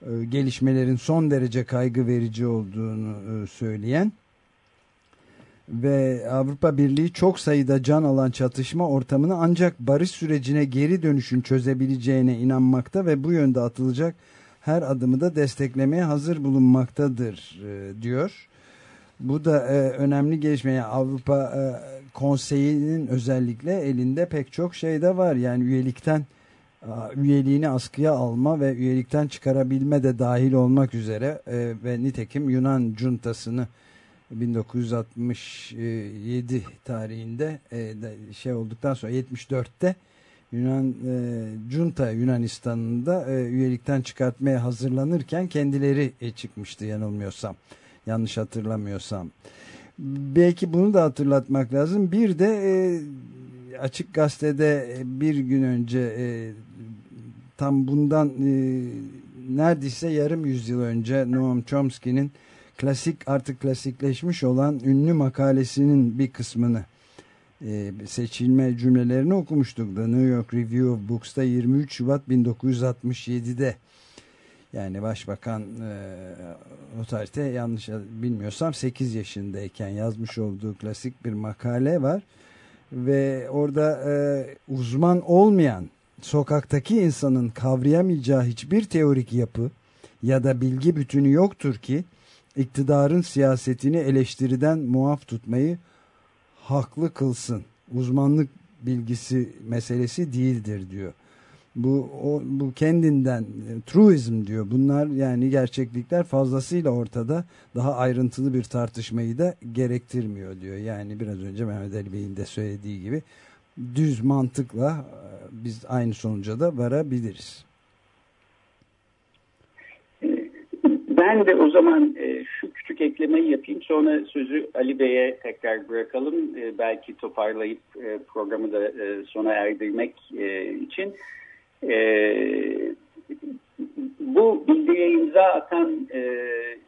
E, gelişmelerin son derece kaygı verici olduğunu e, söyleyen ve Avrupa Birliği çok sayıda can alan çatışma ortamını ancak barış sürecine geri dönüşün çözebileceğine inanmakta ve bu yönde atılacak her adımı da desteklemeye hazır bulunmaktadır e, diyor. Bu da e, önemli gelişme. Yani Avrupa e, Konseyi'nin özellikle elinde pek çok şey de var. Yani üyelikten üyeliğini askıya alma ve üyelikten çıkarabilme de dahil olmak üzere e, ve nitekim Yunan cuntasını 1967 tarihinde e, şey olduktan sonra 74'te Yunan e, junta Yunanistan'ın da e, üyelikten çıkartmaya hazırlanırken kendileri e, çıkmıştı yanılmıyorsam. Yanlış hatırlamıyorsam. Belki bunu da hatırlatmak lazım. Bir de Açık Gazete'de bir gün önce tam bundan neredeyse yarım yüzyıl önce Noam Chomsky'nin klasik artık klasikleşmiş olan ünlü makalesinin bir kısmını e, seçilme cümlelerini okumuştuk. Da New York Review of Books'ta 23 Şubat 1967'de yani başbakan e, o tarihte yanlış bilmiyorsam 8 yaşındayken yazmış olduğu klasik bir makale var. Ve orada e, uzman olmayan sokaktaki insanın kavrayamayacağı hiçbir teorik yapı ya da bilgi bütünü yoktur ki iktidarın siyasetini eleştiriden muaf tutmayı haklı kılsın. Uzmanlık bilgisi meselesi değildir diyor. Bu o, bu kendinden e, truism diyor. Bunlar yani gerçeklikler fazlasıyla ortada. Daha ayrıntılı bir tartışmayı da gerektirmiyor diyor. Yani biraz önce Mehmet Ali Bey'in de söylediği gibi düz mantıkla e, biz aynı sonuca da varabiliriz. Ben de o zaman e, şu küçük eklemeyi yapayım. Sonra sözü Ali Bey'e tekrar bırakalım. E, belki toparlayıp e, programı da e, sona erdirmek e, için. E, bu bildiriye imza atan e,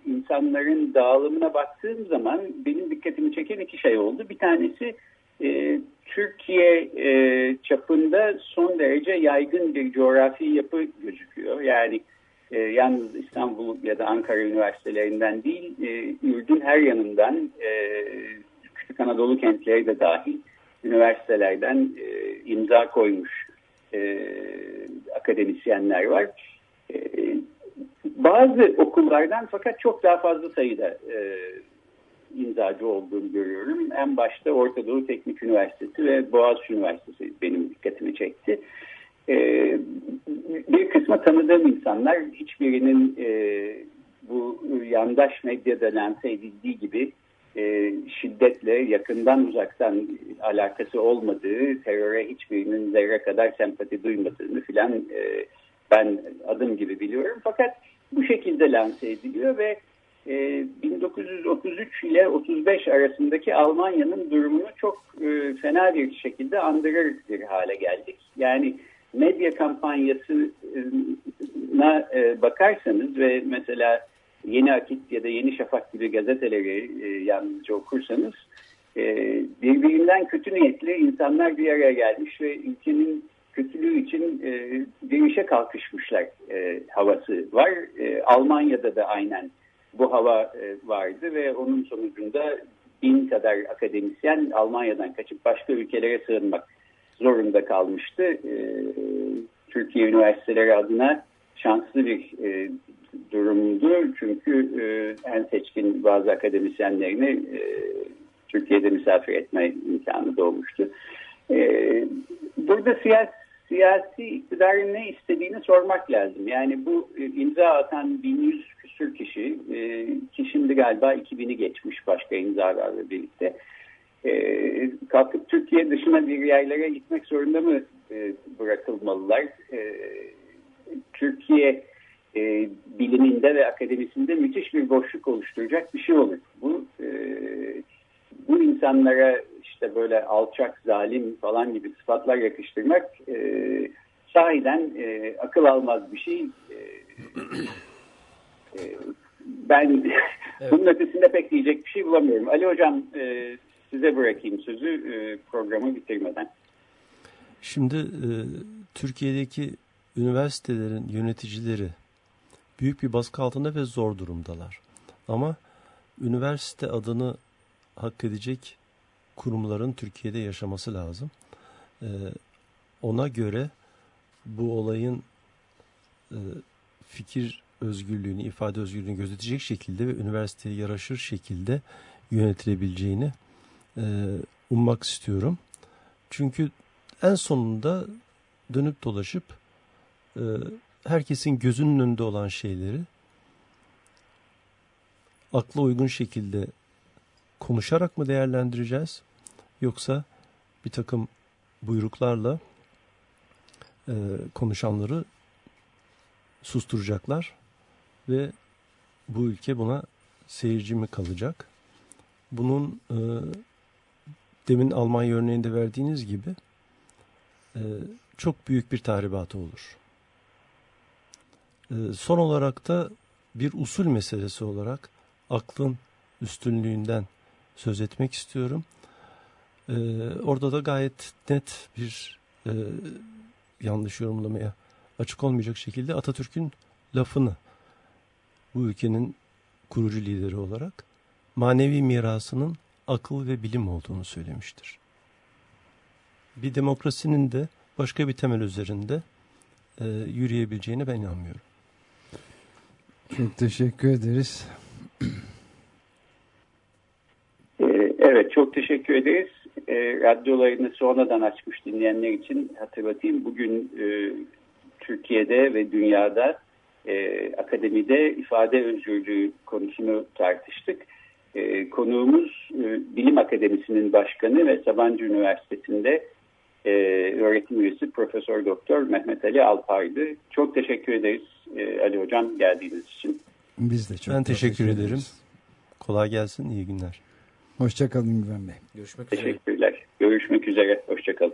insanların dağılımına baktığım zaman benim dikkatimi çeken iki şey oldu. Bir tanesi e, Türkiye e, çapında son derece yaygın bir coğrafi yapı gözüküyor. Yani e, yalnız İstanbul ya da Ankara üniversitelerinden değil, e, Ürdün her yanından e, küçük Anadolu kentleri de dahil üniversitelerden e, imza koymuş e, akademisyenler var. E, bazı okullardan fakat çok daha fazla sayıda e, imzacı olduğunu görüyorum. En başta Orta Doğu Teknik Üniversitesi ve Boğaziçi Üniversitesi benim dikkatimi çekti. Ee, bir kısmı tanıdığım insanlar hiçbirinin e, bu yandaş medyada lanse edildiği gibi e, şiddetle yakından uzaktan alakası olmadığı, teröre hiçbirinin zerre kadar sempati duymadığını filan e, ben adım gibi biliyorum. Fakat bu şekilde lanse ediliyor ve 1933 ile 35 arasındaki Almanya'nın durumunu çok fena bir şekilde andırır bir hale geldik. Yani medya kampanyasına e, bakarsanız ve mesela Yeni Akit ya da Yeni Şafak gibi gazeteleri e, yalnızca okursanız e, birbirinden kötü niyetli insanlar bir araya gelmiş ve ülkenin kötülüğü için e, bir işe kalkışmışlar e, havası var. E, Almanya'da da aynen bu hava e, vardı ve onun sonucunda bin kadar akademisyen Almanya'dan kaçıp başka ülkelere sığınmak zorunda kalmıştı. E, Türkiye üniversiteleri adına şanslı bir e, durumdu. Çünkü e, en seçkin bazı akademisyenlerini e, Türkiye'de misafir etme imkanı doğmuştu. E, burada siyasi, siyasi iktidarın ne istediğini sormak lazım. Yani bu imza atan 1100 küsür kişi, ki şimdi galiba 2000'i geçmiş başka imzalarla birlikte e, kalkıp Türkiye dışına bir yerlere gitmek zorunda mı e, bırakılmalılar? E, Türkiye e, biliminde ve akademisinde müthiş bir boşluk oluşturacak bir şey olur. Bu e, bu insanlara işte böyle alçak, zalim falan gibi sıfatlar yakıştırmak e, sahiden e, akıl almaz bir şey. E, e, ben evet. bunun ötesinde pek diyecek bir şey bulamıyorum. Ali Hocam e, size bırakayım sözü e, programı bitirmeden. Şimdi e, Türkiye'deki üniversitelerin yöneticileri büyük bir baskı altında ve zor durumdalar. Ama üniversite adını hak edecek kurumların Türkiye'de yaşaması lazım. E, ona göre bu olayın fikir özgürlüğünü, ifade özgürlüğünü gözetecek şekilde ve üniversiteye yaraşır şekilde yönetilebileceğini e, ummak istiyorum. Çünkü en sonunda dönüp dolaşıp e, herkesin gözünün önünde olan şeyleri akla uygun şekilde konuşarak mı değerlendireceğiz yoksa bir takım buyruklarla e, konuşanları susturacaklar ve bu ülke buna seyirci mi kalacak? Bunun demin Almanya örneğinde verdiğiniz gibi e, çok büyük bir tahribatı olur. E, son olarak da bir usul meselesi olarak aklın üstünlüğünden söz etmek istiyorum. E, orada da gayet net bir e, yanlış yorumlamaya açık olmayacak şekilde Atatürk'ün lafını bu ülkenin kurucu lideri olarak manevi mirasının akıl ve bilim olduğunu söylemiştir. Bir demokrasinin de başka bir temel üzerinde e, yürüyebileceğine ben inanmıyorum. Çok teşekkür ederiz. E, evet çok teşekkür ederiz. E, radyolarını sonradan açmış dinleyenler için hatırlatayım. Bugün e, Türkiye'de ve dünyada e, akademide ifade özgürlüğü konusunu tartıştık. E, konuğumuz e, Bilim Akademisi'nin başkanı ve Sabancı Üniversitesi'nde e, öğretim üyesi Profesör Doktor Mehmet Ali Alpay'dı. Çok teşekkür ederiz e, Ali Hocam geldiğiniz için. Biz de çok Ben teşekkür ederim. Kolay gelsin, iyi günler. Hoşçakalın Güven Bey. Görüşmek üzere. Teşekkürler. Görüşmek üzere. Hoşçakalın.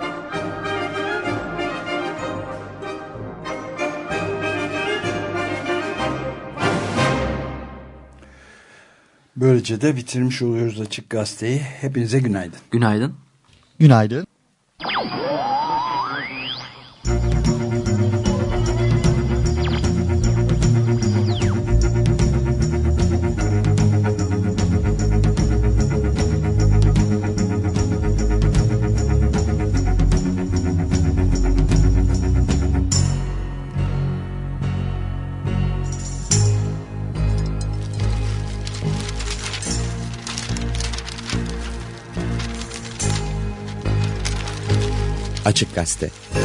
Böylece de bitirmiş oluyoruz Açık Gazete'yi. Hepinize günaydın. Günaydın. Günaydın. Açık Gazete